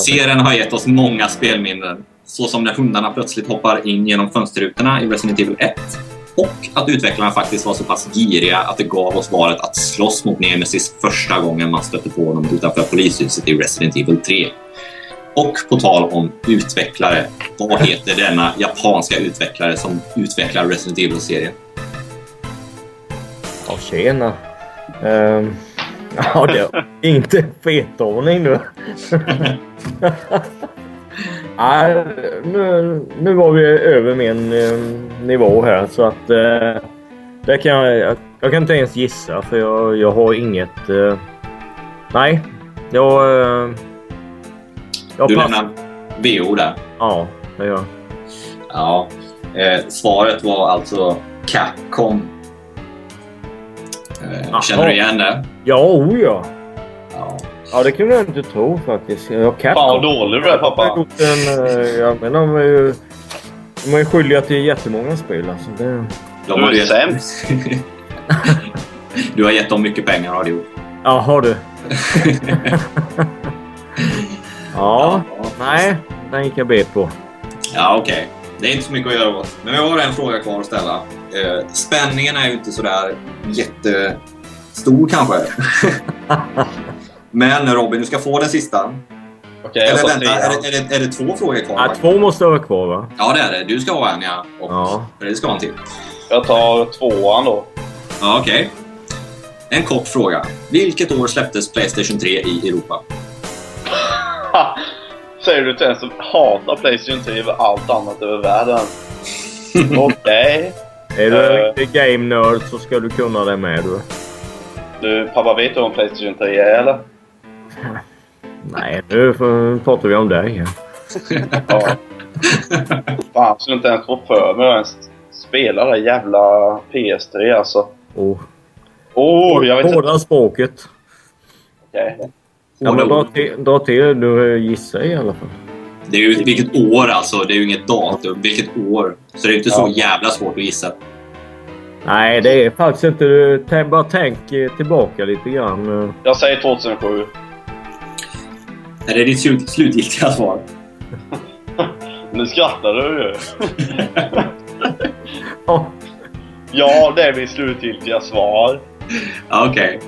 Serien har gett oss många spelminnen, såsom när hundarna plötsligt hoppar in genom fönsterrutorna i Resident Evil 1 och att utvecklarna faktiskt var så pass giriga att det gav oss valet att slåss mot Nemesis första gången man stötte på honom utanför polishuset i Resident Evil 3. Och på tal om utvecklare, vad heter denna japanska utvecklare som utvecklar Resident Evil-serien? Ja, tjena. Ehm, ja, det är inte fetordning nu. Nej, nu, nu var vi över min eh, nivå här så att eh, det kan jag, jag, kan inte ens gissa för jag, jag har inget... Eh, nej, jag... Eh, jag Du pass- lämnar VO där. Ja, det gör jag. Ja, eh, svaret var alltså Capcom. Eh, Jaha. känner du igen det? Ja, oh ja. Ja. Ja, det kunde jag inte tro faktiskt. Jag Fan vad dålig du är har pappa. en, eh, jag menar, de är ju, de är ju skyldiga till jättemånga spel. Alltså. Det, De Du har är ju- sämst. du har gett dem mycket pengar har du gjort. jaha du. ja, nej. Den gick jag bet på. Ja, okej. Det är inte så mycket att göra åt. Men vi har en fråga kvar att ställa. Eh, spänningen är ju inte sådär jättestor kanske. Men Robin, du ska få den sista. Okej, Eller vänta, är det, är, det, är det två frågor kvar? Ja, två måste vara kvar va? Ja, det är det. Du ska ha en, ja. Och Ja. Fredrik ska ha en till. Jag tar tvåan då. Ja, okej. En kort fråga. Vilket år släpptes Playstation 3 i Europa? Säger du till en som hatar Playstation 3 över allt annat över världen. Okej. Är du en Eh. riktig game nerd så ska du kunna det med du. Du, pappa vet du om Playstation 3 är eller? Nej, nu pratar vi om dig. Ja. Fan, jag skulle inte ens få för mig att ens spela det jävla PS3 alltså. Oh. Oh, jag vet inte. Hårda språket. Okej. Ja, men dra till, dra till. Du gissar i alla fall. Det är ju vilket år alltså. Det är ju inget datum. Vilket år. Så det är inte så jävla svårt att gissa. Nej, det är faktiskt inte... Tänk, bara tänk eh, tillbaka lite grann. Jag säger 2007. Är det ditt slut, slutgiltiga svar? Nu skrattar du ju. Ja. Det är mitt slutgiltiga svar. Ja, Okej.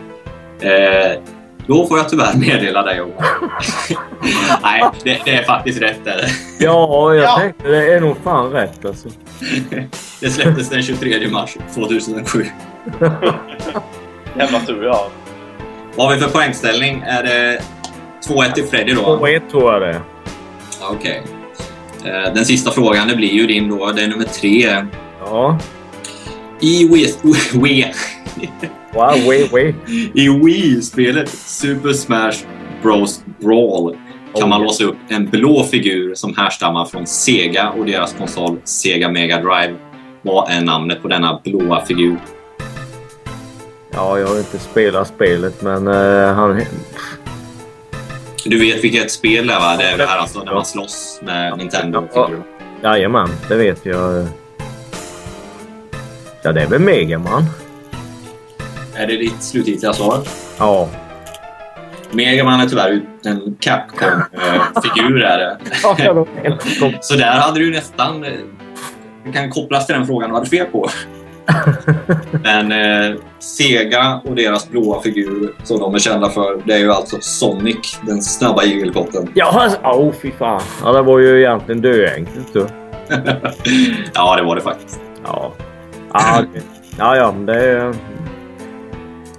Eh, då får jag tyvärr meddela dig om... Nej, det, det är faktiskt rätt. Är det. Ja, jag Ja. tänkte det är nog fan rätt alltså. det släpptes den 23 mars 2007. Jävla tur jag har. Vad har vi för poängställning? Är det 2-1 till Freddy då? Och ett tror jag det är. Ja, Okej. Eh, Den sista frågan, det blir ju din då. Det är nummer tre. Ja. I Wii... Wii Wow, wait, wait. I Wii-spelet Super Smash Bros Brawl kan man Oj. låsa upp en blå figur som härstammar från Sega och deras konsol Sega Mega Drive. Vad är namnet på denna blåa figur? Ja, jag har inte spelat spelet men eh, han... Du vet vilket spel det är va? Det är det här alltså när man slåss med Nintendo-figurer. Jajamän, det vet jag. Ja, det är väl Megaman? Är det ditt slutgiltiga svar? Ja. Megaman är tyvärr en Capcom-figur. Ja, Så där hade du nästan... eh, Det kan kopplas till den frågan du hade fel på. Men eh, Sega och deras blåa figur som de är kända för, det är ju alltså Sonic, den snabba igelkotten. Ja, alltså, oh, fy fan. Ja, det var ju egentligen döenkelt du. ja, det var det faktiskt. Ja. Ja, ja, ja, det...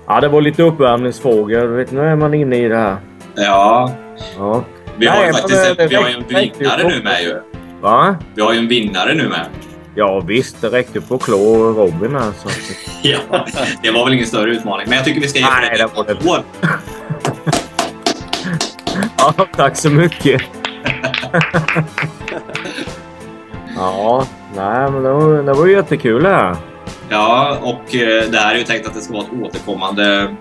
Ja, det var lite uppvärmningsfrågor. Vet, nu är man inne i det här. Ja, Ja. vi har Nej, ju faktiskt det- en, vi har en det vinnare nu med ju. Va? Vi har ju en vinnare nu med. Ja, visst. Det räckte på klå Robin här. Så. Ja, det var väl ingen större utmaning, men jag tycker vi ska ge Nej, det det ett applåd. Ja, tack så mycket. ja, nej, men det var, det var jättekul det här. Ja, och eh, det här är ju tänkt att det ska vara ett återkommande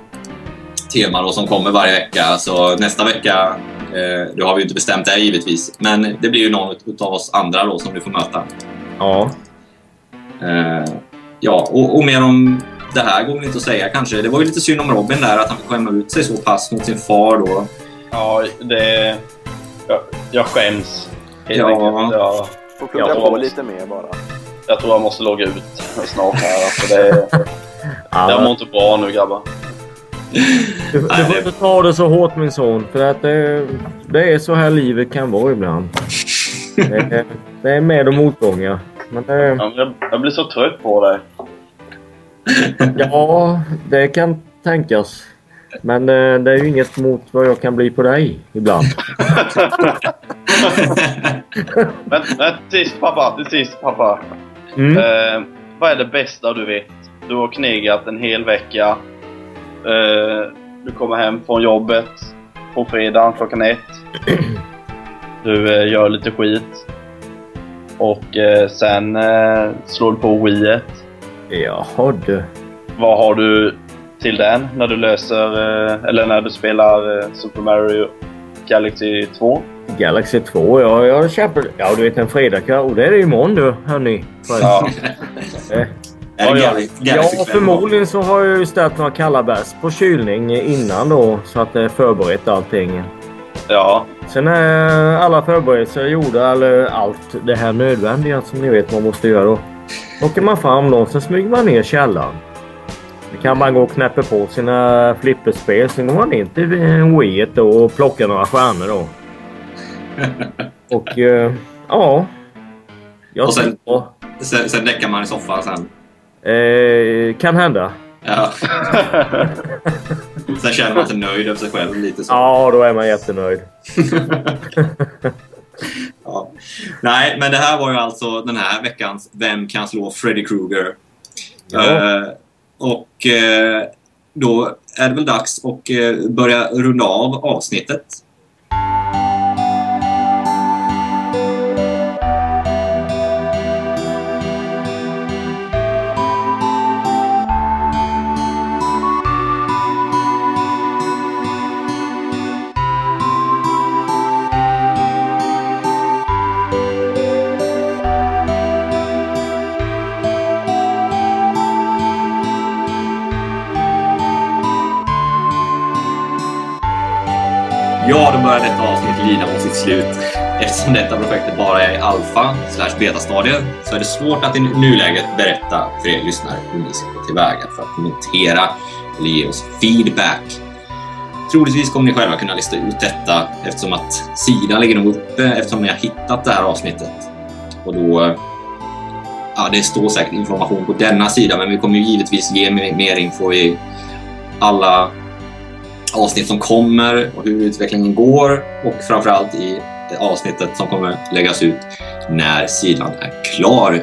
tema då, som kommer varje vecka. Så nästa vecka, eh, det har vi ju inte bestämt det givetvis, men det blir ju någon av oss andra då som du får möta. Ja. Eh, ja, och, och mer om det här går väl inte att säga kanske. Det var ju lite synd om Robin där, att han fick skämma ut sig så pass mot sin far då. Ja, det... Jag, jag skäms. Helt Ja. enkelt. Jag, Får plugga Ja. på lite mer bara. Jag tror jag måste logga ut snart här. Alltså det, jag ja mår inte bra nu grabbar. du, du får inte ta det så hårt min son. För att det, det är så här livet kan vara ibland. Det, är- det är med och motgångar. Men det, Jag, jag blir så trött på dig. ja, det kan tänkas. Men eh, det är ju inget mot vad jag kan bli på dig ibland. Men, men till sist pappa, till sist pappa. Mm. Eh, vad är det bästa du vet? Du har knegat en hel vecka. Eh, du kommer hem från jobbet på fredagen klockan ett. Du eh, gör lite skit. Och eh, sen eh, slår du på Wii Jaha du. Vad har du till den när du löser, eh, eller när du spelar Super Mario Galaxy 2? Galaxy 2, ja. Jag köper... Ja, du vet en fredagkväll. Och det är det imorgon du, hörni. Ja. Eh, Ja, Galaxy- Ja, förmodligen så har jag ju ställt några kalla bärs på kylning innan då. Så att det är förberett allting. ja. Sen är alla förberedelser gjorda, eller allt det här nödvändiga som ni vet man måste göra då. Åker man fram då, sen smyger man ner i källaren. Då kan man gå och knäppa på sina flipperspel. Sen går man in till eh, Wii då och plockar några stjärnor då. Och eh, ja. Jag Och sen- Sen, sen däckar man i soffan sen. Eh, kan hända. Ja. sen känner man sig nöjd över sig själv lite så. Ja, då är man jättenöjd. Ja. Nej, men det här var ju alltså den här veckans Vem kan slå Freddy Krueger? Ja. Eh, och eh, då är det väl dags att eh, börja runda av avsnittet. Slut. Eftersom detta projektet bara är i alfa slash betastadiet så är det svårt att i nuläget berätta för er lyssnare hur ni ska gå tillväga för att kommentera eller ge oss feedback. Troligtvis kommer ni själva kunna lista ut detta eftersom att sidan ligger nog uppe eftersom ni har hittat det här avsnittet. Och då ja, det står säkert information på denna sida, men vi kommer ju givetvis ge mer info i alla avsnitt som kommer och hur utvecklingen går och framförallt i det avsnittet som kommer läggas ut när sidan är klar.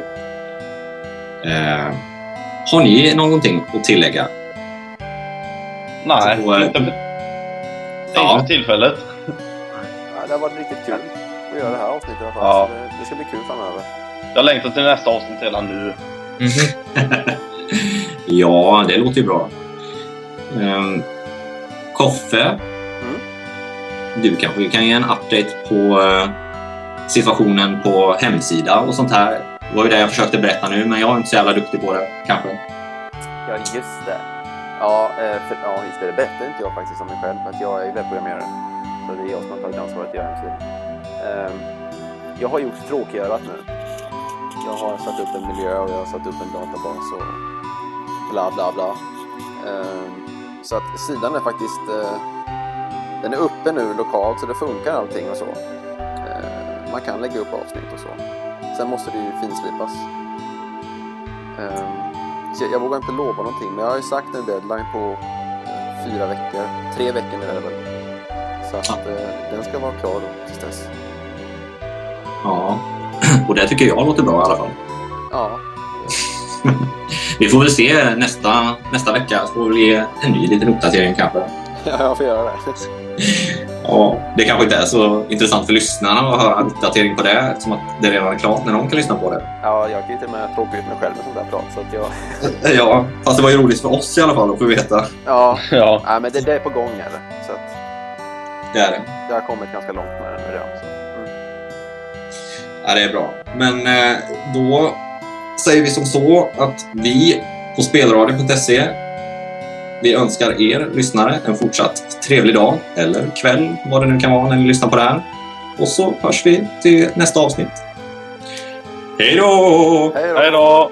Eh, har ni någonting att tillägga? Nej, Så, eh, inte, inte Ja. för tillfället. Ja, det har varit riktigt kul att göra det här avsnittet i alla fall. Ja. Det, det ska bli kul framöver. Jag längtar till nästa avsnitt redan nu. ja, det låter ju bra. Um, Koffe, du kanske kan ge en update på eh, situationen på hemsida och sånt här. Det var ju det jag försökte berätta nu, men jag är inte så jävla duktig på det kanske. Ja, just det. Ja, eh, för, ja just det. Det berättar inte jag faktiskt om mig själv. Att jag är webbprogrammerare. Så det är jag som har tagit ansvaret att göra hemsidan. Ehm, jag har gjort tråkgörat nu. Jag har satt upp en miljö och jag har satt upp en databas och bla bla bla. Så att sidan är faktiskt eh, den är uppe nu lokalt så det funkar allting och så. Ehm, man kan lägga upp avsnitt och så. Sen måste det ju finslipas. Ehm, så jag, vågar inte lova någonting, men jag har ju sagt en deadline på eh, fyra veckor. Tre veckor nu är det väl. Så att eh, den ska vara klar då tills dess. Ja, och det tycker jag låter bra i alla fall. Ja, Vi får väl se nästa, nästa vecka, så får vi ge en ny liten uppdatering kanske. jag får göra det. Ja, det kanske inte är så intressant för lyssnarna att höra en uppdatering på det eftersom att det redan är klart när de kan lyssna på det. Ja, jag kan ju till och med tråka ut mig själv med sånt där prat. Så att jag... Ja, fast det var ju roligt för oss i alla fall att få veta. Ja, Ja. nej, men det, det är på gång det. Så att Det är det. jag har kommit ganska långt med det redan. Så. Mm. Ja, det är bra. Men eh, då säger vi som så att vi på spelradion.se vi önskar er lyssnare en fortsatt trevlig dag eller kväll, vad det nu kan vara när ni lyssnar på det här. Och så hörs vi till nästa avsnitt. Hej då! Hej då! Hej då!